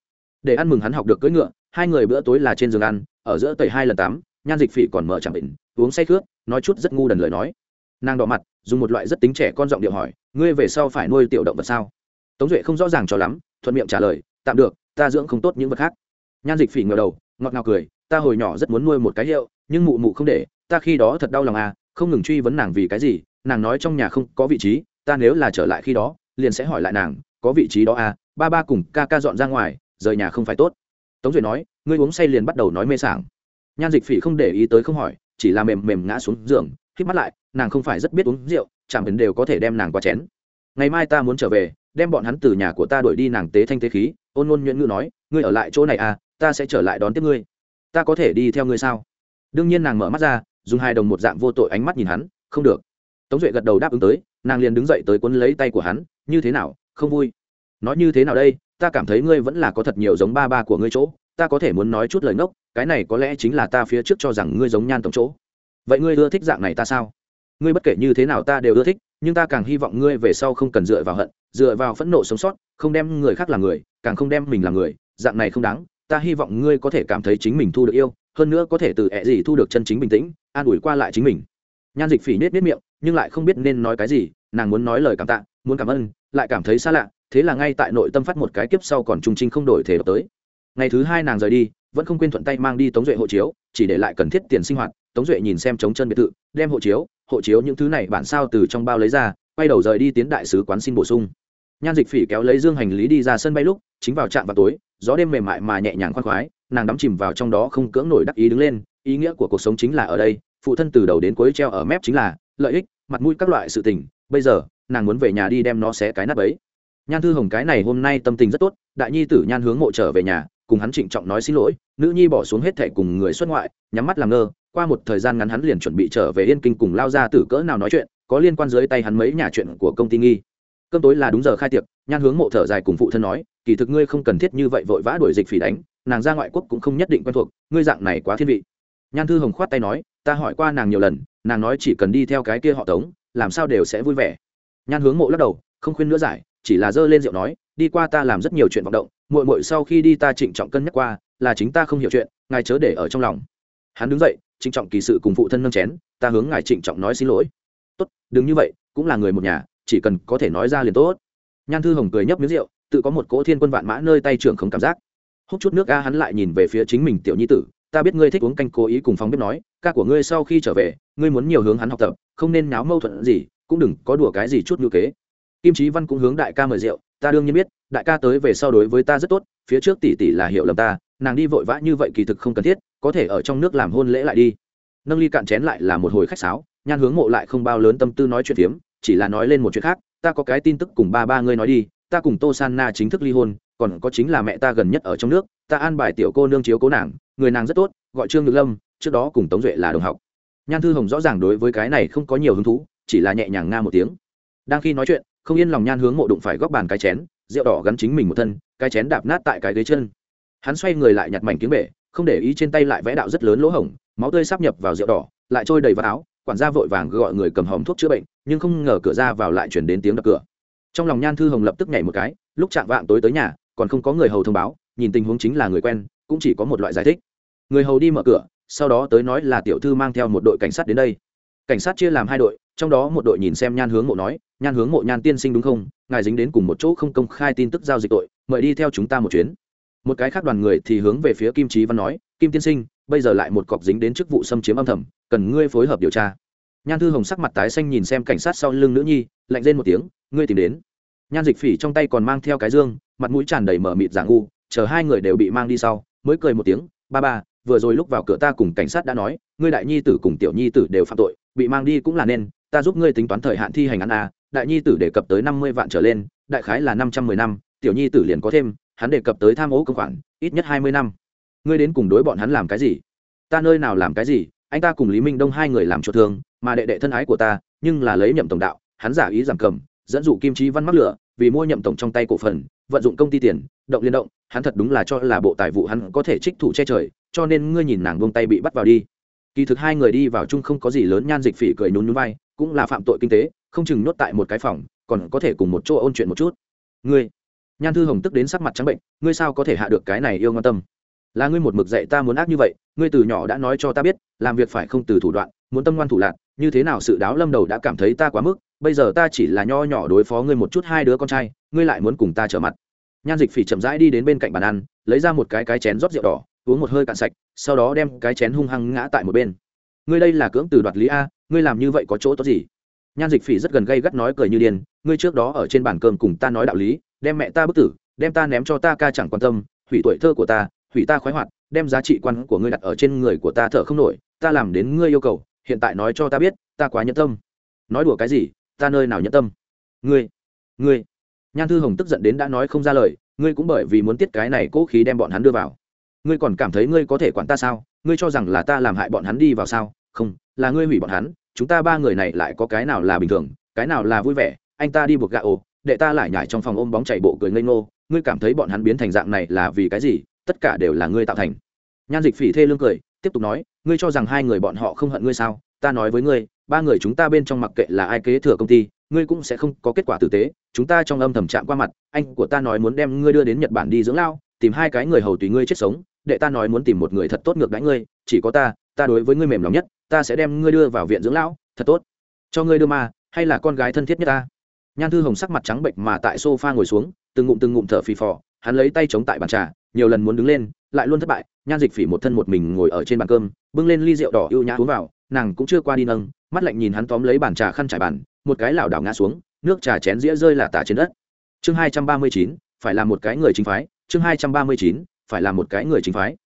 Để ăn mừng hắn học được cưỡi ngựa, hai người bữa tối là trên giường ăn, ở giữa tẩy hai lần tắm nhan dịch phỉ còn mở chẳng định uống say khướt, nói chút rất ngu đần lời nói nàng đỏ mặt, dùng một loại rất tính trẻ con giọng điệu hỏi, ngươi về sau phải nuôi tiểu động vật sao? Tống duệ không rõ ràng cho lắm, thuận miệng trả lời, tạm được, ta dưỡng không tốt những vật khác. Nhan dịch phỉ ngờ đầu, ngọt ngào cười, ta hồi nhỏ rất muốn nuôi một cái hiệu nhưng mụ mụ không để, ta khi đó thật đau lòng à không ngừng truy vấn nàng vì cái gì, nàng nói trong nhà không có vị trí, ta nếu là trở lại khi đó, liền sẽ hỏi lại nàng, có vị trí đó à? Ba ba cùng ca ca dọn ra ngoài, rời nhà không phải tốt. Tống duệ nói, ngươi uống say liền bắt đầu nói mê sảng. Nhan dịch phỉ không để ý tới không hỏi, chỉ là mềm mềm ngã xuống giường k mắt lại, nàng không phải rất biết uống rượu, chẳng đến đều có thể đem nàng qua chén. Ngày mai ta muốn trở về, đem bọn hắn từ nhà của ta đuổi đi nàng tế thanh tế khí, ôn ngôn nhuận ngữ nói, ngươi ở lại chỗ này à ta sẽ trở lại đón tiếp ngươi. Ta có thể đi theo ngươi sao? Đương nhiên nàng mở mắt ra, dùng hai đồng một dạng vô tội ánh mắt nhìn hắn, không được. Tống duệ gật đầu đáp ứng tới, nàng liền đứng dậy tới quấn lấy tay của hắn, như thế nào, không vui? Nói như thế nào đây, ta cảm thấy ngươi vẫn là có thật nhiều giống ba ba của ngươi chỗ, ta có thể muốn nói chút lời ngốc, cái này có lẽ chính là ta phía trước cho rằng ngươi giống nhan tổng chỗ vậy ngươi ưa thích dạng này ta sao? Ngươi bất kể như thế nào ta đều ưa thích, nhưng ta càng hy vọng ngươi về sau không cần dựa vào hận, dựa vào phẫn nộ sống sót, không đem người khác làm người, càng không đem mình làm người. Dạng này không đáng, ta hy vọng ngươi có thể cảm thấy chính mình thu được yêu, hơn nữa có thể từ ẹ gì thu được chân chính bình tĩnh, an ủi qua lại chính mình. Nhan dịch phỉ nết nết miệng, nhưng lại không biết nên nói cái gì, nàng muốn nói lời cảm tạ, muốn cảm ơn, lại cảm thấy xa lạ, thế là ngay tại nội tâm phát một cái kiếp sau còn trung trinh không đổi thể tới. Ngày thứ hai nàng rời đi, vẫn không quên thuận tay mang đi tống duệ hộ chiếu, chỉ để lại cần thiết tiền sinh hoạt tống duệ nhìn xem trống chân biệt thự, đem hộ chiếu hộ chiếu những thứ này bản sao từ trong bao lấy ra, quay đầu rời đi tiến đại sứ quán xin bổ sung. Nhan dịch phỉ kéo lấy dương hành lý đi ra sân bay lúc, chính vào trạm vào tối, gió đêm mềm mại mà nhẹ nhàng khoan khoái, nàng đắm chìm vào trong đó không cưỡng nổi đắc ý đứng lên, ý nghĩa của cuộc sống chính là ở đây, phụ thân từ đầu đến cuối treo ở mép chính là lợi ích, mặt mũi các loại sự tình, bây giờ, nàng muốn về nhà đi đem nó xé cái nắp ấy. Nhan thư hồng cái này hôm nay tâm tình rất tốt, đại nhi tử nhan hướng mộ trở về nhà, cùng hắn trịnh trọng nói xin lỗi, nữ nhi bỏ xuống hết thẻ cùng người xuất ngoại, nhắm mắt làm ngơ qua một thời gian ngắn hắn liền chuẩn bị trở về yên kinh cùng lao ra tử cỡ nào nói chuyện, có liên quan dưới tay hắn mấy nhà chuyện của công ty nghi. Cơm tối là đúng giờ khai tiệc, nhan hướng mộ thở dài cùng phụ thân nói, kỳ thực ngươi không cần thiết như vậy vội vã đuổi dịch phỉ đánh, nàng ra ngoại quốc cũng không nhất định quen thuộc, ngươi dạng này quá thiên vị. Nhan thư hồng khoát tay nói, ta hỏi qua nàng nhiều lần, nàng nói chỉ cần đi theo cái kia họ tống, làm sao đều sẽ vui vẻ. Nhan hướng mộ lắc đầu, không khuyên nữa giải, chỉ là dơ lên rượu nói, đi qua ta làm rất nhiều chuyện vọng động, muội muội sau khi đi ta trịnh trọng cân nhắc qua, là chính ta không hiểu chuyện, ngài chớ để ở trong lòng hắn đứng dậy, trịnh trọng kỳ sự cùng phụ thân nâng chén, ta hướng ngài trịnh trọng nói xin lỗi. Tốt, đừng như vậy, cũng là người một nhà, chỉ cần có thể nói ra liền tốt. Nhan thư hồng cười nhấp miếng rượu, tự có một cỗ thiên quân vạn mã nơi tay trưởng không cảm giác. Hút chút nước ga hắn lại nhìn về phía chính mình tiểu nhi tử, ta biết ngươi thích uống canh cố ý cùng phóng biết nói, ca của ngươi sau khi trở về, ngươi muốn nhiều hướng hắn học tập, không nên náo mâu thuẫn gì, cũng đừng có đùa cái gì chút ngữ kế. Kim trí văn cũng hướng đại ca mời rượu, ta đương nhiên biết, đại ca tới về sau đối với ta rất tốt, phía trước tỷ tỷ là hiểu lầm ta, nàng đi vội vã như vậy kỳ thực không cần thiết có thể ở trong nước làm hôn lễ lại đi. Nâng ly cạn chén lại là một hồi khách sáo, nhan hướng mộ lại không bao lớn tâm tư nói chuyện phiếm, chỉ là nói lên một chuyện khác, ta có cái tin tức cùng ba ba ngươi nói đi, ta cùng tô san na chính thức ly hôn, còn có chính là mẹ ta gần nhất ở trong nước, ta an bài tiểu cô nương chiếu cố nàng, người nàng rất tốt, gọi trương nhược lâm, trước đó cùng tống duệ là đồng học. Nhan thư hồng rõ ràng đối với cái này không có nhiều hứng thú, chỉ là nhẹ nhàng nga một tiếng. Đang khi nói chuyện, không yên lòng nhan hướng mộ đụng phải góc bàn cái chén, rượu đỏ gắn chính mình một thân, cái chén đạp nát tại cái ghế chân. Hắn xoay người lại nhặt mảnh kiếm bể không để ý trên tay lại vẽ đạo rất lớn lỗ hổng, máu tươi sắp nhập vào rượu đỏ, lại trôi đầy vào áo, quản gia vội vàng gọi người cầm hòm thuốc chữa bệnh, nhưng không ngờ cửa ra vào lại chuyển đến tiếng đập cửa. Trong lòng nhan thư hồng lập tức nhảy một cái, lúc chạm vạng tối tới nhà, còn không có người hầu thông báo, nhìn tình huống chính là người quen, cũng chỉ có một loại giải thích. Người hầu đi mở cửa, sau đó tới nói là tiểu thư mang theo một đội cảnh sát đến đây. Cảnh sát chia làm hai đội, trong đó một đội nhìn xem nhan hướng mộ nói, nhan hướng mộ, nhan tiên sinh đúng không? Ngài dính đến cùng một chỗ không công khai tin tức giao dịch tội, mời đi theo chúng ta một chuyến một cái khác đoàn người thì hướng về phía kim trí văn nói, kim tiên sinh, bây giờ lại một cọc dính đến chức vụ xâm chiếm âm thầm, cần ngươi phối hợp điều tra. Nhan thư hồng sắc mặt tái xanh nhìn xem cảnh sát sau lưng nữ nhi, lạnh lên một tiếng, ngươi tìm đến. Nhan dịch phỉ trong tay còn mang theo cái dương, mặt mũi tràn đầy mở mịt giả ngu, chờ hai người đều bị mang đi sau, mới cười một tiếng, ba ba, vừa rồi lúc vào cửa ta cùng cảnh sát đã nói, ngươi đại nhi tử cùng tiểu nhi tử đều phạm tội, bị mang đi cũng là nên, ta giúp ngươi tính toán thời hạn thi hành án a, đại nhi tử đề cập tới năm mươi vạn trở lên, đại khái là năm trăm mười năm, tiểu nhi tử liền có thêm hắn đề cập tới tham ô công khoản, ít nhất hai mươi năm. Ngươi đến cùng đối bọn hắn làm cái gì? Ta nơi nào làm cái gì? Anh ta cùng lý minh đông hai người làm cho thương, mà đệ đệ thân ái của ta, nhưng là lấy nhậm tổng đạo, hắn giả ý giảm cầm, dẫn dụ kim trí văn mắc lửa, vì mua nhậm tổng trong tay cổ phần, vận dụng công ty tiền, động liên động, hắn thật đúng là cho là bộ tài vụ hắn có thể trích thủ che trời, cho nên ngươi nhìn nàng buông tay bị bắt vào đi. Kỳ thực hai người đi vào chung không có gì lớn nhan dịch phỉ cười nhún nhún vai, cũng là phạm tội kinh tế, không chừng nhốt tại một cái phòng, còn có thể cùng một chỗ ôn chuyện một chút. Ngươi nhan thư hồng tức đến sắc mặt trắng bệnh, ngươi sao có thể hạ được cái này yêu ngon tâm? Là ngươi một mực dạy ta muốn ác như vậy, ngươi từ nhỏ đã nói cho ta biết, làm việc phải không từ thủ đoạn, muốn tâm ngoan thủ lạc, như thế nào sự đáo lâm đầu đã cảm thấy ta quá mức, bây giờ ta chỉ là nho nhỏ đối phó ngươi một chút hai đứa con trai, ngươi lại muốn cùng ta trở mặt. Nhan dịch phỉ chậm rãi đi đến bên cạnh bàn ăn, lấy ra một cái cái chén rót rượu đỏ, uống một hơi cạn sạch, sau đó đem cái chén hung hăng ngã tại một bên. Ngươi đây là cưỡng từ đoạt lý a, ngươi làm như vậy có chỗ tốt gì? Nhan dịch phỉ rất gần gây gắt nói cười như điên, ngươi trước đó ở trên bàn cơm cùng ta nói đạo lý đem mẹ ta bức tử, đem ta ném cho ta ca chẳng quan tâm, hủy tuổi thơ của ta, hủy ta khoái hoạt, đem giá trị quan của ngươi đặt ở trên người của ta thở không nổi, ta làm đến ngươi yêu cầu, hiện tại nói cho ta biết, ta quá nhẫn tâm. Nói đùa cái gì, ta nơi nào nhẫn tâm? Ngươi ngươi. Nhan thư hồng tức giận đến đã nói không ra lời, ngươi cũng bởi vì muốn tiết cái này cố khí đem bọn hắn đưa vào. Ngươi còn cảm thấy ngươi có thể quản ta sao? Ngươi cho rằng là ta làm hại bọn hắn đi vào sao? Không, là ngươi hủy bọn hắn, chúng ta ba người này lại có cái nào là bình thường, cái nào là vui vẻ, anh ta đi buộc gạ ồ đệ ta lại nhảy trong phòng ôm bóng chạy bộ cười ngây ngô, ngươi cảm thấy bọn hắn biến thành dạng này là vì cái gì? Tất cả đều là ngươi tạo thành. Nhan dịch phỉ thê lương cười, tiếp tục nói, ngươi cho rằng hai người bọn họ không hận ngươi sao? Ta nói với ngươi, ba người chúng ta bên trong mặc kệ là ai kế thừa công ty, ngươi cũng sẽ không có kết quả tử tế. Chúng ta trong âm thầm chạm qua mặt, anh của ta nói muốn đem ngươi đưa đến nhật bản đi dưỡng lao, tìm hai cái người hầu tùy ngươi chết sống. Đệ ta nói muốn tìm một người thật tốt ngược đãi ngươi, chỉ có ta ta đối với ngươi mềm lòng nhất, ta sẽ đem ngươi đưa vào viện dưỡng lão thật tốt. Cho ngươi đưa ma, hay là con gái thân thiết nhất ta? Nhan thư hồng sắc mặt trắng bệnh mà tại sofa ngồi xuống, từng ngụm từng ngụm thở phì phò, hắn lấy tay chống tại bàn trà, nhiều lần muốn đứng lên, lại luôn thất bại, nhan dịch phỉ một thân một mình ngồi ở trên bàn cơm, bưng lên ly rượu đỏ ưu nhã uống vào, nàng cũng chưa qua đi nâng, mắt lạnh nhìn hắn tóm lấy bàn trà khăn trải bàn, một cái lảo đảo ngã xuống, nước trà chén dĩa rơi là tả trên đất. Chương hai trăm ba mươi chín, phải là một cái người chính phái, chương hai trăm ba mươi chín, phải là một cái người chính phái.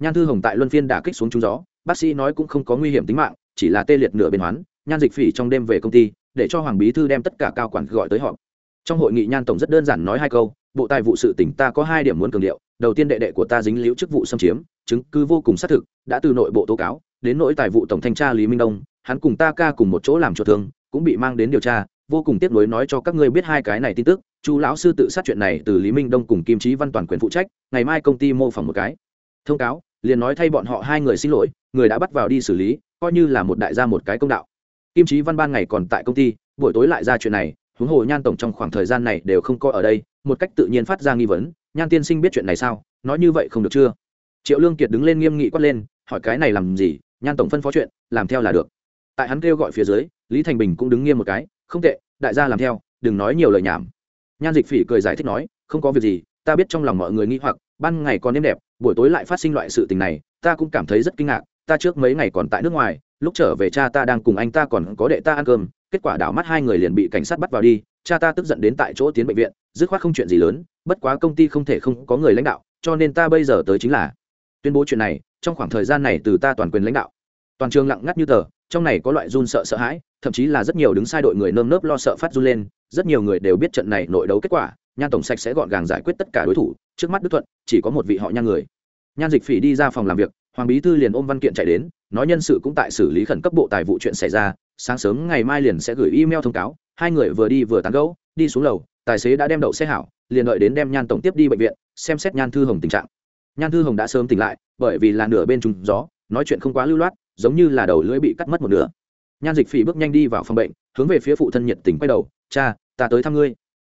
Nhan thư hồng tại luân phiên đả kích xuống trúng gió, bác sĩ nói cũng không có nguy hiểm tính mạng, chỉ là tê liệt nửa bên hoán, nhan dịch phỉ trong đêm về công ty để cho hoàng bí thư đem tất cả cao quản gọi tới họp. Trong hội nghị, nhan tổng rất đơn giản nói hai câu, bộ tài vụ sự tỉnh ta có hai điểm muốn cường điệu, đầu tiên đệ đệ của ta dính liễu chức vụ xâm chiếm, chứng cứ vô cùng xác thực, đã từ nội bộ tố cáo, đến nỗi tài vụ tổng thanh tra lý minh đông, hắn cùng ta ca cùng một chỗ làm cho thương, cũng bị mang đến điều tra, vô cùng tiếc nuối nói cho các ngươi biết hai cái này tin tức chú lão sư tự sát chuyện này từ lý minh đông cùng kim trí văn toàn quyền phụ trách, ngày mai công ty mô phỏng một cái. Thông cáo, liền nói thay bọn họ hai người xin lỗi, người đã bắt vào đi xử lý, coi như là một đại gia một cái công đạo kim trí văn ban ngày còn tại công ty, buổi tối lại ra chuyện này, huống hồ nhan tổng trong khoảng thời gian này đều không có ở đây, một cách tự nhiên phát ra nghi vấn, nhan tiên sinh biết chuyện này sao? Nói như vậy không được chưa? Triệu lương kiệt đứng lên nghiêm nghị quát lên, hỏi cái này làm gì? Nhan tổng phân phó chuyện, làm theo là được. Tại hắn kêu gọi phía dưới, lý thành bình cũng đứng nghiêm một cái, không tệ, đại gia làm theo, đừng nói nhiều lời nhảm. Nhan dịch phỉ cười giải thích nói, không có việc gì, ta biết trong lòng mọi người nghĩ hoặc, ban ngày còn êm đẹp, buổi tối lại phát sinh loại sự tình này, ta cũng cảm thấy rất kinh ngạc, ta trước mấy ngày còn tại nước ngoài lúc trở về cha ta đang cùng anh ta còn có đệ ta ăn cơm, kết quả đảo mắt hai người liền bị cảnh sát bắt vào đi, cha ta tức giận đến tại chỗ tiến bệnh viện, dứt khoát không chuyện gì lớn, bất quá công ty không thể không có người lãnh đạo, cho nên ta bây giờ tới chính là. Tuyên bố chuyện này, trong khoảng thời gian này từ ta toàn quyền lãnh đạo. Toàn trường lặng ngắt như tờ, trong này có loại run sợ sợ hãi, thậm chí là rất nhiều đứng sai đội người nơm nớp lo sợ phát run lên, rất nhiều người đều biết trận này nội đấu kết quả, nhan tổng sạch sẽ gọn gàng giải quyết tất cả đối thủ, trước mắt đức thuận, chỉ có một vị họ nhan người. Nhan dịch phỉ đi ra phòng làm việc, hoàng bí thư liền ôm văn kiện chạy đến nói nhân sự cũng tại xử lý khẩn cấp bộ tài vụ chuyện xảy ra, sáng sớm ngày mai liền sẽ gửi email thông cáo, hai người vừa đi vừa tán gẫu, đi xuống lầu, tài xế đã đem đậu xe hảo, liền đợi đến đem nhan tổng tiếp đi bệnh viện, xem xét nhan thư hồng tình trạng. Nhan thư hồng đã sớm tỉnh lại, bởi vì là nửa bên trùng gió, nói chuyện không quá lưu loát, giống như là đầu lưỡi bị cắt mất một nửa. Nhan dịch phỉ bước nhanh đi vào phòng bệnh, hướng về phía phụ thân nhiệt tình quay đầu, cha, ta tới thăm ngươi.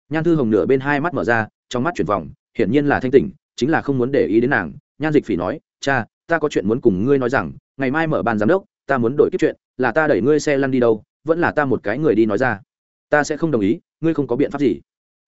Nhan thư hồng nửa bên hai mắt mở ra, trong mắt chuyển vòng, hiển nhiên là thanh tỉnh, chính là không muốn để ý đến nàng. Nhan dịch phỉ nói, cha, ta có chuyện muốn cùng ngươi nói rằng ngày mai mở ban giám đốc, ta muốn đổi kiếp chuyện, là ta đẩy ngươi xe lăn đi đâu, vẫn là ta một cái người đi nói ra. Ta sẽ không đồng ý, ngươi không có biện pháp gì.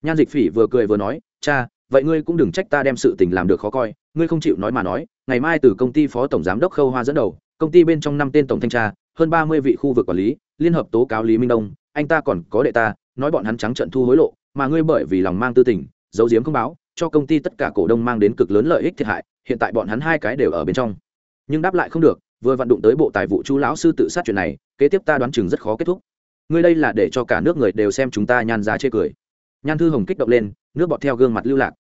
Nhan dịch phỉ vừa cười vừa nói, cha, vậy ngươi cũng đừng trách ta đem sự tình làm được khó coi, ngươi không chịu nói mà nói, ngày mai từ công ty phó tổng giám đốc khâu hoa dẫn đầu, công ty bên trong năm tên tổng thanh tra, hơn ba mươi vị khu vực quản lý, liên hợp tố cáo lý minh đông, anh ta còn có đệ ta, nói bọn hắn trắng trận thu hối lộ, mà ngươi bởi vì lòng mang tư tình, giấu giếm không báo, cho công ty tất cả cổ đông mang đến cực lớn lợi ích thiệt hại, hiện tại bọn hắn hai cái đều ở bên trong. Nhưng đáp lại không được vừa vận đụng tới bộ tài vụ chú lão sư tự sát chuyện này, kế tiếp ta đoán chừng rất khó kết thúc. Ngươi đây là để cho cả nước người đều xem chúng ta nhan ra chê cười. Nhan thư hồng kích động lên, nước bọt theo gương mặt lưu lạc.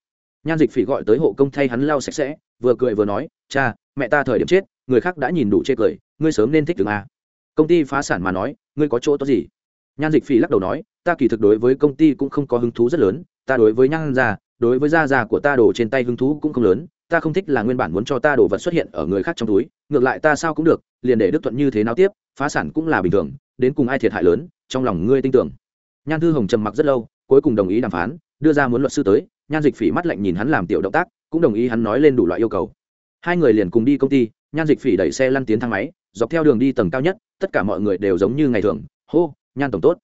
Nhan dịch phỉ gọi tới hộ công thay hắn lau sạch sẽ, vừa cười vừa nói, cha, mẹ ta thời điểm chết, người khác đã nhìn đủ chê cười, ngươi sớm nên thích từng a. Công ty phá sản mà nói, ngươi có chỗ tốt gì? Nhan dịch phỉ lắc đầu nói, ta kỳ thực đối với công ty cũng không có hứng thú rất lớn, ta đối với nhan gia, đối với da già của ta đổ trên tay hứng thú cũng không lớn ta không thích là nguyên bản muốn cho ta đồ vật xuất hiện ở người khác trong túi, ngược lại ta sao cũng được, liền để đức thuận như thế nào tiếp, phá sản cũng là bình thường, đến cùng ai thiệt hại lớn, trong lòng ngươi tin tưởng. Nhan thư hồng trầm mặc rất lâu, cuối cùng đồng ý đàm phán, đưa ra muốn luật sư tới, nhan dịch phỉ mắt lạnh nhìn hắn làm tiểu động tác, cũng đồng ý hắn nói lên đủ loại yêu cầu. Hai người liền cùng đi công ty, nhan dịch phỉ đẩy xe lăn tiến thang máy, dọc theo đường đi tầng cao nhất, tất cả mọi người đều giống như ngày thường, hô, nhan tổng tốt.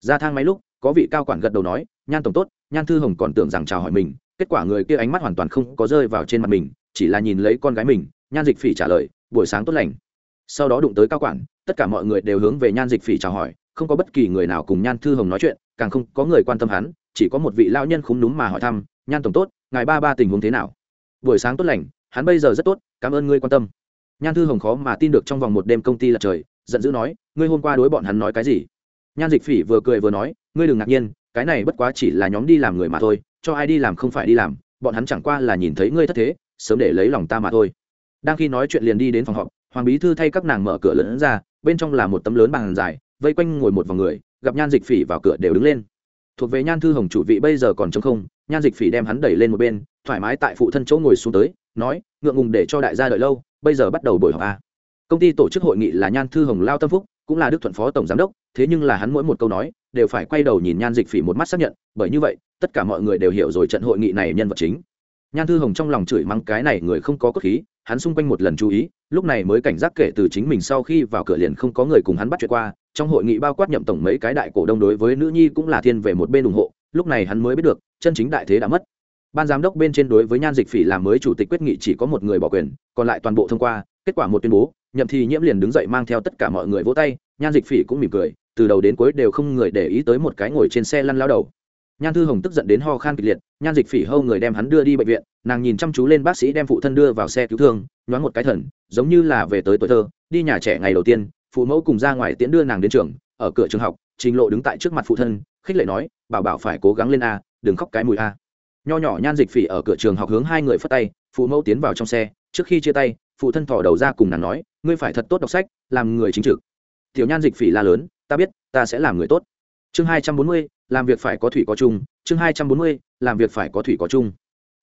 Ra thang máy lúc, có vị cao quản gật đầu nói, nhan tổng tốt, nhan thư hồng còn tưởng rằng chào hỏi mình kết quả người kia ánh mắt hoàn toàn không có rơi vào trên mặt mình, chỉ là nhìn lấy con gái mình, nhan dịch phỉ trả lời, buổi sáng tốt lành. Sau đó đụng tới cao quản, tất cả mọi người đều hướng về nhan dịch phỉ chào hỏi, không có bất kỳ người nào cùng nhan thư hồng nói chuyện, càng không có người quan tâm hắn, chỉ có một vị lao nhân khúng núm mà hỏi thăm, nhan tổng tốt, ngài ba ba tình huống thế nào? Buổi sáng tốt lành, hắn bây giờ rất tốt, cảm ơn ngươi quan tâm. Nhan thư hồng khó mà tin được trong vòng một đêm công ty là trời, giận dữ nói, ngươi hôm qua đối bọn hắn nói cái gì? Nhan dịch phỉ vừa cười vừa nói, ngươi đừng ngạc nhiên, cái này bất quá chỉ là nhóm đi làm người mà thôi cho ai đi làm không phải đi làm, bọn hắn chẳng qua là nhìn thấy ngươi thất thế, sớm để lấy lòng ta mà thôi. Đang khi nói chuyện liền đi đến phòng họp, hoàng bí thư thay các nàng mở cửa lớn ra, bên trong là một tấm lớn bàn dài, vây quanh ngồi một vòng người, gặp nhan dịch phỉ vào cửa đều đứng lên. Thuộc về nhan thư hồng chủ vị bây giờ còn t không, nhan dịch phỉ đem hắn đẩy lên một bên, thoải mái tại phụ thân chỗ ngồi xuống tới, nói, ngượng ngùng để cho đại gia đợi lâu, bây giờ bắt đầu buổi họp a. Công ty tổ chức hội nghị là nhan thư hồng lao tâm phúc, cũng là đức thuận phó tổng giám đốc, thế nhưng là hắn mỗi một câu nói, đều phải quay đầu nhìn nhan dịch phỉ một mắt xác nhận, bởi như vậy tất cả mọi người đều hiểu rồi trận hội nghị này nhân vật chính. Nhan thư hồng trong lòng chửi mắng cái này người không có cốt khí, hắn xung quanh một lần chú ý, lúc này mới cảnh giác kể từ chính mình sau khi vào cửa liền không có người cùng hắn bắt chuyện qua, trong hội nghị bao quát nhậm tổng mấy cái đại cổ đông đối với nữ nhi cũng là thiên về một bên ủng hộ, lúc này hắn mới biết được, chân chính đại thế đã mất. Ban giám đốc bên trên đối với nhan dịch phỉ làm mới chủ tịch quyết nghị chỉ có một người bỏ quyền, còn lại toàn bộ thông qua, kết quả một tuyên bố, nhậm thì nhiễm liền đứng dậy mang theo tất cả mọi người vỗ tay, nhan dịch phỉ cũng mỉm cười, từ đầu đến cuối đều không người để ý tới một cái ngồi trên xe lăn lao đầu nhan thư hồng tức giận đến ho khan kịch liệt, nhan dịch phỉ hâu người đem hắn đưa đi bệnh viện, nàng nhìn chăm chú lên bác sĩ đem phụ thân đưa vào xe cứu thương, nhoáng một cái thần, giống như là về tới tuổi thơ, đi nhà trẻ ngày đầu tiên, phụ mẫu cùng ra ngoài tiễn đưa nàng đến trường, ở cửa trường học, trình lộ đứng tại trước mặt phụ thân, khích lệ nói, bảo bảo phải cố gắng lên a, đừng khóc cái mùi a. Nho nhỏ nhan dịch phỉ ở cửa trường học hướng hai người phất tay, phụ mẫu tiến vào trong xe, trước khi chia tay, phụ thân thỏ đầu ra cùng nàng nói, ngươi phải thật tốt đọc sách, làm người chính trực. Tiểu nhan dịch phỉ la lớn, ta biết, ta sẽ làm người tốt chương hai trăm bốn mươi, làm việc phải có thủy có chung. Chương hai trăm bốn mươi, làm việc phải có thủy có chung.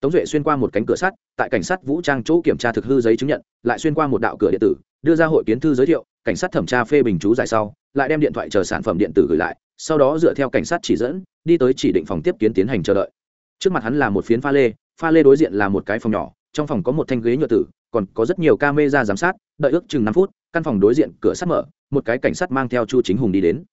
Tống duệ xuyên qua một cánh cửa sắt, tại cảnh sát vũ trang chỗ kiểm tra thực hư giấy chứng nhận, lại xuyên qua một đạo cửa điện tử, đưa ra hội kiến thư giới thiệu, cảnh sát thẩm tra phê bình chú giải sau, lại đem điện thoại chờ sản phẩm điện tử gửi lại, sau đó dựa theo cảnh sát chỉ dẫn, đi tới chỉ định phòng tiếp kiến tiến hành chờ đợi. Trước mặt hắn là một phiến pha lê pha lê đối diện là một cái phòng nhỏ, trong phòng có một thanh ghế nhựa tử, còn có rất nhiều camera giám sát, đợi ước chừng năm phút, căn phòng đối diện cửa sắt mở, một cái cảnh sát mang theo chu chính hùng đi đến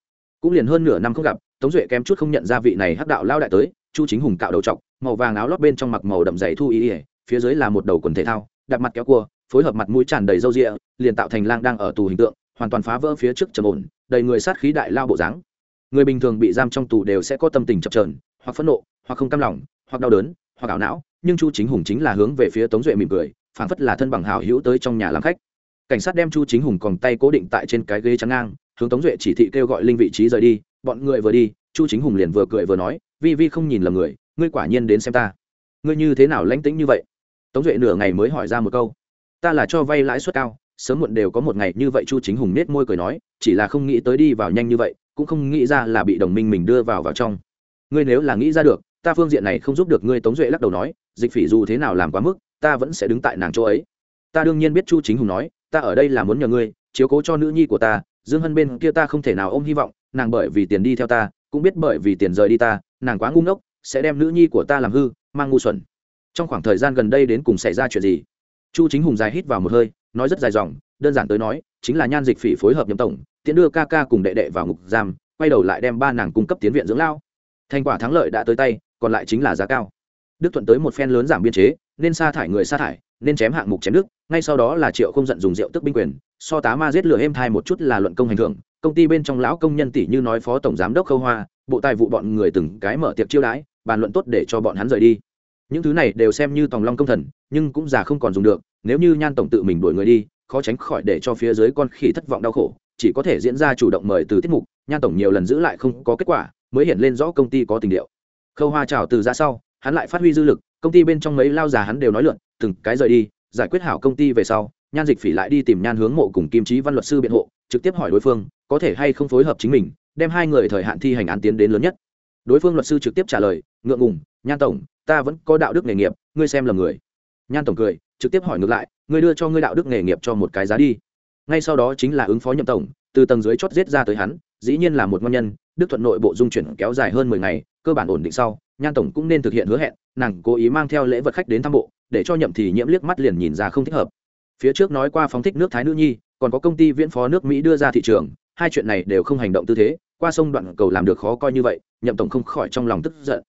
cũng liền hơn nửa năm không gặp, tống duệ kém chút không nhận ra vị này hắc đạo lao đại tới, chu chính hùng cạo đầu t màu vàng áo lót bên trong mặc màu đậm dày thu ý ỉa phía dưới là một đầu quần thể thao đặt mặt kéo cua, phối hợp mặt mũi tràn đầy râu rịa liền tạo thành lang đang ở tù hình tượng, hoàn toàn phá vỡ phía trước trầm ổn, đầy người sát khí đại lao bộ dáng. Người bình thường bị giam trong tù đều sẽ có tâm tình chập trờn hoặc phẫn nộ, hoặc không cam lòng, hoặc đau đớn, hoặc ảo não, nhưng chu chính hùng chính là hướng về phía tống duệ mỉm cười, phảng phất là thân bằng hảo hữu tới trong nhà làm khách. Cảnh sát đem chu chính hùng còn tay cố định tại trên cái ghế trắng ngang hướng tống duệ chỉ thị kêu gọi linh vị trí rời đi, bọn người vừa đi, chu chính hùng liền vừa cười vừa nói, vi vi không nhìn lầm người, ngươi quả nhiên đến xem ta. Ngươi như thế nào lánh tĩnh như vậy? Tống duệ nửa ngày mới hỏi ra một câu, ta là cho vay lãi suất cao, sớm muộn đều có một ngày. Như vậy chu chính hùng nết môi cười nói, chỉ là không nghĩ tới đi vào nhanh như vậy, cũng không nghĩ ra là bị đồng minh mình đưa vào vào trong. Ngươi nếu là nghĩ ra được, ta phương diện này không giúp được ngươi. Tống duệ lắc đầu nói, dịch phỉ dù thế nào làm quá mức, ta vẫn sẽ đứng tại nàng chỗ ấy. Ta đương nhiên biết chu chính hùng nói, ta ở đây là muốn nhờ ngươi, chiếu cố cho nữ nhi của ta dương hân bên kia ta không thể nào ôm hy vọng, nàng bởi vì tiền đi theo ta, cũng biết bởi vì tiền rời đi ta, nàng quá ngu ngốc, sẽ đem nữ nhi của ta làm hư, mang ngu xuẩn. Trong khoảng thời gian gần đây đến cùng xảy ra chuyện gì? Chu chính hùng dài hít vào một hơi, nói rất dài dòng, đơn giản tới nói, chính là nhan dịch phỉ phối hợp nhậm tổng, tiễn đưa ca ca cùng đệ đệ vào ngục giam, quay đầu lại đem ba nàng cung cấp tiến viện dưỡng lao. Thành quả thắng lợi đã tới tay, còn lại chính là giá cao. Đức thuận tới một phen lớn giảm biên chế, nên sa thải người sa thải, nên chém hạng mục chém đức, ngay sau đó là triệu không giận dùng rượu tức binh quyền so tá ma giết lửa êm thai một chút là luận công hành thưởng, công ty bên trong lão công nhân tỷ như nói phó tổng giám đốc khâu hoa, bộ tài vụ bọn người từng cái mở tiệc chiêu đãi, bàn luận tốt để cho bọn hắn rời đi. Những thứ này đều xem như tòng long công thần, nhưng cũng già không còn dùng được, nếu như nhan tổng tự mình đuổi người đi, khó tránh khỏi để cho phía dưới con khỉ thất vọng đau khổ, chỉ có thể diễn ra chủ động mời từ tiết mục, nhan tổng nhiều lần giữ lại không có kết quả, mới hiện lên rõ công ty có tình điệu. Khâu hoa trào từ ra sau, hắn lại phát huy dư lực, công ty bên trong mấy lao già hắn đều nói luận, từng cái rời đi, giải quyết hảo công ty về sau nhan dịch phỉ lại đi tìm nhan hướng mộ cùng kim trí văn luật sư biện hộ, trực tiếp hỏi đối phương, có thể hay không phối hợp chính mình, đem hai người thời hạn thi hành án tiến đến lớn nhất. Đối phương luật sư trực tiếp trả lời, ngượng ngùng, nhan tổng, ta vẫn có đạo đức nghề nghiệp, ngươi xem là người. Nhan tổng cười, trực tiếp hỏi ngược lại, ngươi đưa cho ngươi đạo đức nghề nghiệp cho một cái giá đi. Ngay sau đó chính là ứng phó nhậm tổng, từ tầng dưới chót giết ra tới hắn, dĩ nhiên là một ngon nhân, đức thuận nội bộ dung chuyển kéo dài hơn mười ngày, cơ bản ổn định sau, nhan tổng cũng nên thực hiện hứa hẹn, nàng cố ý mang theo lễ vật khách đến thăm bộ, để cho nhậm thì nhiễm liếc mắt liền nhìn ra không thích hợp phía trước nói qua phóng thích nước thái nữ nhi, còn có công ty viễn phó nước mỹ đưa ra thị trường, hai chuyện này đều không hành động tư thế, qua sông đoạn cầu làm được khó coi như vậy, nhậm tổng không khỏi trong lòng tức giận.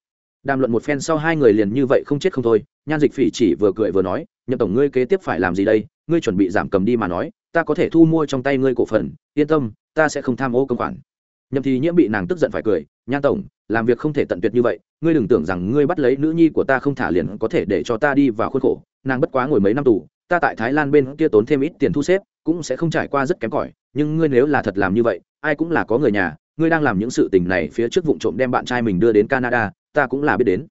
Đàm luận một phen sau hai người liền như vậy không chết không thôi, nhan dịch phỉ chỉ vừa cười vừa nói, nhậm tổng ngươi kế tiếp phải làm gì đây, ngươi chuẩn bị giảm cầm đi mà nói, ta có thể thu mua trong tay ngươi cổ phần, yên tâm, ta sẽ không tham ô công khoản. Nhậm thì nhiễm bị nàng tức giận phải cười, nhan tổng, làm việc không thể tận tuyệt như vậy, ngươi đừng tưởng rằng ngươi bắt lấy nữ nhi của ta không thả liền có thể để cho ta đi vào khuôn khổ, nàng bất quá ngồi mấy năm tù ta tại thái lan bên kia tốn thêm ít tiền thu xếp, cũng sẽ không trải qua rất kém cỏi, nhưng ngươi nếu là thật làm như vậy, ai cũng là có người nhà, ngươi đang làm những sự tình này phía trước vụ trộm đem bạn trai mình đưa đến canada, ta cũng là biết đến.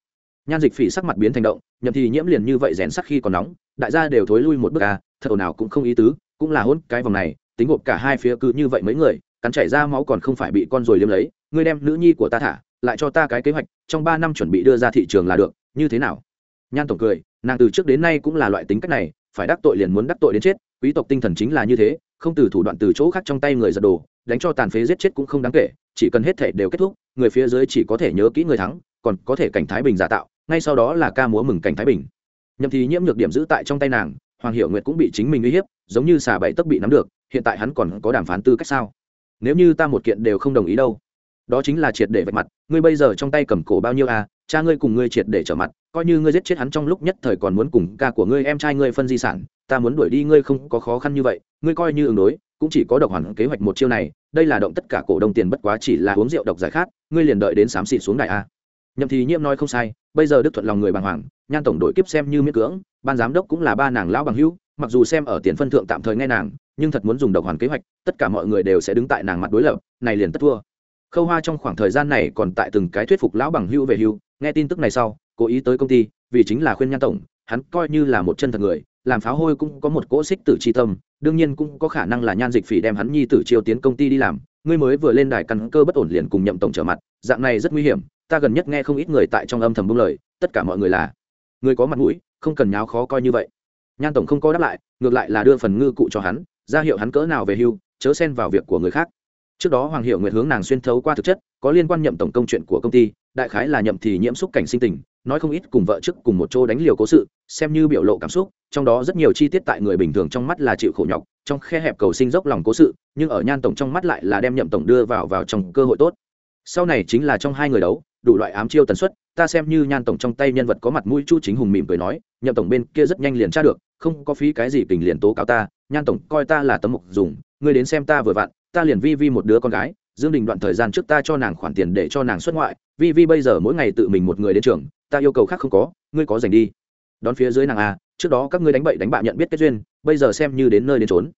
Nhan dịch phỉ sắc mặt biến thành động, nhậm thì nhiễm liền như vậy rèn sắc khi còn nóng, đại gia đều thối lui một bước à thật ồn nào cũng không ý tứ, cũng là hôn cái vòng này, tính gộp cả hai phía cứ như vậy mấy người, cắn chảy ra máu còn không phải bị con rồi liếm lấy, ngươi đem nữ nhi của ta thả, lại cho ta cái kế hoạch, trong ba năm chuẩn bị đưa ra thị trường là được, như thế nào? Nhan tổng cười, nàng từ trước đến nay cũng là loại tính cách này phải đắc tội liền muốn đắc tội đến chết, quý tộc tinh thần chính là như thế, không từ thủ đoạn từ chỗ khác trong tay người giật đồ, đánh cho tàn phế giết chết cũng không đáng kể, chỉ cần hết thể đều kết thúc, người phía dưới chỉ có thể nhớ kỹ người thắng, còn có thể cảnh thái bình giả tạo, ngay sau đó là ca múa mừng cảnh thái bình. Nhậm thì nhiễm nhược điểm giữ tại trong tay nàng, hoàng hiệu nguyệt cũng bị chính mình uy hiếp, giống như xà bảy tấc bị nắm được, hiện tại hắn còn có đàm phán tư cách sao? Nếu như ta một kiện đều không đồng ý đâu đó chính là triệt để vạch mặt, ngươi bây giờ trong tay cầm cổ bao nhiêu à cha ngươi cùng ngươi triệt để trở mặt, coi như ngươi giết chết hắn trong lúc nhất thời còn muốn cùng ca của ngươi em trai ngươi phân di sản, ta muốn đuổi đi ngươi không có khó khăn như vậy, ngươi coi như ứng đối, cũng chỉ có độc hoàn kế hoạch một chiêu này, đây là động tất cả cổ đông tiền bất quá chỉ là uống rượu độc giải khát, ngươi liền đợi đến xám xịt xuống đại a. Nhậm thì nhiễm nói không sai, bây giờ đức thuận lòng người bàng hoàng, nhan tổng đội kiếp xem như miễn cưỡng, ban giám đốc cũng là ba nàng lão bằng hữu, mặc dù xem ở tiền phân thượng tạm thời nghe nàng, nhưng thật muốn dùng độc hoàn kế hoạch, tất cả mọi người đều sẽ đứng tại nàng mặt đối lập, này liền tất thua khâu hoa trong khoảng thời gian này còn tại từng cái thuyết phục lão bằng hữu về hưu, nghe tin tức này sau, cố ý tới công ty, vì chính là khuyên nhan tổng, hắn coi như là một chân thật người, làm pháo hôi cũng có một cỗ xích tử tri tâm, đương nhiên cũng có khả năng là nhan dịch phỉ đem hắn nhi tử chiêu tiến công ty đi làm, ngươi mới vừa lên đài căn cơ bất ổn liền cùng nhậm tổng trở mặt, dạng này rất nguy hiểm, ta gần nhất nghe không ít người tại trong âm thầm bông lời, tất cả mọi người là người có mặt mũi, không cần nháo khó coi như vậy. Nhan tổng không có đáp lại, ngược lại là đưa phần ngư cụ cho hắn, ra hiệu hắn cỡ nào về hưu, chớ xen vào việc của người khác trước đó hoàng hiệu nguyệt hướng nàng xuyên thấu qua thực chất, có liên quan nhậm tổng công chuyện của công ty, đại khái là nhậm thì nhiễm xúc cảnh sinh tình, nói không ít cùng vợ trước cùng một chỗ đánh liều cố sự, xem như biểu lộ cảm xúc, trong đó rất nhiều chi tiết tại người bình thường trong mắt là chịu khổ nhọc, trong khe hẹp cầu sinh dốc lòng cố sự, nhưng ở nhan tổng trong mắt lại là đem nhậm tổng đưa vào vào trong cơ hội tốt. Sau này chính là trong hai người đấu, đủ loại ám chiêu tần suất, ta xem như nhan tổng trong tay nhân vật có mặt mũi chu chính hùng mỉm cười nói, nhậm tổng bên kia rất nhanh liền tra được, không có phí cái gì tình liền tố cáo ta, nhan tổng coi ta là tấm mục dùng, ngươi đến xem ta vừa vặn ta liền vi vi một đứa con gái, dương đình đoạn thời gian trước ta cho nàng khoản tiền để cho nàng xuất ngoại, vi vi bây giờ mỗi ngày tự mình một người đến trường, ta yêu cầu khác không có, ngươi có dành đi. Đón phía dưới nàng a trước đó các ngươi đánh bậy đánh bạ nhận biết kết duyên, bây giờ xem như đến nơi đến trốn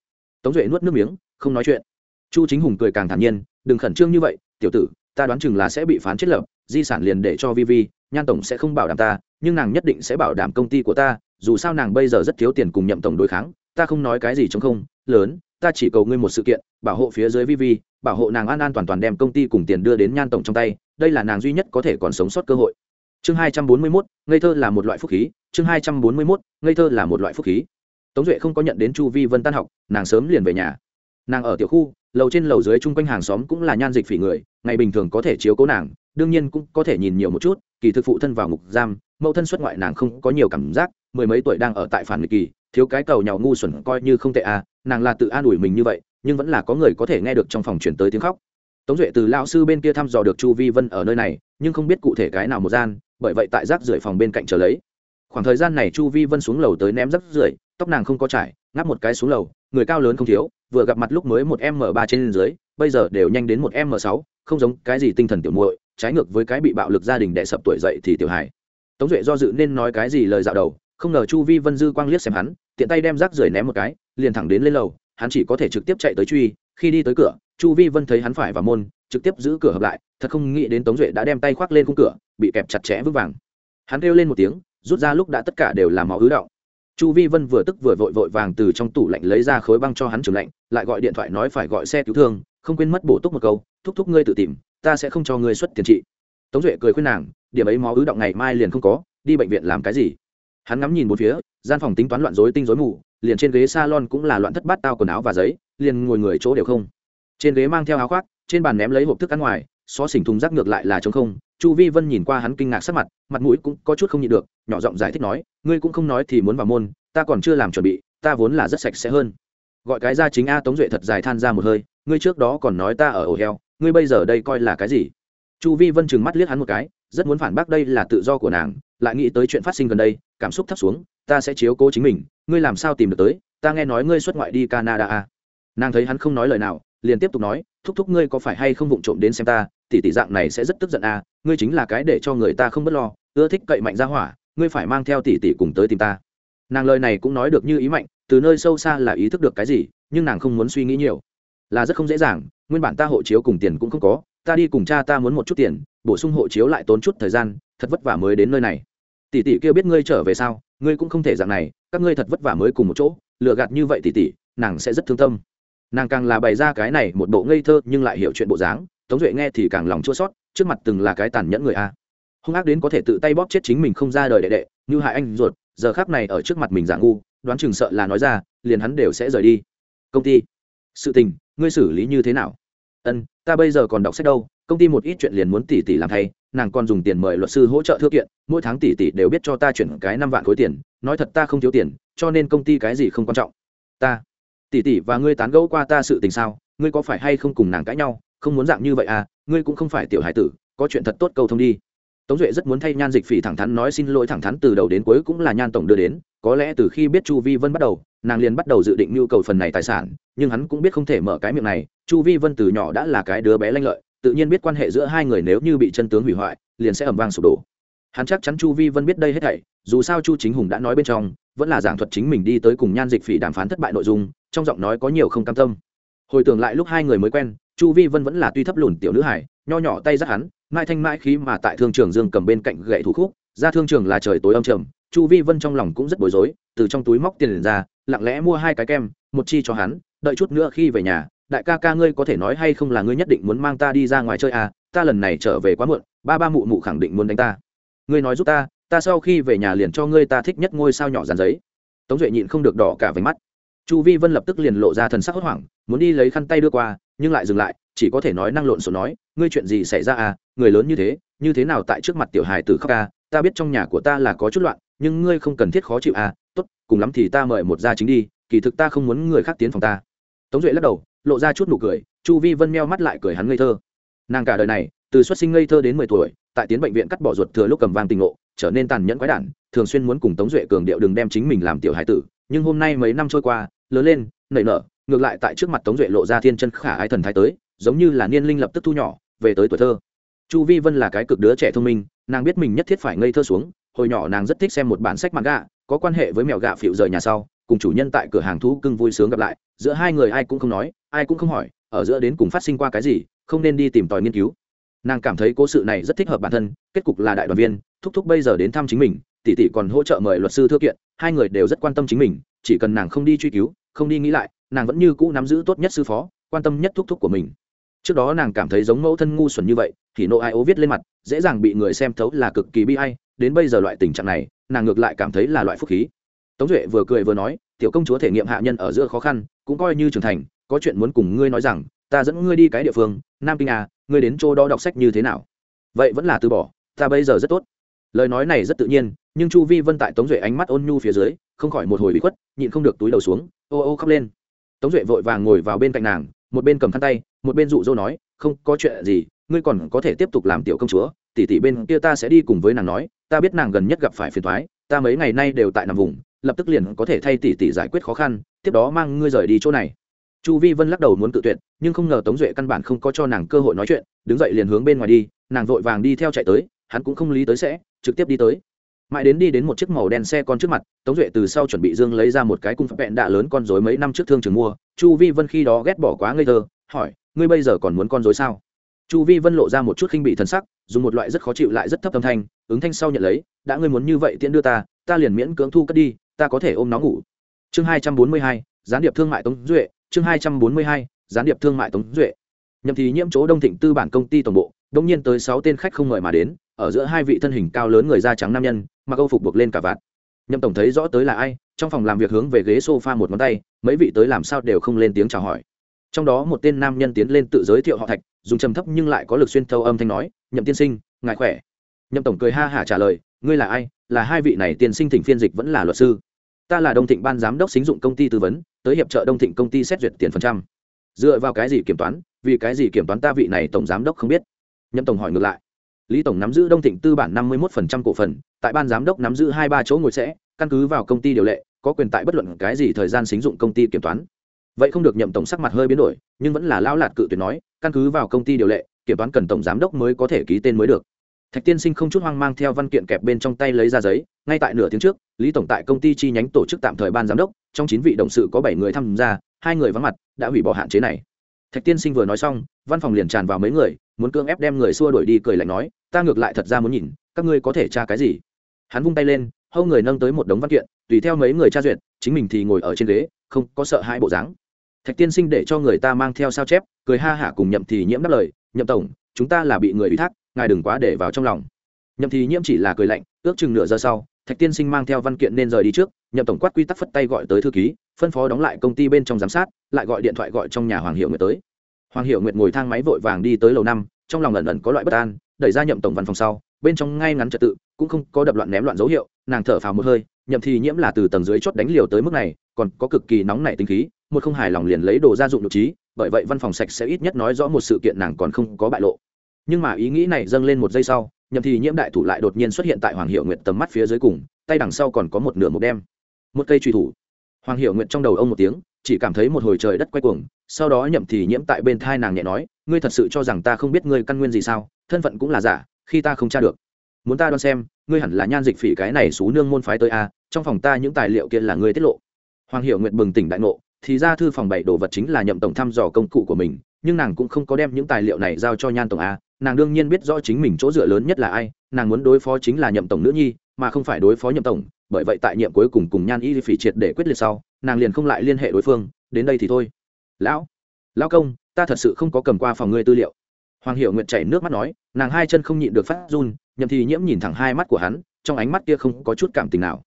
tống duệ nuốt nước miếng, không nói chuyện. Chu chính hùng cười càng thản nhiên, đừng khẩn trương như vậy, tiểu tử, ta đoán chừng là sẽ bị phán chết lập di sản liền để cho vi vi, nhan tổng sẽ không bảo đảm ta, nhưng nàng nhất định sẽ bảo đảm công ty của ta, dù sao nàng bây giờ rất thiếu tiền cùng nhậm tổng đối kháng, ta không nói cái gì chống không, lớn ta chỉ cầu ngươi một sự kiện, bảo hộ phía dưới vi vi bảo hộ nàng an an toàn toàn đem công ty cùng tiền đưa đến nhan tổng trong tay, đây là nàng duy nhất có thể còn sống sót cơ hội. Chương hai trăm bốn mươi mốt, ngây thơ là một loại phúc khí. Chương hai trăm bốn mươi mốt, ngây thơ là một loại phúc khí. Tống duệ không có nhận đến chu vi vân tan học, nàng sớm liền về nhà. Nàng ở tiểu khu, lầu trên lầu dưới chung quanh hàng xóm cũng là nhan dịch phỉ người, ngày bình thường có thể chiếu cố nàng, đương nhiên cũng có thể nhìn nhiều một chút, kỳ thực phụ thân vào ngục giam, mẫu thân xuất ngoại nàng không có nhiều cảm giác mười mấy tuổi đang ở tại phản nghịch kỳ, thiếu cái cầu nhào ngu xuẩn coi như không tệ à nàng là tự an ủi mình như vậy, nhưng vẫn là có người có thể nghe được trong phòng chuyển tới tiếng khóc. Tống duệ từ lao sư bên kia thăm dò được chu vi vân ở nơi này, nhưng không biết cụ thể cái nào một gian, bởi vậy tại rác rưởi phòng bên cạnh chờ lấy. Khoảng thời gian này chu vi vân xuống lầu tới ném rác rưởi, tóc nàng không có trải, ngáp một cái xuống lầu, người cao lớn không thiếu, vừa gặp mặt lúc mới một m ba trên dưới, bây giờ đều nhanh đến một m sáu, không giống cái gì tinh thần tiểu muội, trái ngược với cái bị bạo lực gia đình đẻ sập tuổi dậy thì tiểu hài. Tống duệ do dự nên nói cái gì lời dạo đầu không ngờ chu vi vân dư quang liếc xem hắn, tiện tay đem rác rưởi ném một cái, liền thẳng đến lên lầu, hắn chỉ có thể trực tiếp chạy tới truy, khi đi tới cửa, chu vi vân thấy hắn phải vào môn, trực tiếp giữ cửa hợp lại, thật không nghĩ đến tống duệ đã đem tay khoác lên khung cửa, bị kẹp chặt chẽ vững vàng. Hắn kêu lên một tiếng, rút ra lúc đã tất cả đều là máu ứ động. Chu vi vân vừa tức vừa vội vội vàng từ trong tủ lạnh lấy ra khối băng cho hắn trưởng lạnh, lại gọi điện thoại nói phải gọi xe cứu thương, không quên mất bổ túc một câu, thúc thúc ngươi tự tìm, ta sẽ không cho ngươi xuất tiền trị. Tống duệ cười khuyên nàng, điểm ấy máu ứ động ngày mai liền không có, đi bệnh viện làm cái gì? Hắn ngắm nhìn một phía, gian phòng tính toán loạn rối tinh rối mù, liền trên ghế salon cũng là loạn thất bát tao quần áo và giấy, liền ngồi người chỗ đều không. Trên ghế mang theo áo khoác, trên bàn ném lấy hộp thức ăn ngoài, xó xỉnh thùng rác ngược lại là trống không. Chu vi vân nhìn qua hắn kinh ngạc sắc mặt mặt mũi cũng có chút không nhịn được, nhỏ giọng giải thích nói, ngươi cũng không nói thì muốn vào môn, ta còn chưa làm chuẩn bị, ta vốn là rất sạch sẽ hơn. Gọi cái ra chính a tống duệ thật dài than ra một hơi, ngươi trước đó còn nói ta ở ổ heo, ngươi bây giờ đây coi là cái gì? Chu vi vân chừng mắt liếc hắn một cái, rất muốn phản bác đây là tự do của nàng lại nghĩ tới chuyện phát sinh gần đây, cảm xúc thấp xuống, ta sẽ chiếu cố chính mình, ngươi làm sao tìm được tới, ta nghe nói ngươi xuất ngoại đi canada à. nàng thấy hắn không nói lời nào, liền tiếp tục nói, thúc thúc ngươi có phải hay không vụng trộm đến xem ta, tỷ tỷ dạng này sẽ rất tức giận à ngươi chính là cái để cho người ta không b ấ t lo, ưa thích cậy mạnh ra hỏa, ngươi phải mang theo tỷ tỷ cùng tới tìm ta. Nàng lời này cũng nói được như ý mạnh, từ nơi sâu xa là ý thức được cái gì, nhưng nàng không muốn suy nghĩ nhiều. Là rất không dễ dàng, nguyên bản ta hộ chiếu cùng tiền cũng không có, ta đi cùng cha ta muốn một chút tiền, bổ sung hộ chiếu lại tốn chút thời gian, thật vất vả mới đến nơi này tỷ tỷ kia biết ngươi trở về sao? Ngươi cũng không thể dạng này, các ngươi thật vất vả mới cùng một chỗ, lừa gạt như vậy tỷ tỷ, nàng sẽ rất thương tâm. Nàng càng là bày ra cái này một bộ ngây thơ nhưng lại hiểu chuyện bộ dáng, tống duệ nghe thì càng lòng chua sót trước mặt từng là cái tàn nhẫn người a. Hung ác đến có thể tự tay bóp chết chính mình không ra đời đệ đệ, như hại anh ruột, giờ khác này ở trước mặt mình giả ngu, đoán chừng sợ là nói ra, liền hắn đều sẽ rời đi. Công ty, sự tình, ngươi xử lý như thế nào? Ân, ta bây giờ còn đọc sách đâu? Công ty một ít chuyện liền muốn tỷ tỷ làm thay, nàng còn dùng tiền mời luật sư hỗ trợ thư kiện, mỗi tháng tỷ tỷ đều biết cho ta chuyển cái năm vạn khối tiền, nói thật ta không thiếu tiền, cho nên công ty cái gì không quan trọng. Ta tỷ tỷ và ngươi tán gẫu qua ta sự tình sao, ngươi có phải hay không cùng nàng cãi nhau, không muốn dạng như vậy à ngươi cũng không phải tiểu hải tử, có chuyện thật tốt câu thông đi. Tống duệ rất muốn thay nhan dịch phỉ thẳng thắn nói xin lỗi thẳng thắn từ đầu đến cuối cũng là nhan tổng đưa đến, có lẽ từ khi biết chu vi vân bắt đầu, nàng liền bắt đầu dự định nhu cầu phần này tài sản, nhưng hắn cũng biết không thể mở cái miệng này, chu vi vân từ nhỏ đã là cái đứa bé lanh lợi tự nhiên biết quan hệ giữa hai người nếu như bị chân tướng hủy hoại, liền sẽ ẩm vang sụp đổ. Hắn chắc chắn chu vi vân biết đây hết thảy, dù sao chu chính hùng đã nói bên trong, vẫn là giảng thuật chính mình đi tới cùng nhan dịch phỉ đàm phán thất bại nội dung, trong giọng nói có nhiều không cam tâm. Hồi tưởng lại lúc hai người mới quen, chu vi vân vẫn là tuy thấp lùn tiểu nữ hải nho nhỏ tay giắt hắn mai thanh mãi khí mà tại thương trường dương cầm bên cạnh gậy thủ khúc, ra thương trường là trời tối âm trầm, chu vi vân trong lòng cũng rất bối rối, từ trong túi móc tiền ra, lặng lẽ mua hai cái kem, một chi cho hắn, đợi chút nữa khi về nhà đại ca ca ngươi có thể nói hay không là ngươi nhất định muốn mang ta đi ra ngoài chơi à ta lần này trở về quá muộn, ba ba mụ mụ khẳng định muốn đánh ta. Ngươi nói giúp ta ta sau khi về nhà liền cho ngươi ta thích nhất ngôi sao nhỏ dàn giấy. Tống duệ nhịn không được đỏ cả váy mắt. Chu vi vân lập tức liền lộ ra thần sắc hốt hoảng, muốn đi lấy khăn tay đưa qua, nhưng lại dừng lại, chỉ có thể nói năng lộn xộn nói, ngươi chuyện gì xảy ra à người lớn như thế như thế nào tại trước mặt tiểu hài tử khóc à ta biết trong nhà của ta là có chút loạn, nhưng ngươi không cần thiết khó chịu à tốt, cùng lắm thì ta mời một gia chính đi, kỳ thực ta không muốn người khác tiến phòng ta. Tống duệ lắc đầu lộ ra chút nụ cười, chu vi vân meo mắt lại cười hắn ngây thơ. Nàng cả đời này, từ xuất sinh ngây thơ đến mười tuổi, tại tiến bệnh viện cắt bỏ ruột thừa lúc cầm vang tình ngộ, trở nên tàn nhẫn quái đản, thường xuyên muốn cùng tống duệ cường điệu đừng đem chính mình làm tiểu hải tử, nhưng hôm nay mấy năm trôi qua, lớn lên, nảy nở, ngược lại tại trước mặt tống duệ lộ ra thiên chân khả ái thần thái tới, giống như là niên linh lập tức thu nhỏ, về tới tuổi thơ. Chu vi vân là cái cực đứa trẻ thông minh, nàng biết mình nhất thiết phải ngây thơ xuống, hồi nhỏ nàng rất thích xem một bản sách mặt gạ có quan hệ với mèo gạ phịu rời nhà sau, cùng chủ nhân tại cửa hàng thú cưng vui sướng gặp lại giữa hai người ai cũng không nói, ai cũng không hỏi, ở giữa đến cùng phát sinh qua cái gì, không nên đi tìm tòi nghiên cứu. Nàng cảm thấy cố sự này rất thích hợp bản thân, kết cục là đại đoàn viên, thúc thúc bây giờ đến thăm chính mình, tỷ tỷ còn hỗ trợ mời luật sư thư kiện, hai người đều rất quan tâm chính mình, chỉ cần nàng không đi truy cứu, không đi nghĩ lại, nàng vẫn như cũ nắm giữ tốt nhất sư phó, quan tâm nhất thúc thúc của mình. Trước đó nàng cảm thấy giống mẫu thân ngu xuẩn như vậy, thì nộ ai ố viết lên mặt, dễ dàng bị người xem thấu là cực kỳ bi hay đến bây giờ loại tình trạng này, nàng ngược lại cảm thấy là loại phúc khí. Tống duệ vừa cười vừa nói tiểu công chúa thể nghiệm hạ nhân ở giữa khó khăn, cũng coi như trưởng thành, có chuyện muốn cùng ngươi nói rằng, ta dẫn ngươi đi cái địa phương, nam kinh à ngươi đến chỗ đó đọc sách như thế nào? Vậy vẫn là từ bỏ, ta bây giờ rất tốt. Lời nói này rất tự nhiên, nhưng chu vi vân tại tống duệ ánh mắt ôn nhu phía dưới, không khỏi một hồi bị khuất, nhịn không được túi đầu xuống, ô ô khóc lên. Tống duệ vội vàng ngồi vào bên cạnh nàng, một bên cầm khăn tay, một bên dụ dỗ nói, không có chuyện gì, ngươi còn có thể tiếp tục làm tiểu công chúa tỷ tỷ bên kia ta sẽ đi cùng với nàng nói, ta biết nàng gần nhất gặp phải phiền thoái ta mấy ngày nay đều tại nằm vùng lập tức liền có thể thay tỷ tỷ giải quyết khó khăn, tiếp đó mang ngươi rời đi chỗ này. Chu vi vân lắc đầu muốn tự tuyệt, nhưng không ngờ tống duệ căn bản không có cho nàng cơ hội nói chuyện, đứng dậy liền hướng bên ngoài đi, nàng vội vàng đi theo chạy tới, hắn cũng không lý tới sẽ, trực tiếp đi tới. Mãi đến đi đến một chiếc màu đen xe con trước mặt, tống duệ từ sau chuẩn bị dương lấy ra một cái cung phép vẹn đạ lớn con dối mấy năm trước thương trường mua, chu vi vân khi đó ghét bỏ quá ngây thơ, hỏi, ngươi bây giờ còn muốn con dối sao? Chu vi vân lộ ra một chút khinh bị thần sắc, dùng một loại rất khó chịu lại rất thấp âm thanh, ứng thanh sau nhận lấy, đã ngươi muốn như vậy tiễn đưa ta ta liền miễn cưỡng thu cất đi ta có thể ôm nó ngủ. Chương hai trăm bốn mươi hai, gián điệp thương mại tống duệ. Chương hai trăm bốn mươi hai, gián điệp thương mại tống duệ. Nhậm thì nhiễm chỗ đông thịnh tư bản công ty tổng bộ, đông nhiên tới sáu tên khách không mời mà đến, ở giữa hai vị thân hình cao lớn người da trắng nam nhân, mặc âu phục buộc lên cả vạt. Nhậm tổng thấy rõ tới là ai, trong phòng làm việc hướng về ghế sofa một ngón tay, mấy vị tới làm sao đều không lên tiếng chào hỏi. Trong đó một tên nam nhân tiến lên tự giới thiệu họ thạch, dùng trầm thấp nhưng lại có lực xuyên thâu âm thanh nói, nhậm tiên sinh, ngài khỏe? Nhậm tổng cười ha hả trả lời, ngươi là ai? Là hai vị này tiên sinh thỉnh phiên dịch vẫn là luật sư ta là đông thịnh ban giám đốc xính dụng công ty tư vấn, tới hiệp trợ đông thịnh công ty xét duyệt tiền phần trăm. Dựa vào cái gì kiểm toán? Vì cái gì kiểm toán ta vị này tổng giám đốc không biết? Nhậm tổng hỏi ngược lại. Lý tổng nắm giữ đông thịnh tư bản năm mươi một cổ phần, tại ban giám đốc nắm giữ hai ba chỗ ngồi sẽ, căn cứ vào công ty điều lệ, có quyền tại bất luận cái gì thời gian xính dụng công ty kiểm toán. Vậy không được nhậm tổng sắc mặt hơi biến đổi, nhưng vẫn là lão lạt cự tuyệt nói, căn cứ vào công ty điều lệ, kiểm toán cần tổng giám đốc mới có thể ký tên mới được. Thạch tiên sinh không chút hoang mang theo văn kiện kẹp bên trong tay lấy ra giấy ngay tại nửa tiếng trước, lý tổng tại công ty chi nhánh tổ chức tạm thời ban giám đốc, trong chín vị đồng sự có bảy người tham gia, hai người vắng mặt, đã hủy bỏ hạn chế này. Thạch tiên sinh vừa nói xong, văn phòng liền tràn vào mấy người, muốn cưỡng ép đem người xua đuổi đi cười lạnh nói, ta ngược lại thật ra muốn nhìn, các ngươi có thể tra cái gì? Hắn vung tay lên, hâu người nâng tới một đống văn kiện, tùy theo mấy người tra duyệt, chính mình thì ngồi ở trên ghế, không có sợ hai bộ dáng. Thạch tiên sinh để cho người ta mang theo sao chép, cười ha hả cùng nhậm thì nhiễm đáp lời, nhậm tổng, chúng ta là bị người ủy thác, ngài đừng quá để vào trong lòng. Nhậm thì nhiễm chỉ là cười lạnh, ước chừng nửa giờ sau thạch tiên sinh mang theo văn kiện nên rời đi trước, nhậm tổng quát quy tắc phất tay gọi tới thư ký, phân phó đóng lại công ty bên trong giám sát, lại gọi điện thoại gọi trong nhà hoàng hiệu nguyệt tới. Hoàng hiệu nguyệt ngồi thang máy vội vàng đi tới lầu năm, trong lòng ẩn ẩn có loại bất an, đẩy ra nhậm tổng văn phòng sau, bên trong ngay ngắn trật tự, cũng không có đập loạn ném loạn dấu hiệu, nàng thở phào một hơi, nhậm thì nhiễm là từ tầng dưới chót đánh liều tới mức này, còn có cực kỳ nóng nảy tinh khí, một không hài lòng liền lấy đồ gia dụng nhục trí, bởi vậy văn phòng sạch sẽ ít nhất nói rõ một sự kiện nàng còn không có bại lộ nhưng mà ý nghĩ này dâng lên một giây sau, nhậm thì nhiễm đại thủ lại đột nhiên xuất hiện tại hoàng hiệu nguyện tầm mắt phía dưới cùng, tay đằng sau còn có một nửa một đem. Một cây truy thủ. Hoàng hiệu nguyện trong đầu ông một tiếng, chỉ cảm thấy một hồi trời đất quay cuồng, sau đó nhậm thì nhiễm tại bên thai nàng nhẹ nói, ngươi thật sự cho rằng ta không biết ngươi căn nguyên gì sao? Thân phận cũng là giả, khi ta không tra được. Muốn ta đoán xem, ngươi hẳn là nhan dịch phỉ cái này xú nương môn phái tới a, trong phòng ta những tài liệu kia là ngươi tiết lộ. Hoàng hiệu nguyện bừng tỉnh đại ngộ, thì ra thư phòng bảy đồ vật chính là nhậm tổng thăm dò công cụ của mình, nhưng nàng cũng không có đem những tài liệu này giao cho nhan tổng a nàng đương nhiên biết rõ chính mình chỗ dựa lớn nhất là ai, nàng muốn đối phó chính là nhậm tổng nữ nhi, mà không phải đối phó nhậm tổng, bởi vậy tại nhiệm cuối cùng cùng nhan y phỉ triệt để quyết liệt sau, nàng liền không lại liên hệ đối phương, đến đây thì thôi. Lão lão công, ta thật sự không có cầm qua phòng ngươi tư liệu. Hoàng hiệu nguyện chảy nước mắt nói, nàng hai chân không nhịn được phát run, nhậm thì nhiễm nhìn thẳng hai mắt của hắn, trong ánh mắt kia không có chút cảm tình nào.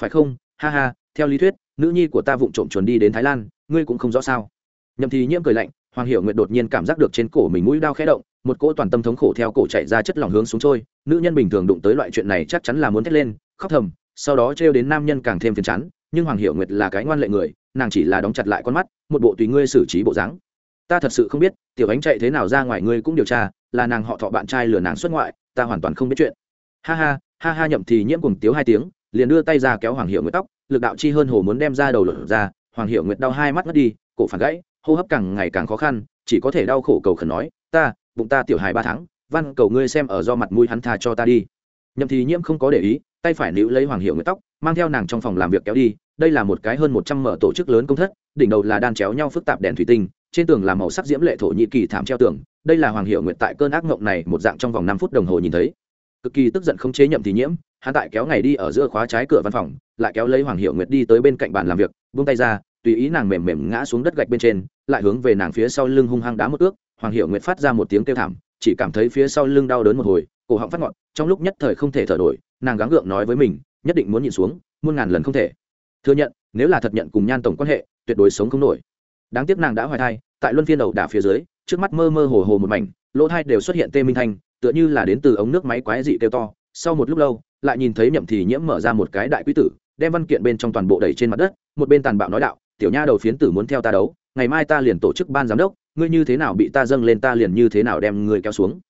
Phải không? Ha ha, theo lý thuyết, nữ nhi của ta vụng trộm chuồn đi đến thái lan, ngươi cũng không rõ sao? Nhậm thì nhiễm cười lạnh, hoàng hiệu nguyện đột nhiên cảm giác được trên cổ mình mũi đau khẽ động một cỗ toàn tâm thống khổ theo cổ chạy ra chất lỏng hướng xuống trôi, nữ nhân bình thường đụng tới loại chuyện này chắc chắn là muốn thét lên, khóc thầm, sau đó trêu đến nam nhân càng thêm phiền chán, nhưng hoàng hiệu nguyệt là cái ngoan lệ người, nàng chỉ là đóng chặt lại con mắt, một bộ tùy ngươi xử trí bộ dáng. Ta thật sự không biết, tiểu ánh chạy thế nào ra ngoài ngươi cũng điều tra, là nàng họ thọ bạn trai lừa nàng xuất ngoại, ta hoàn toàn không biết chuyện. Ha ha ha ha nhậm thì nhiễm cùng tiếu hai tiếng, liền đưa tay ra kéo hoàng hiệu nguyệt tóc, lực đạo chi hơn hồ muốn đem ra đầu lửa ra, hoàng hiệu nguyệt đau hai mắt mất đi, cổ phản gãy, hô hấp càng ngày càng khó khăn, chỉ có thể đau khổ cầu khẩn nói, ta bụng ta tiểu hài ba tháng, văn cầu ngươi xem ở do mặt mũi hắn tha cho ta đi. Nhậm thì nhiễm không có để ý, tay phải níu lấy hoàng hiệu nguyệt tóc, mang theo nàng trong phòng làm việc kéo đi. Đây là một cái hơn một trăm mở tổ chức lớn công thất, đỉnh đầu là đan chéo nhau phức tạp đèn thủy tinh, trên tường là màu sắc diễm lệ thổ nhĩ kỳ thảm treo tường. Đây là hoàng hiệu nguyệt tại cơn ác mộng này một dạng trong vòng năm phút đồng hồ nhìn thấy. Cực kỳ tức giận không chế nhậm thì nhiễm, hắn tại kéo ngày đi ở giữa khóa trái cửa văn phòng, lại kéo lấy hoàng hiệu nguyệt đi tới bên cạnh bàn làm việc, buông tay ra, tùy ý nàng mềm mềm ngã xuống đất gạch bên trên, lại hướng về nàng phía sau lưng hung hăng đá một ước hoàng hiệu nguyệt phát ra một tiếng kêu thảm, chỉ cảm thấy phía sau lưng đau đớn một hồi, cổ họng phát ngọn trong lúc nhất thời không thể thở nổi, nàng gắng gượng nói với mình, nhất định muốn nhìn xuống, muôn ngàn lần không thể. Thừa nhận, nếu là thật nhận cùng nhan tổng quan hệ, tuyệt đối sống không nổi. Đáng tiếc nàng đã hoài thai, tại luân phiên đầu đả phía dưới, trước mắt mơ mơ hồ hồ một mảnh, lỗ thai đều xuất hiện tê minh thanh, tựa như là đến từ ống nước máy quái dị kêu to. Sau một lúc lâu, lại nhìn thấy nhậm thì nhiễm mở ra một cái đại quý tử, đem văn kiện bên trong toàn bộ đẩy trên mặt đất, một bên tàn bạo nói đạo, tiểu nha đầu phiến tử muốn theo ta đấu, ngày mai ta liền tổ chức ban giám đốc ngươi như thế nào bị ta dâng lên ta liền như thế nào đem ngươi kéo xuống.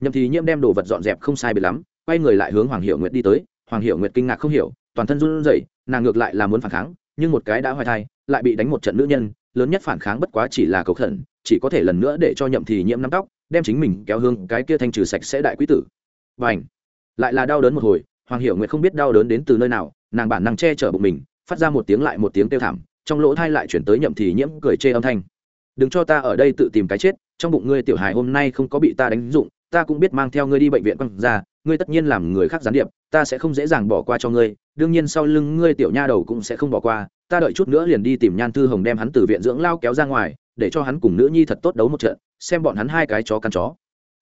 Nhậm thì nhiễm đem đồ vật dọn dẹp không sai bị lắm, quay người lại hướng hoàng hiệu nguyệt đi tới. Hoàng hiệu nguyệt kinh ngạc không hiểu, toàn thân run rẩy, nàng ngược lại là muốn phản kháng, nhưng một cái đã hoài thai, lại bị đánh một trận nữ nhân, lớn nhất phản kháng bất quá chỉ là cầu khẩn, chỉ có thể lần nữa để cho nhậm thì nhiễm nắm tóc, đem chính mình kéo hương cái kia thanh trừ sạch sẽ đại quý tử. Và ảnh lại là đau đớn một hồi, hoàng hiểu nguyệt không biết đau đớn đến từ nơi nào, nàng bản năng che chở bụng mình, phát ra một tiếng lại một tiếng kêu thảm, trong lỗ thai lại chuyển tới nhậm thì nhiễm cười chê âm thanh đừng cho ta ở đây tự tìm cái chết, trong bụng ngươi tiểu hài hôm nay không có bị ta đánh dụng, ta cũng biết mang theo ngươi đi bệnh viện quăng ra, ngươi tất nhiên làm người khác gián điệp, ta sẽ không dễ dàng bỏ qua cho ngươi, đương nhiên sau lưng ngươi tiểu nha đầu cũng sẽ không bỏ qua, ta đợi chút nữa liền đi tìm nhan thư hồng đem hắn từ viện dưỡng lao kéo ra ngoài, để cho hắn cùng nữ nhi thật tốt đấu một trận, xem bọn hắn hai cái chó căn chó.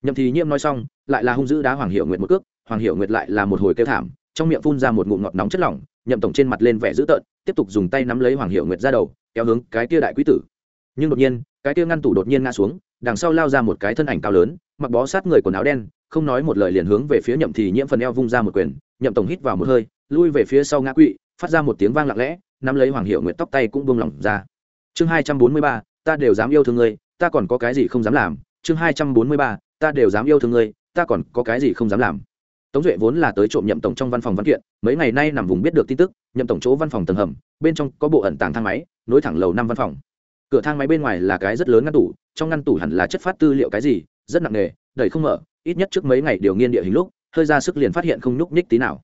Nhậm thì nhiễm nói xong, lại là hung dữ đá hoàng hiệu nguyệt một cước, hoàng hiệu nguyệt lại là một hồi kêu thảm, trong miệng phun ra một ngụm ngọt nóng chất lỏng, nhậm tổng trên mặt lên vẻ dữ tợn, tiếp tục dùng tay nắm lấy hoàng hiệu nguyệt ra đầu, kéo hướng cái kia đại quý tử nhưng đột nhiên, cái kia ngăn tủ đột nhiên ngã xuống, đằng sau lao ra một cái thân ảnh cao lớn, mặc bó sát người quần áo đen, không nói một lời liền hướng về phía nhậm thì nhiễm phần eo vung ra một quyền, nhậm tổng hít vào một hơi, lui về phía sau ngã quỵ, phát ra một tiếng vang lặng lẽ, nắm lấy hoàng hiệu nguyệt tóc tay cũng buông lỏng ra. Chương hai trăm bốn mươi ba, ta đều dám yêu thương ngươi, ta còn có cái gì không dám làm? Chương hai trăm bốn mươi ba, ta đều dám yêu thương ngươi, ta còn có cái gì không dám làm? Tống duệ vốn là tới trộm nhậm tổng trong văn phòng văn kiện, mấy ngày nay nằm vùng biết được tin tức, nhậm tổng chỗ văn phòng tầng hầm, bên trong có bộ ẩn tàng thang máy, nối thẳng lầu năm văn phòng cửa thang máy bên ngoài là cái rất lớn ngăn tủ, trong ngăn tủ hẳn là chất phát tư liệu cái gì, rất nặng nề, đẩy không mở, ít nhất trước mấy ngày điều nghiên địa hình lúc, hơi ra sức liền phát hiện không nhúc nhích tí nào.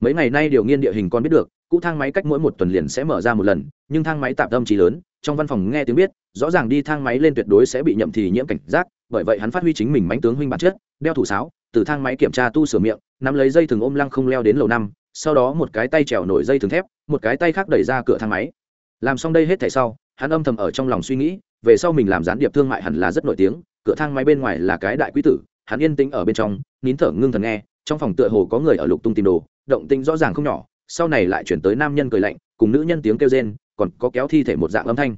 Mấy ngày nay điều nghiên địa hình con biết được, cũ thang máy cách mỗi một tuần liền sẽ mở ra một lần, nhưng thang máy tạm tâm trí lớn, trong văn phòng nghe tiếng biết, rõ ràng đi thang máy lên tuyệt đối sẽ bị nhậm thì nhiễm cảnh giác, bởi vậy hắn phát huy chính mình mánh tướng huynh bản chất, đeo thủ sáo, từ thang máy kiểm tra tu sửa miệng, nắm lấy dây thừng ôm lăng không leo đến lầu năm, sau đó một cái tay trèo nổi dây thừng thép, một cái tay khác đẩy ra cửa thang máy. Làm xong đây hết thảy sau hắn âm thầm ở trong lòng suy nghĩ, về sau mình làm gián điệp thương mại hẳn là rất nổi tiếng, cửa thang máy bên ngoài là cái đại quý tử, hắn yên tĩnh ở bên trong, nín thở ngưng thần nghe, trong phòng tựa hồ có người ở lục tung tìm đồ, động tĩnh rõ ràng không nhỏ, sau này lại chuyển tới nam nhân cười lạnh, cùng nữ nhân tiếng kêu rên, còn có kéo thi thể một dạng âm thanh.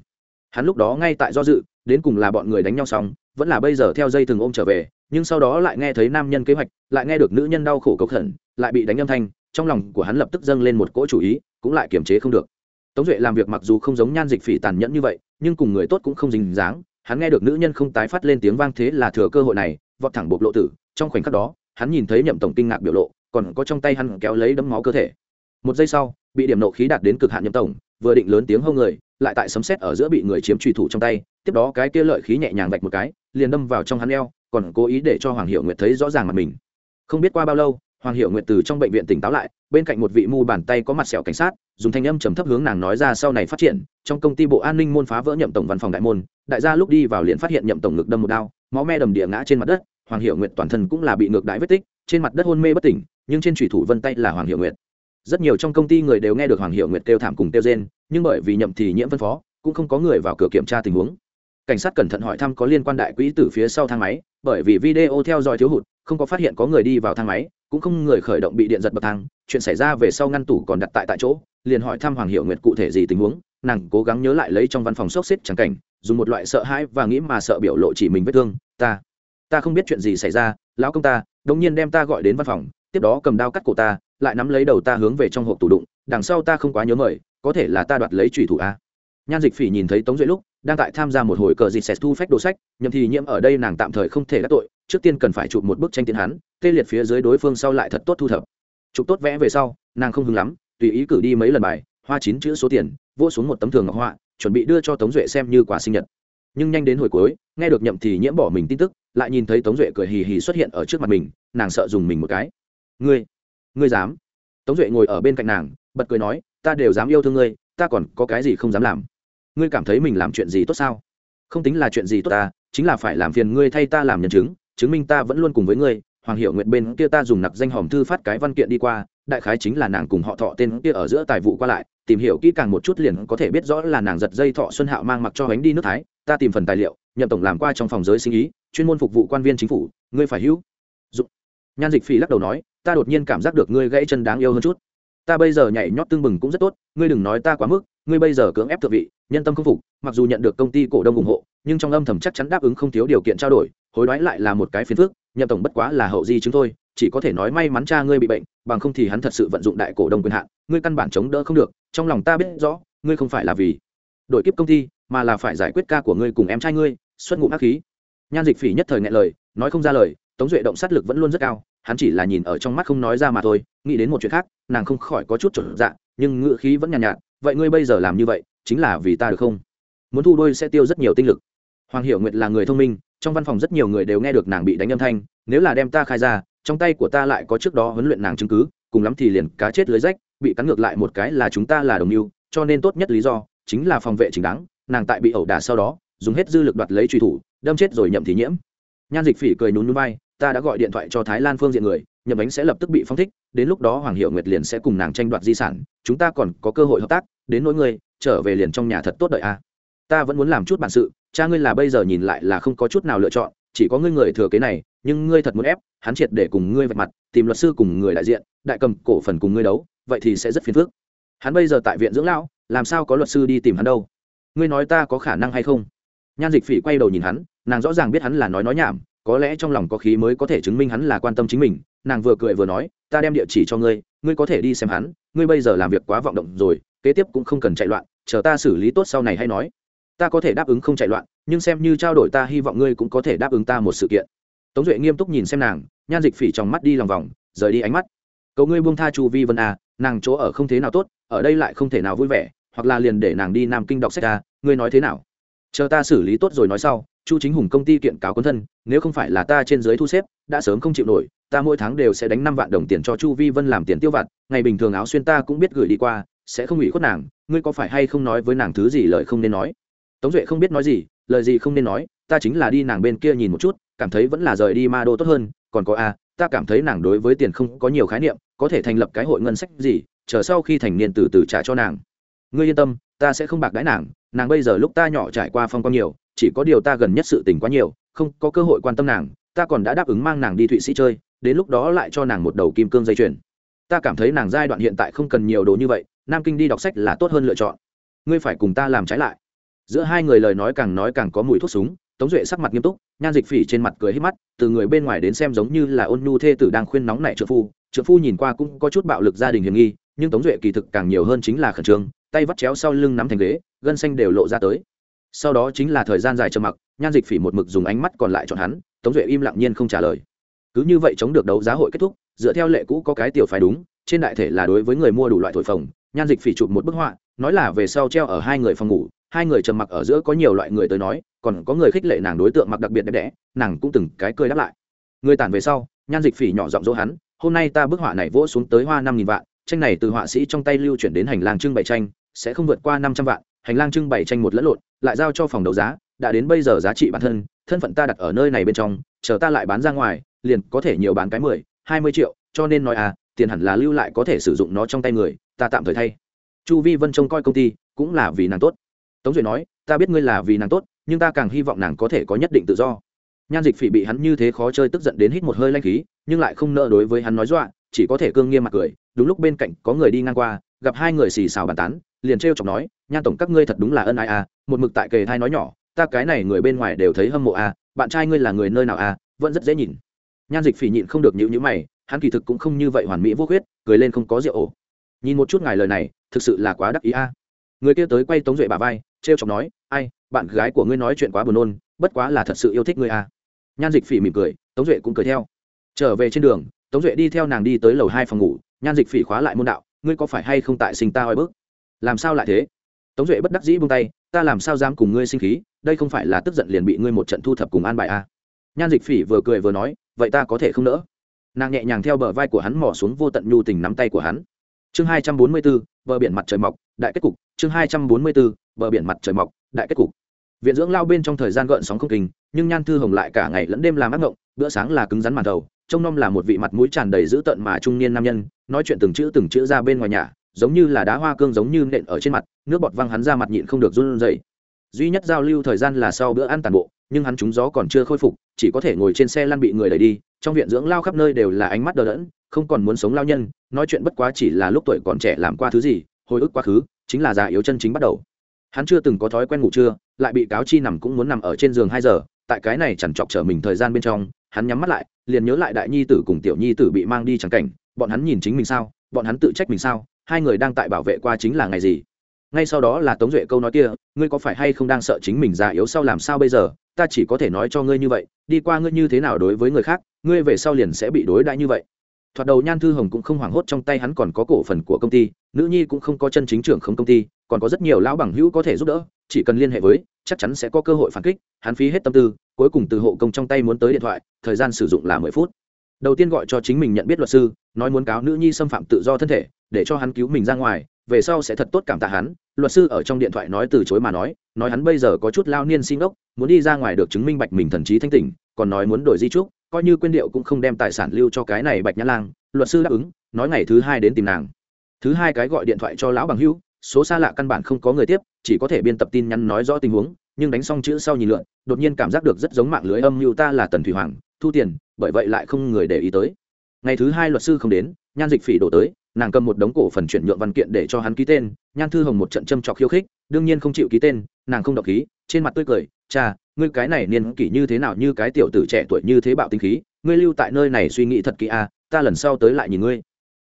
Hắn lúc đó ngay tại do dự, đến cùng là bọn người đánh nhau xong, vẫn là bây giờ theo dây thừng ôm trở về, nhưng sau đó lại nghe thấy nam nhân kế hoạch, lại nghe được nữ nhân đau khổ cầu khẩn, lại bị đánh âm thanh, trong lòng của hắn lập tức dâng lên một cỗ chủ ý, cũng lại kiềm chế không được tống duệ làm việc mặc dù không giống nhan dịch phỉ tàn nhẫn như vậy, nhưng cùng người tốt cũng không dính dáng. Hắn nghe được nữ nhân không tái phát lên tiếng vang thế là thừa cơ hội này, vọt thẳng bộc lộ tử. Trong khoảnh khắc đó, hắn nhìn thấy nhậm tổng kinh ngạc biểu lộ, còn có trong tay hắn kéo lấy đấm máu cơ thể. Một giây sau, bị điểm nộ khí đạt đến cực hạn nhậm tổng, vừa định lớn tiếng hô người, lại tại sấm sét ở giữa bị người chiếm truy thủ trong tay. Tiếp đó cái kia lợi khí nhẹ nhàng vạch một cái, liền đâm vào trong hắn eo, còn cố ý để cho hoàng hiệu nguyệt thấy rõ ràng mặt mình. Không biết qua bao lâu hoàng hiệu nguyệt từ trong bệnh viện tỉnh táo lại, bên cạnh một vị mu bàn tay có mặt sẹo cảnh sát, dùng thanh âm trầm thấp hướng nàng nói ra sau này phát triển, trong công ty bộ an ninh môn phá vỡ nhậm tổng văn phòng đại môn, đại gia lúc đi vào liền phát hiện nhậm tổng ngực đâm một đao, máu me đầm địa ngã trên mặt đất, hoàng hiệu nguyệt toàn thân cũng là bị ngược đại vết tích, trên mặt đất hôn mê bất tỉnh, nhưng trên thủy thủ vân tay là hoàng hiệu nguyệt. Rất nhiều trong công ty người đều nghe được hoàng hiệu nguyệt kêu thảm cùng kêu rên, nhưng bởi vì nhậm thì nhiễm phân phó, cũng không có người vào cửa kiểm tra tình huống. Cảnh sát cẩn thận hỏi thăm có liên quan đại quỹ từ phía sau thang máy, bởi vì video theo dõi thiếu hụt, không có phát hiện có người đi vào thang máy cũng không người khởi động bị điện giật bậc thang, chuyện xảy ra về sau ngăn tủ còn đặt tại tại chỗ, liền hỏi thăm hoàng hiệu nguyệt cụ thể gì tình huống, nàng cố gắng nhớ lại lấy trong văn phòng sốc xếp chẳng cảnh, dùng một loại sợ hãi và nghĩ mà sợ biểu lộ chỉ mình vết thương, ta ta không biết chuyện gì xảy ra, lão công ta, đống nhiên đem ta gọi đến văn phòng, tiếp đó cầm dao cắt cổ ta, lại nắm lấy đầu ta hướng về trong hộp tủ đụng, đằng sau ta không quá nhớ mời, có thể là ta đoạt lấy trùy thủ a. Nhan dịch phỉ nhìn thấy tống duệ lúc, đang tại tham gia một hồi cờ dịch xẹt thu phách đồ sách, nhậm thì nhiễm ở đây nàng tạm thời không thể đắc tội, trước tiên cần phải chụp một bức tranh tiến hắn tê liệt phía dưới đối phương sau lại thật tốt thu thập. Chụp tốt vẽ về sau, nàng không hứng lắm, tùy ý cử đi mấy lần bài, hoa chín chữ số tiền vô xuống một tấm thường ngọc họa, chuẩn bị đưa cho tống duệ xem như quà sinh nhật. Nhưng nhanh đến hồi cuối, nghe được nhậm thì nhiễm bỏ mình tin tức, lại nhìn thấy tống duệ cười hì hì xuất hiện ở trước mặt mình, nàng sợ dùng mình một cái. Ngươi ngươi dám? Tống duệ ngồi ở bên cạnh nàng, bật cười nói, ta đều dám yêu thương ngươi, ta còn có cái gì không dám làm? Ngươi cảm thấy mình làm chuyện gì tốt sao? Không tính là chuyện gì tốt ta, chính là phải làm phiền ngươi thay ta làm nhân chứng chứng minh ta vẫn luôn cùng với ngươi hoàng hiệu nguyện bên kia ta dùng nặc danh hòm thư phát cái văn kiện đi qua, đại khái chính là nàng cùng họ thọ tên kia ở giữa tài vụ qua lại, tìm hiểu kỹ càng một chút liền có thể biết rõ là nàng giật dây thọ xuân hạo mang mặc cho bánh đi nước thái, ta tìm phần tài liệu, nhậm tổng làm qua trong phòng giới sinh ý, chuyên môn phục vụ quan viên chính phủ, ngươi phải hữu dụng. Nhan dịch phi lắc đầu nói, ta đột nhiên cảm giác được ngươi gãy chân đáng yêu hơn chút. Ta bây giờ nhảy nhót tương bừng cũng rất tốt, ngươi đừng nói ta quá mức, ngươi bây giờ cưỡng ép thượng vị, nhân tâm không phục, mặc dù nhận được công ty cổ đông ủng hộ, nhưng trong âm thầm chắc chắn đáp ứng không thiếu điều kiện trao đổi, hối đoái lại là một cái phiền phức nhậm tổng bất quá là hậu di chứng thôi, chỉ có thể nói may mắn cha ngươi bị bệnh bằng không thì hắn thật sự vận dụng đại cổ đông quyền hạn ngươi căn bản chống đỡ không được trong lòng ta biết rõ ngươi không phải là vì đội kiếp công ty mà là phải giải quyết ca của ngươi cùng em trai ngươi xuất Ngụ ác khí. Nhan dịch phỉ nhất thời ngại lời nói không ra lời tống duệ động sát lực vẫn luôn rất cao hắn chỉ là nhìn ở trong mắt không nói ra mà thôi nghĩ đến một chuyện khác nàng không khỏi có chút chuẩn dạ nhưng ngựa khí vẫn nhàn nhạt, nhạt vậy ngươi bây giờ làm như vậy chính là vì ta được không? Muốn thu đôi sẽ tiêu rất nhiều tinh lực. Hoàng hiểu nguyệt là người thông minh trong văn phòng rất nhiều người đều nghe được nàng bị đánh âm thanh, nếu là đem ta khai ra, trong tay của ta lại có trước đó huấn luyện nàng chứng cứ, cùng lắm thì liền cá chết lưới rách, bị cắn ngược lại một cái là chúng ta là đồng mưu, cho nên tốt nhất lý do chính là phòng vệ chính đáng, nàng tại bị ẩu đả sau đó, dùng hết dư lực đoạt lấy truy thủ, đâm chết rồi nhậm thì nhiễm. Nhan dịch phỉ cười nhún núi bay ta đã gọi điện thoại cho thái lan phương diện người, nhậm ánh sẽ lập tức bị phong thích, đến lúc đó hoàng hiệu nguyệt liền sẽ cùng nàng tranh đoạt di sản, chúng ta còn có cơ hội hợp tác, đến nỗi ngươi trở về liền trong nhà thật tốt đợi a. Ta vẫn muốn làm chút bản sự cha ngươi là bây giờ nhìn lại là không có chút nào lựa chọn, chỉ có ngươi người thừa kế này, nhưng ngươi thật muốn ép, hắn triệt để cùng ngươi vạch mặt, tìm luật sư cùng người đại diện, đại cầm cổ phần cùng ngươi đấu, vậy thì sẽ rất phiền phức. Hắn bây giờ tại viện dưỡng lão, làm sao có luật sư đi tìm hắn đâu? Ngươi nói ta có khả năng hay không? Nhan dịch phỉ quay đầu nhìn hắn, nàng rõ ràng biết hắn là nói nói nhảm, có lẽ trong lòng có khí mới có thể chứng minh hắn là quan tâm chính mình, nàng vừa cười vừa nói, ta đem địa chỉ cho ngươi ngươi có thể đi xem hắn, ngươi bây giờ làm việc quá vọng động rồi, kế tiếp cũng không cần chạy loạn, chờ ta xử lý tốt sau này hay nói ta có thể đáp ứng không chạy loạn, nhưng xem như trao đổi ta, hy vọng ngươi cũng có thể đáp ứng ta một sự kiện. Tống duệ nghiêm túc nhìn xem nàng, nhan dịch phỉ trong mắt đi lòng vòng, rời đi ánh mắt. Cầu ngươi buông tha chu vi vân à nàng chỗ ở không thế nào tốt, ở đây lại không thể nào vui vẻ, hoặc là liền để nàng đi nam kinh đọc sách à ngươi nói thế nào? Chờ ta xử lý tốt rồi nói sau, chu chính hùng công ty kiện cáo quân thân, nếu không phải là ta trên dưới thu xếp, đã sớm không chịu nổi, ta mỗi tháng đều sẽ đánh năm vạn đồng tiền cho chu vi vân làm tiền tiêu vặt, ngày bình thường áo xuyên ta cũng biết gửi đi qua, sẽ không ủy khuất nàng, ngươi có phải hay không nói với nàng thứ gì lời không nên nói? Tống duệ không biết nói gì, lời gì không nên nói, ta chính là đi nàng bên kia nhìn một chút, cảm thấy vẫn là rời đi ma đô tốt hơn, còn có a ta cảm thấy nàng đối với tiền không có nhiều khái niệm, có thể thành lập cái hội ngân sách gì, chờ sau khi thành niên từ từ trả cho nàng. Ngươi yên tâm, ta sẽ không bạc đãi nàng nàng bây giờ lúc ta nhỏ trải qua phong quang nhiều, chỉ có điều ta gần nhất sự tình quá nhiều, không có cơ hội quan tâm nàng, ta còn đã đáp ứng mang nàng đi thụy sĩ chơi, đến lúc đó lại cho nàng một đầu kim cương dây chuyền. Ta cảm thấy nàng giai đoạn hiện tại không cần nhiều đồ như vậy, nam kinh đi đọc sách là tốt hơn lựa chọn. Ngươi phải cùng ta làm trái lại giữa hai người lời nói càng nói càng có mùi thuốc súng, tống duệ sắc mặt nghiêm túc, nhan dịch phỉ trên mặt cười hết mắt, từ người bên ngoài đến xem giống như là ôn nhu thê tử đang khuyên nóng nảy trợ phu trợ phu nhìn qua cũng có chút bạo lực gia đình hiểm nghi, nhưng tống duệ kỳ thực càng nhiều hơn chính là khẩn trương, tay vắt chéo sau lưng nắm thành ghế, gân xanh đều lộ ra tới. Sau đó chính là thời gian dài trầm mặc, nhan dịch phỉ một mực dùng ánh mắt còn lại chọn hắn, tống duệ im lặng nhiên không trả lời. Cứ như vậy chống được đấu giá hội kết thúc, dựa theo lệ cũ có cái tiểu phải đúng, trên đại thể là đối với người mua đủ loại thổi phồng, nhan dịch phỉ chụp một bức họa, nói là về sau treo ở hai người phòng ngủ hai người trầm mặc ở giữa có nhiều loại người tới nói, còn có người khích lệ nàng đối tượng mặc đặc biệt đẹp đẽ, nàng cũng từng cái cười đáp lại. Người tản về sau, nhan dịch phỉ nhỏ giọng dỗ hắn, hôm nay ta bức họa này vỗ xuống tới hoa năm nghìn vạn, tranh này từ họa sĩ trong tay lưu chuyển đến hành lang trưng bày tranh, sẽ không vượt qua năm trăm vạn, hành lang trưng bày tranh một lẫn lộn, lại giao cho phòng đấu giá, đã đến bây giờ giá trị bản thân thân phận ta đặt ở nơi này bên trong, chờ ta lại bán ra ngoài, liền có thể nhiều bán cái mười, hai mươi triệu, cho nên nói à tiền hẳn là lưu lại có thể sử dụng nó trong tay người, ta tạm thời thay. Chu vi vân trông coi công ty, cũng là vì nàng tốt tống duệ nói, ta biết ngươi là vì nàng tốt, nhưng ta càng hy vọng nàng có thể có nhất định tự do. Nhan dịch phỉ bị hắn như thế khó chơi tức giận đến hít một hơi lanh khí, nhưng lại không nợ đối với hắn nói dọa, chỉ có thể cương nghiêm mặt cười. Đúng lúc bên cạnh có người đi ngang qua, gặp hai người xì xào bàn tán, liền trêu chọc nói, nhan tổng, các ngươi thật đúng là ân ai à một mực tại kề thai nói nhỏ, ta cái này người bên ngoài đều thấy hâm mộ à bạn trai ngươi là người nơi nào à vẫn rất dễ nhìn. Nhan dịch phỉ nhịn không được nhịu nhữ mày, hắn kỳ thực cũng không như vậy hoàn mỹ vô khuyết, cười lên không có rượu ổ. Nhìn một chút ngài lời này, thực sự là quá đắc ý a. Người kia tới quay tống duệ bà vai Trêu chọc nói, ai, bạn gái của ngươi nói chuyện quá buồn nôn, bất quá là thật sự yêu thích ngươi à? nhan dịch phỉ mỉm cười, tống duệ cũng cười theo. Trở về trên đường, tống duệ đi theo nàng đi tới lầu hai phòng ngủ, nhan dịch phỉ khóa lại môn đạo, ngươi có phải hay không tại sinh ta oi bức? Làm sao lại thế? Tống duệ bất đắc dĩ buông tay, ta làm sao dám cùng ngươi sinh khí, đây không phải là tức giận liền bị ngươi một trận thu thập cùng an bài a nhan dịch phỉ vừa cười vừa nói, vậy ta có thể không nỡ. Nàng nhẹ nhàng theo bờ vai của hắn mỏ xuống vô tận nhu tình nắm tay của hắn. Chương hai trăm bốn mươi bốn bờ biển mặt trời mọc, đại kết cục, chương hai trăm bốn mươi bốn bờ biển mặt trời mọc, đại kết cục. Viện dưỡng lao bên trong thời gian gợn sóng không kinh nhưng nhan thư hồng lại cả ngày lẫn đêm làm ác ngộng, bữa sáng là cứng rắn màn đầu, trông nom là một vị mặt mũi tràn đầy dữ tợn mà trung niên nam nhân, nói chuyện từng chữ từng chữ ra bên ngoài nhà, giống như là đá hoa cương giống như nện ở trên mặt, nước bọt văng hắn ra mặt nhịn không được run rẩy. Duy nhất giao lưu thời gian là sau bữa ăn tàn bộ, nhưng hắn trúng gió còn chưa khôi phục, chỉ có thể ngồi trên xe lăn bị người đẩy đi, trong viện dưỡng lao khắp nơi đều là ánh mắt đờ đẫn, không còn muốn sống lao nhân, nói chuyện bất quá chỉ là lúc tuổi còn trẻ làm qua thứ gì, hồi ức quá khứ, chính là già yếu chân chính bắt đầu hắn chưa từng có thói quen ngủ trưa, lại bị cáo chi nằm cũng muốn nằm ở trên giường hai giờ, tại cái này chẳng chọc trở mình thời gian bên trong, hắn nhắm mắt lại, liền nhớ lại đại nhi tử cùng tiểu nhi tử bị mang đi chẳng cảnh, bọn hắn nhìn chính mình sao, bọn hắn tự trách mình sao, hai người đang tại bảo vệ qua chính là ngày gì. Ngay sau đó là tống duệ câu nói kia, ngươi có phải hay không đang sợ chính mình già yếu sau làm sao bây giờ, ta chỉ có thể nói cho ngươi như vậy, đi qua ngươi như thế nào đối với người khác, ngươi về sau liền sẽ bị đối đãi như vậy thoạt đầu nhan thư hồng cũng không hoảng hốt, trong tay hắn còn có cổ phần của công ty, nữ nhi cũng không có chân chính trưởng không công ty, còn có rất nhiều lão bằng hữu có thể giúp đỡ, chỉ cần liên hệ với, chắc chắn sẽ có cơ hội phản kích, hắn phí hết tâm tư, cuối cùng từ hộ công trong tay muốn tới điện thoại, thời gian sử dụng là mười phút. Đầu tiên gọi cho chính mình nhận biết luật sư, nói muốn cáo nữ nhi xâm phạm tự do thân thể, để cho hắn cứu mình ra ngoài, về sau sẽ thật tốt cảm tạ hắn, luật sư ở trong điện thoại nói từ chối mà nói nói hắn bây giờ có chút lao niên xin ốc muốn đi ra ngoài được chứng minh bạch mình thần trí thanh tỉnh, còn nói muốn đổi di trúc coi như quyên điệu cũng không đem tài sản lưu cho cái này bạch nhã lang, luật sư đáp ứng, nói ngày thứ hai đến tìm nàng. Thứ hai cái gọi điện thoại cho lão bằng hữu, số xa lạ căn bản không có người tiếp, chỉ có thể biên tập tin nhắn nói rõ tình huống, nhưng đánh xong chữ sau nhìn lượn, đột nhiên cảm giác được rất giống mạng lưới âm mưu ta là tần thủy hoàng, thu tiền, bởi vậy lại không người để ý tới. Ngày thứ hai luật sư không đến, nhan dịch phỉ đổ tới, nàng cầm một đống cổ phần chuyển nhượng văn kiện để cho hắn ký tên, nhan thư hồng một trận châm trọc khiêu khích, đương nhiên không chịu ký tên, nàng không đọc ký trên mặt tươi cười, cha ngươi cái này niên kỷ như thế nào, như cái tiểu tử trẻ tuổi như thế bạo tinh khí, ngươi lưu tại nơi này suy nghĩ thật kỹ à ta lần sau tới lại nhìn ngươi.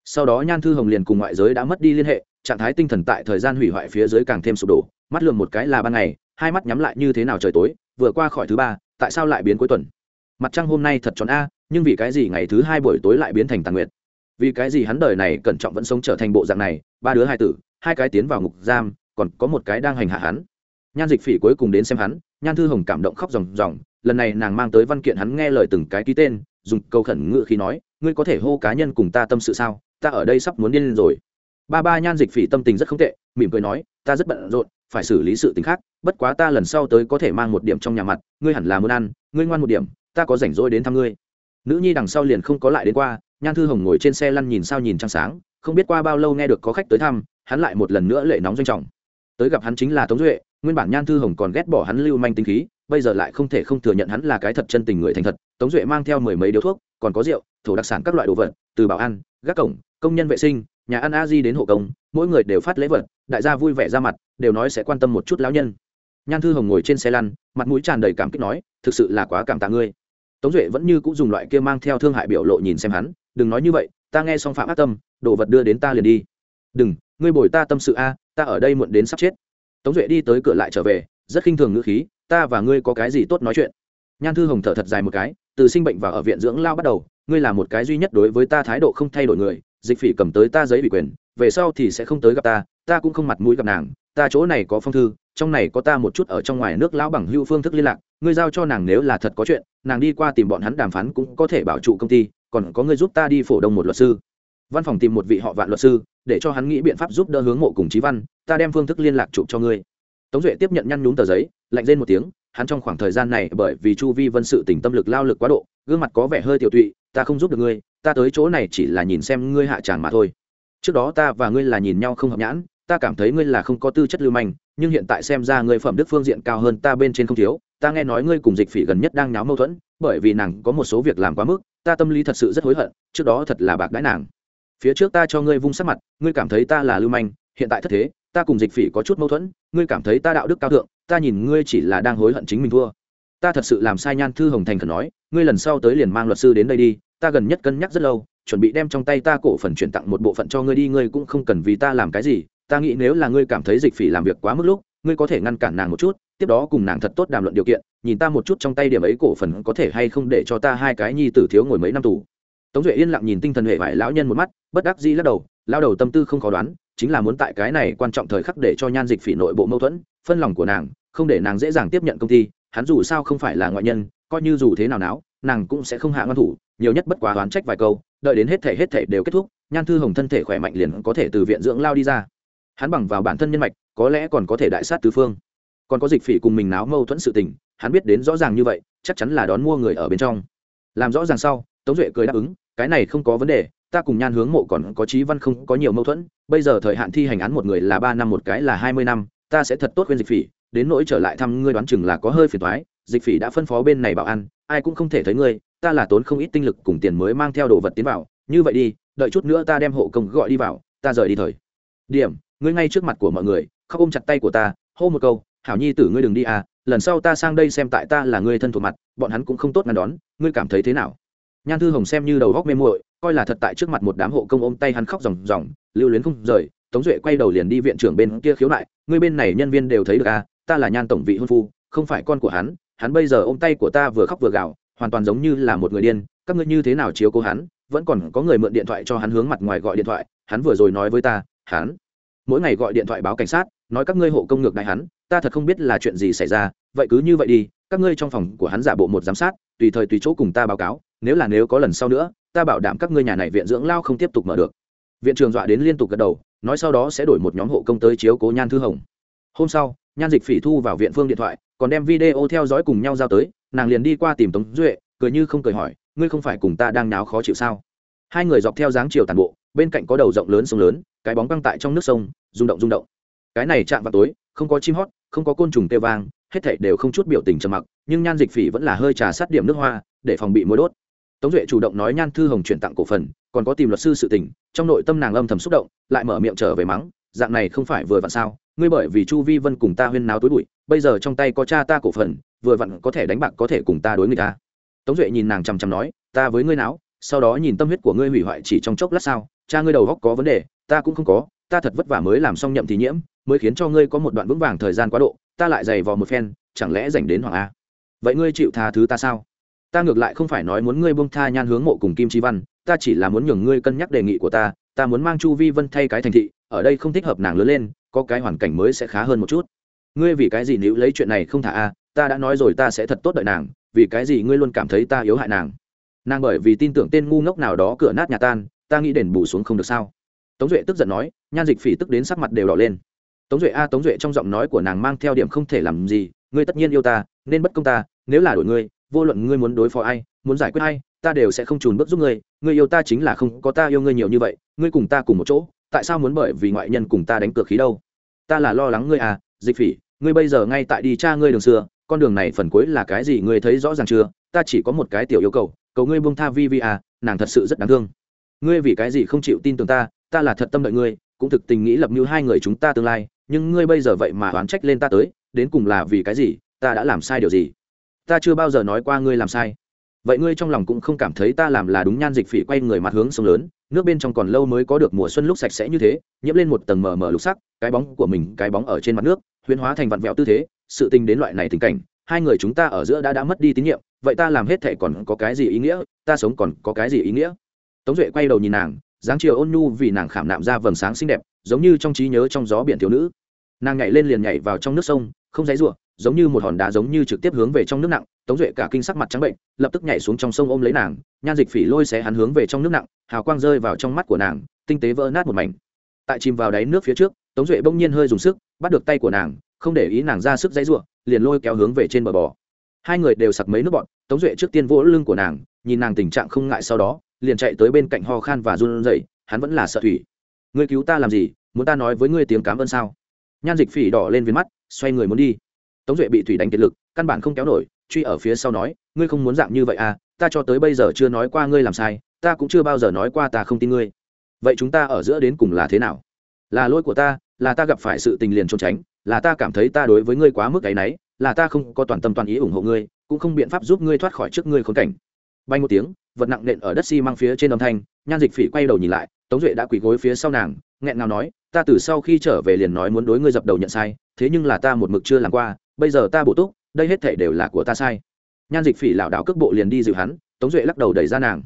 Sau đó nhan thư hồng liền cùng ngoại giới đã mất đi liên hệ, trạng thái tinh thần tại thời gian hủy hoại phía dưới càng thêm sụp đổ, mắt lường một cái là ban ngày, hai mắt nhắm lại như thế nào trời tối, vừa qua khỏi thứ ba, tại sao lại biến cuối tuần? Mặt trăng hôm nay thật tròn a, nhưng vì cái gì ngày thứ hai buổi tối lại biến thành tàn nguyệt? Vì cái gì hắn đời này cẩn trọng vẫn sống trở thành bộ dạng này, ba đứa hai tử, hai cái tiến vào ngục giam, còn có một cái đang hành hạ hắn? Nhan dịch phỉ cuối cùng đến xem hắn nhan thư hồng cảm động khóc ròng ròng, lần này nàng mang tới văn kiện hắn nghe lời từng cái ký tên, dùng câu khẩn ngự khi nói, ngươi có thể hô cá nhân cùng ta tâm sự sao? Ta ở đây sắp muốn điên lên rồi. Ba ba nhan dịch phỉ tâm tình rất không tệ, mỉm cười nói, ta rất bận rộn, phải xử lý sự t khác, bất quá ta lần sau tới có thể mang một điểm trong nhà mặt, ngươi hẳn là muốn ăn, ngươi ngoan một điểm, ta có rảnh rỗi đến thăm ngươi. Nữ nhi đằng sau liền không có lại đến qua, nhan thư hồng ngồi trên xe lăn nhìn sao nhìn trăng sáng, không biết qua bao lâu nghe được có khách tới thăm, hắn lại một lần nữa lệ nóng doanh trọng tới gặp hắn chính là tống duệ, nguyên bản nhan thư hồng còn ghét bỏ hắn lưu manh tinh khí, bây giờ lại không thể không thừa nhận hắn là cái thật chân tình người thành thật. Tống duệ mang theo mười mấy điếu thuốc, còn có rượu, thổ đặc sản các loại đồ vật, từ bảo ăn, gác cổng, công nhân vệ sinh, nhà ăn a di đến hộ công, mỗi người đều phát lễ vật, đại gia vui vẻ ra mặt, đều nói sẽ quan tâm một chút lão nhân. Nhan thư hồng ngồi trên xe lăn, mặt mũi tràn đầy cảm kích nói, thực sự là quá cảm tạ ngươi. Tống duệ vẫn như cũng dùng loại kia mang theo thương hại biểu lộ nhìn xem hắn, đừng nói như vậy, ta nghe xong phạm ác tâm, đồ vật đưa đến ta liền đi. Đừng ngươi bồi ta tâm sự a, ta ở đây muộn đến sắp chết. Tống duệ đi tới cửa lại trở về, rất khinh thường ngữ khí, ta và ngươi có cái gì tốt nói chuyện. Nhan thư hồng thở thật dài một cái, từ sinh bệnh và ở viện dưỡng lao bắt đầu, ngươi là một cái duy nhất đối với ta thái độ không thay đổi người, dịch phỉ cầm tới ta giấy ủy quyền, về sau thì sẽ không tới gặp ta ta cũng không mặt mũi gặp nàng, ta chỗ này có phong thư, trong này có ta một chút ở trong ngoài nước lão bằng hưu phương thức liên lạc, ngươi giao cho nàng nếu là thật có chuyện, nàng đi qua tìm bọn hắn đàm phán cũng có thể bảo trụ công ty, còn có ngươi giúp ta đi phổ đông một luật sư. Văn phòng tìm một vị họ vạn luật sư để cho hắn nghĩ biện pháp giúp đỡ hướng mộ cùng trí văn, ta đem phương thức liên lạc chụp cho ngươi. Tống duệ tiếp nhận nhăn nhún tờ giấy, lạnh lên một tiếng, hắn trong khoảng thời gian này bởi vì chu vi vân sự tỉnh tâm lực lao lực quá độ, gương mặt có vẻ hơi tiểu tụy, ta không giúp được ngươi, ta tới chỗ này chỉ là nhìn xem ngươi hạ tràn mà thôi. Trước đó ta và ngươi là nhìn nhau không hợp nhãn, ta cảm thấy ngươi là không có tư chất lưu manh, nhưng hiện tại xem ra ngươi phẩm đức phương diện cao hơn ta bên trên không thiếu, ta nghe nói ngươi cùng dịch phỉ gần nhất đang nháo mâu thuẫn, bởi vì nàng có một số việc làm quá mức, ta tâm lý thật sự rất hối hận, trước đó thật là bạc đãi nàng phía trước ta cho ngươi vung sát mặt, ngươi cảm thấy ta là lưu manh, hiện tại thất thế, ta cùng dịch phỉ có chút mâu thuẫn, ngươi cảm thấy ta đạo đức cao thượng, ta nhìn ngươi chỉ là đang hối hận chính mình thua. Ta thật sự làm sai nhan thư hồng thành khẩn nói, ngươi lần sau tới liền mang luật sư đến đây đi, ta gần nhất cân nhắc rất lâu, chuẩn bị đem trong tay ta cổ phần chuyển tặng một bộ phận cho ngươi đi, ngươi cũng không cần vì ta làm cái gì, ta nghĩ nếu là ngươi cảm thấy dịch phỉ làm việc quá mức lúc, ngươi có thể ngăn cản nàng một chút, tiếp đó cùng nàng thật tốt đàm luận điều kiện, nhìn ta một chút trong tay điểm ấy cổ phần có thể hay không để cho ta hai cái nhi tử thiếu ngồi mấy năm tù tống duệ yên lặng nhìn tinh thần hệ vải lão nhân một mắt, bất đắc dĩ lắc đầu, lao đầu tâm tư không khó đoán, chính là muốn tại cái này quan trọng thời khắc để cho nhan dịch phỉ nội bộ mâu thuẫn, phân lòng của nàng, không để nàng dễ dàng tiếp nhận công ty, hắn dù sao không phải là ngoại nhân, coi như dù thế nào náo, nàng cũng sẽ không hạ ngăn thủ, nhiều nhất bất quá đoán trách vài câu, đợi đến hết thể hết thể đều kết thúc, nhan thư hồng thân thể khỏe mạnh liền có thể từ viện dưỡng lao đi ra. Hắn bằng vào bản thân nhân mạch, có lẽ còn có thể đại sát tứ phương. Còn có dịch phỉ cùng mình náo mâu thuẫn sự tình, hắn biết đến rõ ràng như vậy, chắc chắn là đón mua người ở bên trong. Làm rõ ràng sau tống duệ cười đáp ứng, cái này không có vấn đề, ta cùng nhan hướng mộ còn có trí văn không có nhiều mâu thuẫn, bây giờ thời hạn thi hành án một người là ba năm, một cái là hai mươi năm, ta sẽ thật tốt khuyên dịch phỉ, đến nỗi trở lại thăm ngươi đoán chừng là có hơi phiền thoái dịch phỉ đã phân phó bên này bảo ăn ai cũng không thể thấy ngươi, ta là tốn không ít tinh lực cùng tiền mới mang theo đồ vật tiến vào, như vậy đi, đợi chút nữa ta đem hộ công gọi đi vào, ta rời đi thời điểm, ngươi ngay trước mặt của mọi người, khóc ôm chặt tay của ta, hô một câu, hảo nhi tử ngươi đừng đi à lần sau ta sang đây xem tại ta là ngươi thân thuộc mặt, bọn hắn cũng không tốt ngăn đón, ngươi cảm thấy thế nào? Nhan thư hồng xem như đầu góc mê muội, coi là thật tại trước mặt một đám hộ công ôm tay hắn khóc ròng ròng, lưu luyến không rời. Tống duệ quay đầu liền đi viện trưởng bên kia khiếu nại, ngươi bên này nhân viên đều thấy được à ta là nhan tổng vị hôn phu, không phải con của hắn hắn bây giờ ôm tay của ta vừa khóc vừa gào, hoàn toàn giống như là một người điên, các ngươi như thế nào chiếu cố hắn, vẫn còn có người mượn điện thoại cho hắn hướng mặt ngoài gọi điện thoại, hắn vừa rồi nói với ta, hắn, mỗi ngày gọi điện thoại báo cảnh sát, nói các ngươi hộ công ngược đại hắn, ta thật không biết là chuyện gì xảy ra, vậy cứ như vậy đi, các ngươi trong phòng của hắn giả bộ một giám sát, tùy thời tùy chỗ cùng ta báo cáo nếu là nếu có lần sau nữa, ta bảo đảm các ngươi nhà này viện dưỡng lao không tiếp tục mở được. Viện trường dọa đến liên tục gật đầu, nói sau đó sẽ đổi một nhóm hộ công tới chiếu cố nhan thư hồng. Hôm sau, nhan dịch phỉ thu vào viện phương điện thoại, còn đem video theo dõi cùng nhau giao tới, nàng liền đi qua tìm tống duệ, cười như không cười hỏi, ngươi không phải cùng ta đang náo khó chịu sao? Hai người dọc theo dáng chiều tàn bộ, bên cạnh có đầu rộng lớn sông lớn, cái bóng băng tại trong nước sông, rung động rung động. Cái này chạm vào tối, không có chim hót, không có côn trùng tê vang, hết thảy đều không chút biểu tình trầm mặc, nhưng nhan dịch phỉ vẫn là hơi trà sát điểm nước hoa, để phòng bị mối đốt tống duệ chủ động nói nhan thư hồng chuyển tặng cổ phần, còn có tìm luật sư sự tình, trong nội tâm nàng âm thầm xúc động, lại mở miệng trở về mắng, dạng này không phải vừa vặn sao? Ngươi bởi vì chu vi vân cùng ta huyên náo tối bụi, bây giờ trong tay có cha ta cổ phần, vừa vặn có thể đánh bạc có thể cùng ta đối người ta. Tống duệ nhìn nàng chằm chằm nói, ta với ngươi náo, sau đó nhìn tâm huyết của ngươi hủy hoại chỉ trong chốc lát sao, cha ngươi đầu góc có vấn đề, ta cũng không có, ta thật vất vả mới làm xong nhậm thì nhiễm, mới khiến cho ngươi có một đoạn vững vàng thời gian quá độ, ta lại dày vò một phen, chẳng lẽ dành đến hoàng a? Vậy ngươi chịu tha thứ ta sao? Ta ngược lại không phải nói muốn ngươi buông tha nhan hướng mộ cùng kim chi văn, ta chỉ là muốn nhường ngươi cân nhắc đề nghị của ta ta muốn mang chu vi vân thay cái thành thị, ở đây không thích hợp nàng lớn lên, có cái hoàn cảnh mới sẽ khá hơn một chút. Ngươi vì cái gì nếu lấy chuyện này không thả a? Ta đã nói rồi ta sẽ thật tốt đợi nàng, vì cái gì ngươi luôn cảm thấy ta yếu hại nàng? Nàng bởi vì tin tưởng tên ngu ngốc nào đó cửa nát nhà tan, ta nghĩ đền bù xuống không được sao? Tống duệ tức giận nói, nhan dịch phỉ tức đến sắc mặt đều đỏ lên. Tống duệ a, tống duệ trong giọng nói của nàng mang theo điểm không thể làm gì, ngươi tất nhiên yêu ta, nên bất công ta, nếu là đổi ngươi vô luận ngươi muốn đối phó ai, muốn giải quyết ai, ta đều sẽ không trùn bước giúp ngươi ngươi yêu ta chính là không có ta yêu ngươi nhiều như vậy, ngươi cùng ta cùng một chỗ, tại sao muốn bởi vì ngoại nhân cùng ta đánh cược khí đâu? Ta là lo lắng ngươi à dịch phỉ, ngươi bây giờ ngay tại đi cha ngươi đường xưa, con đường này phần cuối là cái gì ngươi thấy rõ ràng chưa? Ta chỉ có một cái tiểu yêu cầu cầu ngươi buông tha vi vi à nàng thật sự rất đáng thương. Ngươi vì cái gì không chịu tin tưởng ta ta là thật tâm đợi ngươi, cũng thực tình nghĩ lập như hai người chúng ta tương lai, nhưng ngươi bây giờ vậy mà oán trách lên ta tới, đến cùng là vì cái gì, ta đã làm sai điều gì? Ta chưa bao giờ nói qua ngươi làm sai. Vậy ngươi trong lòng cũng không cảm thấy ta làm là đúng nhan dịch phỉ quay người mặt hướng sông lớn, nước bên trong còn lâu mới có được mùa xuân lúc sạch sẽ như thế, nhiễm lên một tầng mờ mờ lục sắc, cái bóng của mình, cái bóng ở trên mặt nước, huyễn hóa thành vặn vẹo tư thế, sự tình đến loại này tình cảnh, hai người chúng ta ở giữa đã đã mất đi tín nhiệm, vậy ta làm hết thệ còn có cái gì ý nghĩa, ta sống còn có cái gì ý nghĩa? Tống duệ quay đầu nhìn nàng, dáng chiều ôn nhu vì nàng khảm nạm ra vầng sáng xinh đẹp, giống như trong trí nhớ trong gió biển thiếu nữ. Nàng nhảy lên liền nhảy vào trong nước sông, không dãy ruộng giống như một hòn đá giống như trực tiếp hướng về trong nước nặng, tống duệ cả kinh sắc mặt trắng bệnh, lập tức nhảy xuống trong sông ôm lấy nàng, nhan dịch phỉ lôi xé hắn hướng về trong nước nặng, hào quang rơi vào trong mắt của nàng, tinh tế vỡ nát một mảnh. Tại chìm vào đáy nước phía trước, tống duệ bỗng nhiên hơi dùng sức, bắt được tay của nàng, không để ý nàng ra sức dãy ruộng liền lôi kéo hướng về trên bờ bò. Hai người đều sặc mấy nước bọn, tống duệ trước tiên vỗ lưng của nàng, nhìn nàng tình trạng không ngại sau đó, liền chạy tới bên cạnh ho khan và run rẩy, hắn vẫn là sợ thủy. Ngươi cứu ta làm gì? Muốn ta nói với ngươi tiếng cảm ơn sao? Nhan dịch phỉ đỏ lên viên mắt, xoay người muốn đi tống duệ bị thủy đánh kiệt lực, căn bản không kéo nổi, truy ở phía sau nói, ngươi không muốn dạng như vậy à ta cho tới bây giờ chưa nói qua ngươi làm sai, ta cũng chưa bao giờ nói qua ta không tin ngươi. Vậy chúng ta ở giữa đến cùng là thế nào? Là lỗi của ta, là ta gặp phải sự tình liền trốn tránh, là ta cảm thấy ta đối với ngươi quá mức cái y là ta không có toàn tâm toàn ý ủng hộ ngươi, cũng không biện pháp giúp ngươi thoát khỏi trước ngươi khốn cảnh. Bay một tiếng, vật nặng nện ở đất xi、si、mang phía trên âm thanh, nhan dịch phỉ quay đầu nhìn lại, tống duệ đã quỳ gối phía sau nàng, nghẹn ngào nói, ta từ sau khi trở về liền nói muốn đối ngươi dập đầu nhận sai, thế nhưng là ta một mực chưa làm qua bây giờ ta bổ túc, đây hết thể đều là của ta sai. Nhan dịch phỉ lảo đảo cước bộ liền đi dịu hắn, tống duệ lắc đầu đẩy ra nàng.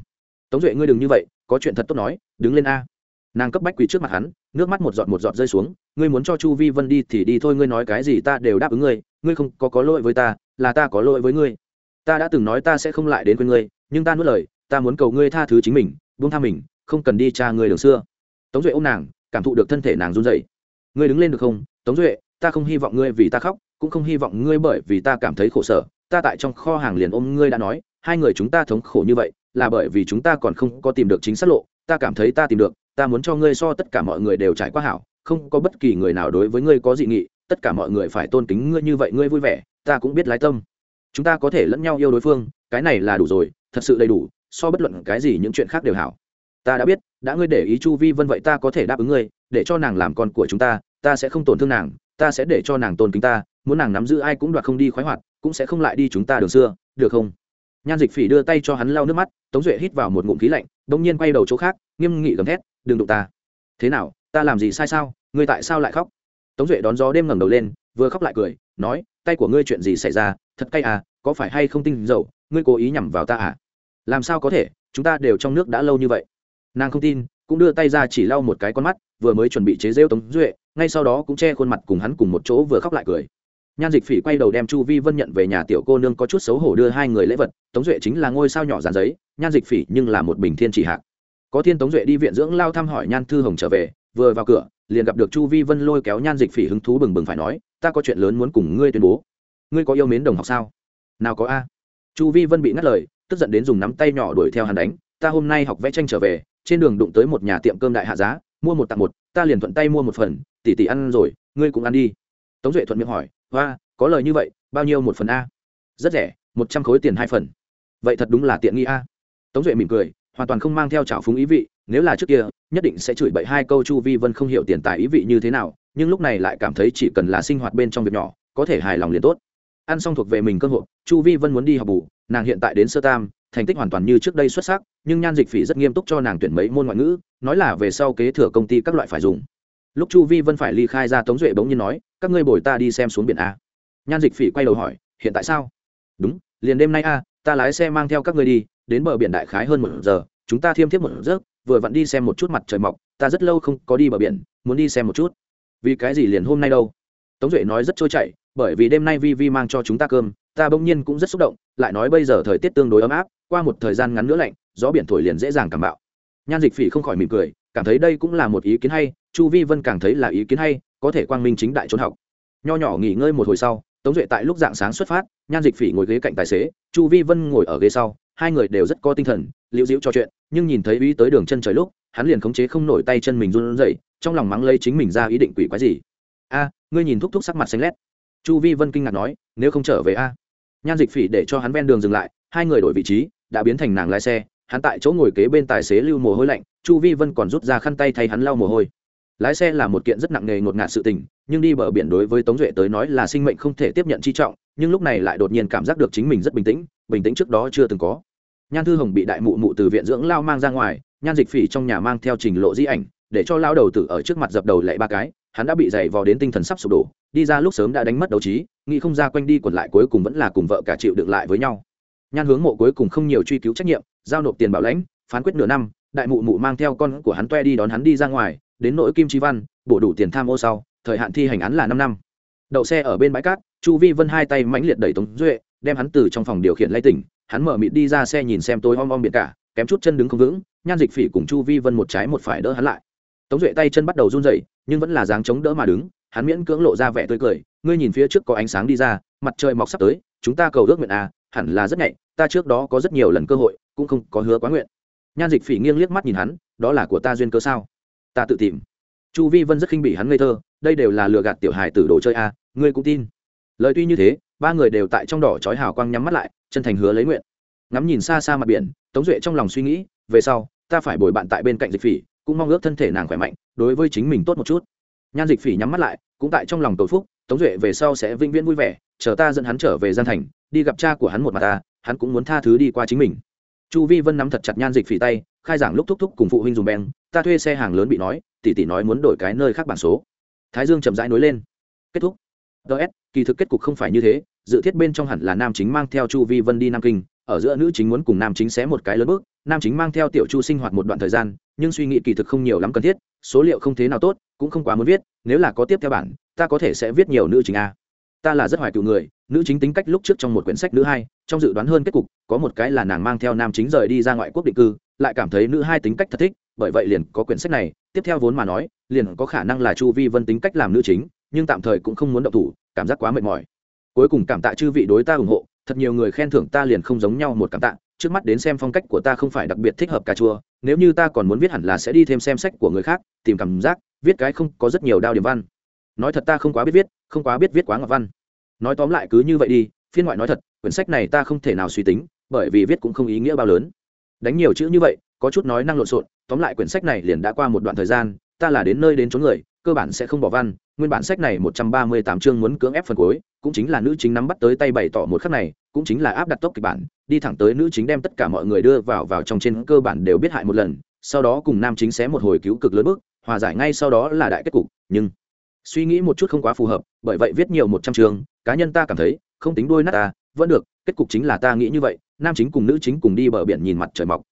Tống duệ ngươi đừng như vậy, có chuyện thật tốt nói, đứng lên a. Nàng cấp bách quỳ trước mặt hắn, nước mắt một giọt một giọt rơi xuống, ngươi muốn cho chu vi vân đi thì đi thôi, ngươi nói cái gì ta đều đáp ứng ngươi ngươi không có có lỗi với ta, là ta có lỗi với ngươi. Ta đã từng nói ta sẽ không lại đến với ngươi, nhưng ta nuốt lời, ta muốn cầu ngươi tha thứ chính mình, buông tha mình, không cần đi cha ngươi đường xưa. Tống duệ ôm nàng, cảm thụ được thân thể nàng run dậy ngươi đứng lên được không? Tống duệ, ta không hy vọng ngươi vì ta khóc cũng không hy vọng ngươi bởi vì ta cảm thấy khổ sở, ta tại trong kho hàng liền ôm ngươi đã nói, hai người chúng ta thống khổ như vậy, là bởi vì chúng ta còn không có tìm được chính xác lộ, ta cảm thấy ta tìm được, ta muốn cho ngươi so tất cả mọi người đều trải qua hảo, không có bất kỳ người nào đối với ngươi có dị nghị, tất cả mọi người phải tôn kính ngươi như vậy ngươi vui vẻ, ta cũng biết lái tâm. Chúng ta có thể lẫn nhau yêu đối phương, cái này là đủ rồi, thật sự đầy đủ, so bất luận cái gì những chuyện khác đều hảo. Ta đã biết, đã ngươi để ý chu vi vân vậy ta có thể đáp ứng ngươi, để cho nàng làm con của chúng ta ta sẽ không tổn thương nàng, ta sẽ để cho nàng tôn kính ta muốn nàng nắm giữ ai cũng đoạt không đi khoái hoạt, cũng sẽ không lại đi chúng ta đường xưa, được không? Nhan dịch phỉ đưa tay cho hắn lau nước mắt, tống duệ hít vào một ngụm khí lạnh đ ỗ n g nhiên quay đầu chỗ khác, nghiêm nghị gầm thét, đừng đụng ta. Thế nào? Ta làm gì sai sao? Ngươi tại sao lại khóc? Tống duệ đón gió đêm ngẩng đầu lên, vừa khóc lại cười, nói, tay của ngươi chuyện gì xảy ra? Thật cay à có phải hay không tinh dầu? Ngươi cố ý nhằm vào ta à? Làm sao có thể? Chúng ta đều trong nước đã lâu như vậy. Nàng không tin, cũng đưa tay ra chỉ lau một cái con mắt, vừa mới chuẩn bị chế rêu tống duệ, ngay sau đó cũng che khuôn mặt cùng hắn cùng một chỗ vừa khóc lại cười nhan dịch phỉ quay đầu đem chu vi vân nhận về nhà tiểu cô nương có chút xấu hổ đưa hai người lễ vật, tống duệ chính là ngôi sao nhỏ dàn giấy, nhan dịch phỉ nhưng là một bình thiên chỉ hạc. Có thiên tống duệ đi viện dưỡng lao thăm hỏi nhan thư hồng trở về, vừa vào cửa, liền gặp được chu vi vân lôi kéo nhan dịch phỉ hứng thú bừng bừng phải nói, ta có chuyện lớn muốn cùng ngươi tuyên bố. Ngươi có yêu mến đồng học sao? Nào có a. Chu vi vân bị ngắt lời, tức giận đến dùng nắm tay nhỏ đuổi theo hắn đánh, ta hôm nay học vẽ tranh trở về, trên đường đụng tới một nhà tiệm cơm đại hạ giá, mua một tặng một, ta liền thuận tay mua một phần, tỷ tỷ ăn rồi, ngươi cũng ăn đi. Tống duệ thuận miệng hỏi hoa, có lời như vậy, bao nhiêu một phần a? Rất rẻ, một trăm khối tiền hai phần. Vậy thật đúng là tiện nghi a. Tống duệ mỉm cười, hoàn toàn không mang theo trào phúng ý vị, nếu là trước kia, nhất định sẽ chửi bậy hai câu chu vi vân không hiểu tiền tài ý vị như thế nào, nhưng lúc này lại cảm thấy chỉ cần là sinh hoạt bên trong việc nhỏ, có thể hài lòng liền tốt. Ăn xong thuộc về mình cơ hội chu vi vân muốn đi học bù, nàng hiện tại đến sơ tam, thành tích hoàn toàn như trước đây xuất sắc, nhưng nhan dịch phỉ rất nghiêm túc cho nàng tuyển mấy môn ngoại ngữ, nói là về sau kế thừa công ty các loại phải dùng lúc chu vi vân phải ly khai ra tống duệ bỗng nhiên nói, các ngươi bồi ta đi xem xuống biển a. Nhan dịch phỉ quay đầu hỏi, hiện tại sao? Đúng, liền đêm nay a, ta lái xe mang theo các ngươi đi, đến bờ biển đại khái hơn một giờ, chúng ta thiêm thiếp một giấc, vừa vặn đi xem một chút mặt trời mọc, ta rất lâu không có đi bờ biển, muốn đi xem một chút. Vì cái gì liền hôm nay đâu? Tống duệ nói rất trôi chảy, bởi vì đêm nay vi vi mang cho chúng ta cơm, ta bỗng nhiên cũng rất xúc động, lại nói bây giờ thời tiết tương đối ấm áp, qua một thời gian ngắn nữa lạnh, gió biển thổi liền dễ dàng cảm bạo. Nhan dịch phỉ không khỏi mỉm cười, cảm thấy đây cũng là một ý kiến hay chu vi vân càng thấy là ý kiến hay, có thể quang minh chính đại trốn học. Nho nhỏ nghỉ ngơi một hồi sau, tống duệ tại lúc dạng sáng xuất phát, nhan dịch phỉ ngồi ghế cạnh tài xế, chu vi vân ngồi ở ghế sau, hai người đều rất có tinh thần, liễu dĩu trò chuyện, nhưng nhìn thấy uy tới đường chân trời lúc, hắn liền khống chế không nổi tay chân mình run rẩy, trong lòng mắng lây chính mình ra ý định quỷ quái gì. A, ngươi nhìn thúc thúc sắc mặt xanh lét. Chu vi vân kinh ngạc nói, nếu không trở về a. Nhan dịch phỉ để cho hắn ven đường dừng lại, hai người đổi vị trí, đã biến thành nàng lái xe, hắn tại chỗ ngồi kế bên tài xế lưu mồ hôi lạnh, chu vi vân còn rút ra khăn tay thay hắn lau mồ hôi lái xe là một kiện rất nặng nề ngột ngạt sự tình, nhưng đi bờ biển đối với tống duệ tới nói là sinh mệnh không thể tiếp nhận chi trọng, nhưng lúc này lại đột nhiên cảm giác được chính mình rất bình tĩnh bình tĩnh trước đó chưa từng có. Nhan thư hồng bị đại mụ mụ từ viện dưỡng lao mang ra ngoài, nhan dịch phỉ trong nhà mang theo trình lộ di ảnh, để cho lao đầu tử ở trước mặt dập đầu lệ ba cái, hắn đã bị dày vò đến tinh thần sắp sụp đổ, đi ra lúc sớm đã đánh mất đấu trí, nghĩ không ra quanh đi quẩn lại cuối cùng vẫn là cùng vợ cả chịu đựng lại với nhau. Nhan hướng mộ cuối cùng không nhiều truy cứu trách nhiệm, giao nộp tiền bảo lãnh, phán quyết nửa năm, đại mụ mụ mang theo con của hắn toe đi đón hắn đi ra ngoài đến nỗi kim trí văn, bổ đủ tiền tham ô sau, thời hạn thi hành án là năm năm. Đậu xe ở bên bãi cát, chu vi vân hai tay mãnh liệt đẩy tống duệ, đem hắn từ trong phòng điều khiển lay tỉnh, hắn mở mịt đi ra xe nhìn xem tôi om om biệt cả, kém chút chân đứng không vững, nhan dịch phỉ cùng chu vi vân một trái một phải đỡ hắn lại. Tống duệ tay chân bắt đầu run rẩy, nhưng vẫn là dáng chống đỡ mà đứng, hắn miễn cưỡng lộ ra vẻ tươi cười, ngươi nhìn phía trước có ánh sáng đi ra, mặt trời mọc sắp tới, chúng ta cầu ước nguyện à hẳn là rất nhạy, ta trước đó có rất nhiều lần cơ hội, cũng không có hứa quá nguyện. Nhan dịch phỉ nghiêng liếc mắt nhìn hắn, đó là của ta duyên cơ sao? Ta tự tìm. Chu vi vân rất khinh bị hắn ngây thơ, đây đều là lừa gạt tiểu hài tử đồ chơi a, ngươi cũng tin. Lời tuy như thế, ba người đều tại trong đỏ chói hào quang nhắm mắt lại, chân thành hứa lấy nguyện. Ngắm nhìn xa xa mặt biển, tống duệ trong lòng suy nghĩ, về sau, ta phải bồi bạn tại bên cạnh dịch phỉ, cũng mong ước thân thể nàng khỏe mạnh, đối với chính mình tốt một chút. Nhan dịch phỉ nhắm mắt lại, cũng tại trong lòng cầu phúc, tống duệ về sau sẽ vĩnh viễn vui vẻ, chờ ta dẫn hắn trở về gian thành, đi gặp cha của hắn một mặt ta, hắn cũng muốn tha thứ đi qua chính mình. Chu vi vân nắm thật chặt nhan dịch phỉ tay, khai giảng lúc thúc thúc cùng phụ huynh dùng beng ta thuê xe hàng lớn bị nói, tỷ tỷ nói muốn đổi cái nơi khác bản số. Thái dương chậm rãi nối lên. Kết thúc. Ts kỳ thực kết cục không phải như thế, dự thiết bên trong hẳn là nam chính mang theo chu vi vân đi nam kinh, ở giữa nữ chính muốn cùng nam chính xé một cái lớn bước, nam chính mang theo tiểu chu sinh hoạt một đoạn thời gian, nhưng suy nghĩ kỳ thực không nhiều lắm cần thiết, số liệu không thế nào tốt, cũng không quá muốn viết, nếu là có tiếp theo bản, ta có thể sẽ viết nhiều nữ chính a. Ta là rất hoài cựu người, nữ chính tính cách lúc trước trong một quyển sách nữ hai, trong dự đoán hơn kết cục, có một cái là nàng mang theo nam chính rời đi ra ngoại quốc định cư, lại cảm thấy nữ hai tính cách thật thích bởi vậy liền có quyển sách này, tiếp theo vốn mà nói, liền có khả năng là chu vi vân tính cách làm nữ chính, nhưng tạm thời cũng không muốn động thủ, cảm giác quá mệt mỏi. Cuối cùng cảm tạ chư vị đối ta ủng hộ, thật nhiều người khen thưởng ta liền không giống nhau một cảm tạ, trước mắt đến xem phong cách của ta không phải đặc biệt thích hợp cà chua, nếu như ta còn muốn viết hẳn là sẽ đi thêm xem sách của người khác, tìm cảm giác, viết cái không có rất nhiều đao điểm văn. Nói thật ta không quá biết viết, không quá biết viết quá ngọc văn. Nói tóm lại cứ như vậy đi, phiên ngoại nói thật, quyển sách này ta không thể nào suy tính, bởi vì viết cũng không ý nghĩa bao lớn. Đánh nhiều chữ như vậy có chút nói năng lộn xộn, tóm lại quyển sách này liền đã qua một đoạn thời gian, ta là đến nơi đến chốn người, cơ bản sẽ không bỏ văn, nguyên bản sách này một trăm ba mươi tám chương muốn cưỡng ép phần cuối, cũng chính là nữ chính nắm bắt tới tay bày tỏ một khắc này, cũng chính là áp đặt tốc kịch bản, đi thẳng tới nữ chính đem tất cả mọi người đưa vào vào trong trên cơ bản đều biết hại một lần, sau đó cùng nam chính xé một hồi cứu cực lớn bước, hòa giải ngay sau đó là đại kết cục, nhưng suy nghĩ một chút không quá phù hợp, bởi vậy viết nhiều một trăm chương, cá nhân ta cảm thấy, không tính đôi nát ta, vẫn được, kết cục chính là ta nghĩ như vậy, nam chính cùng nữ chính cùng đi bờ biển nhìn mặt trời mọc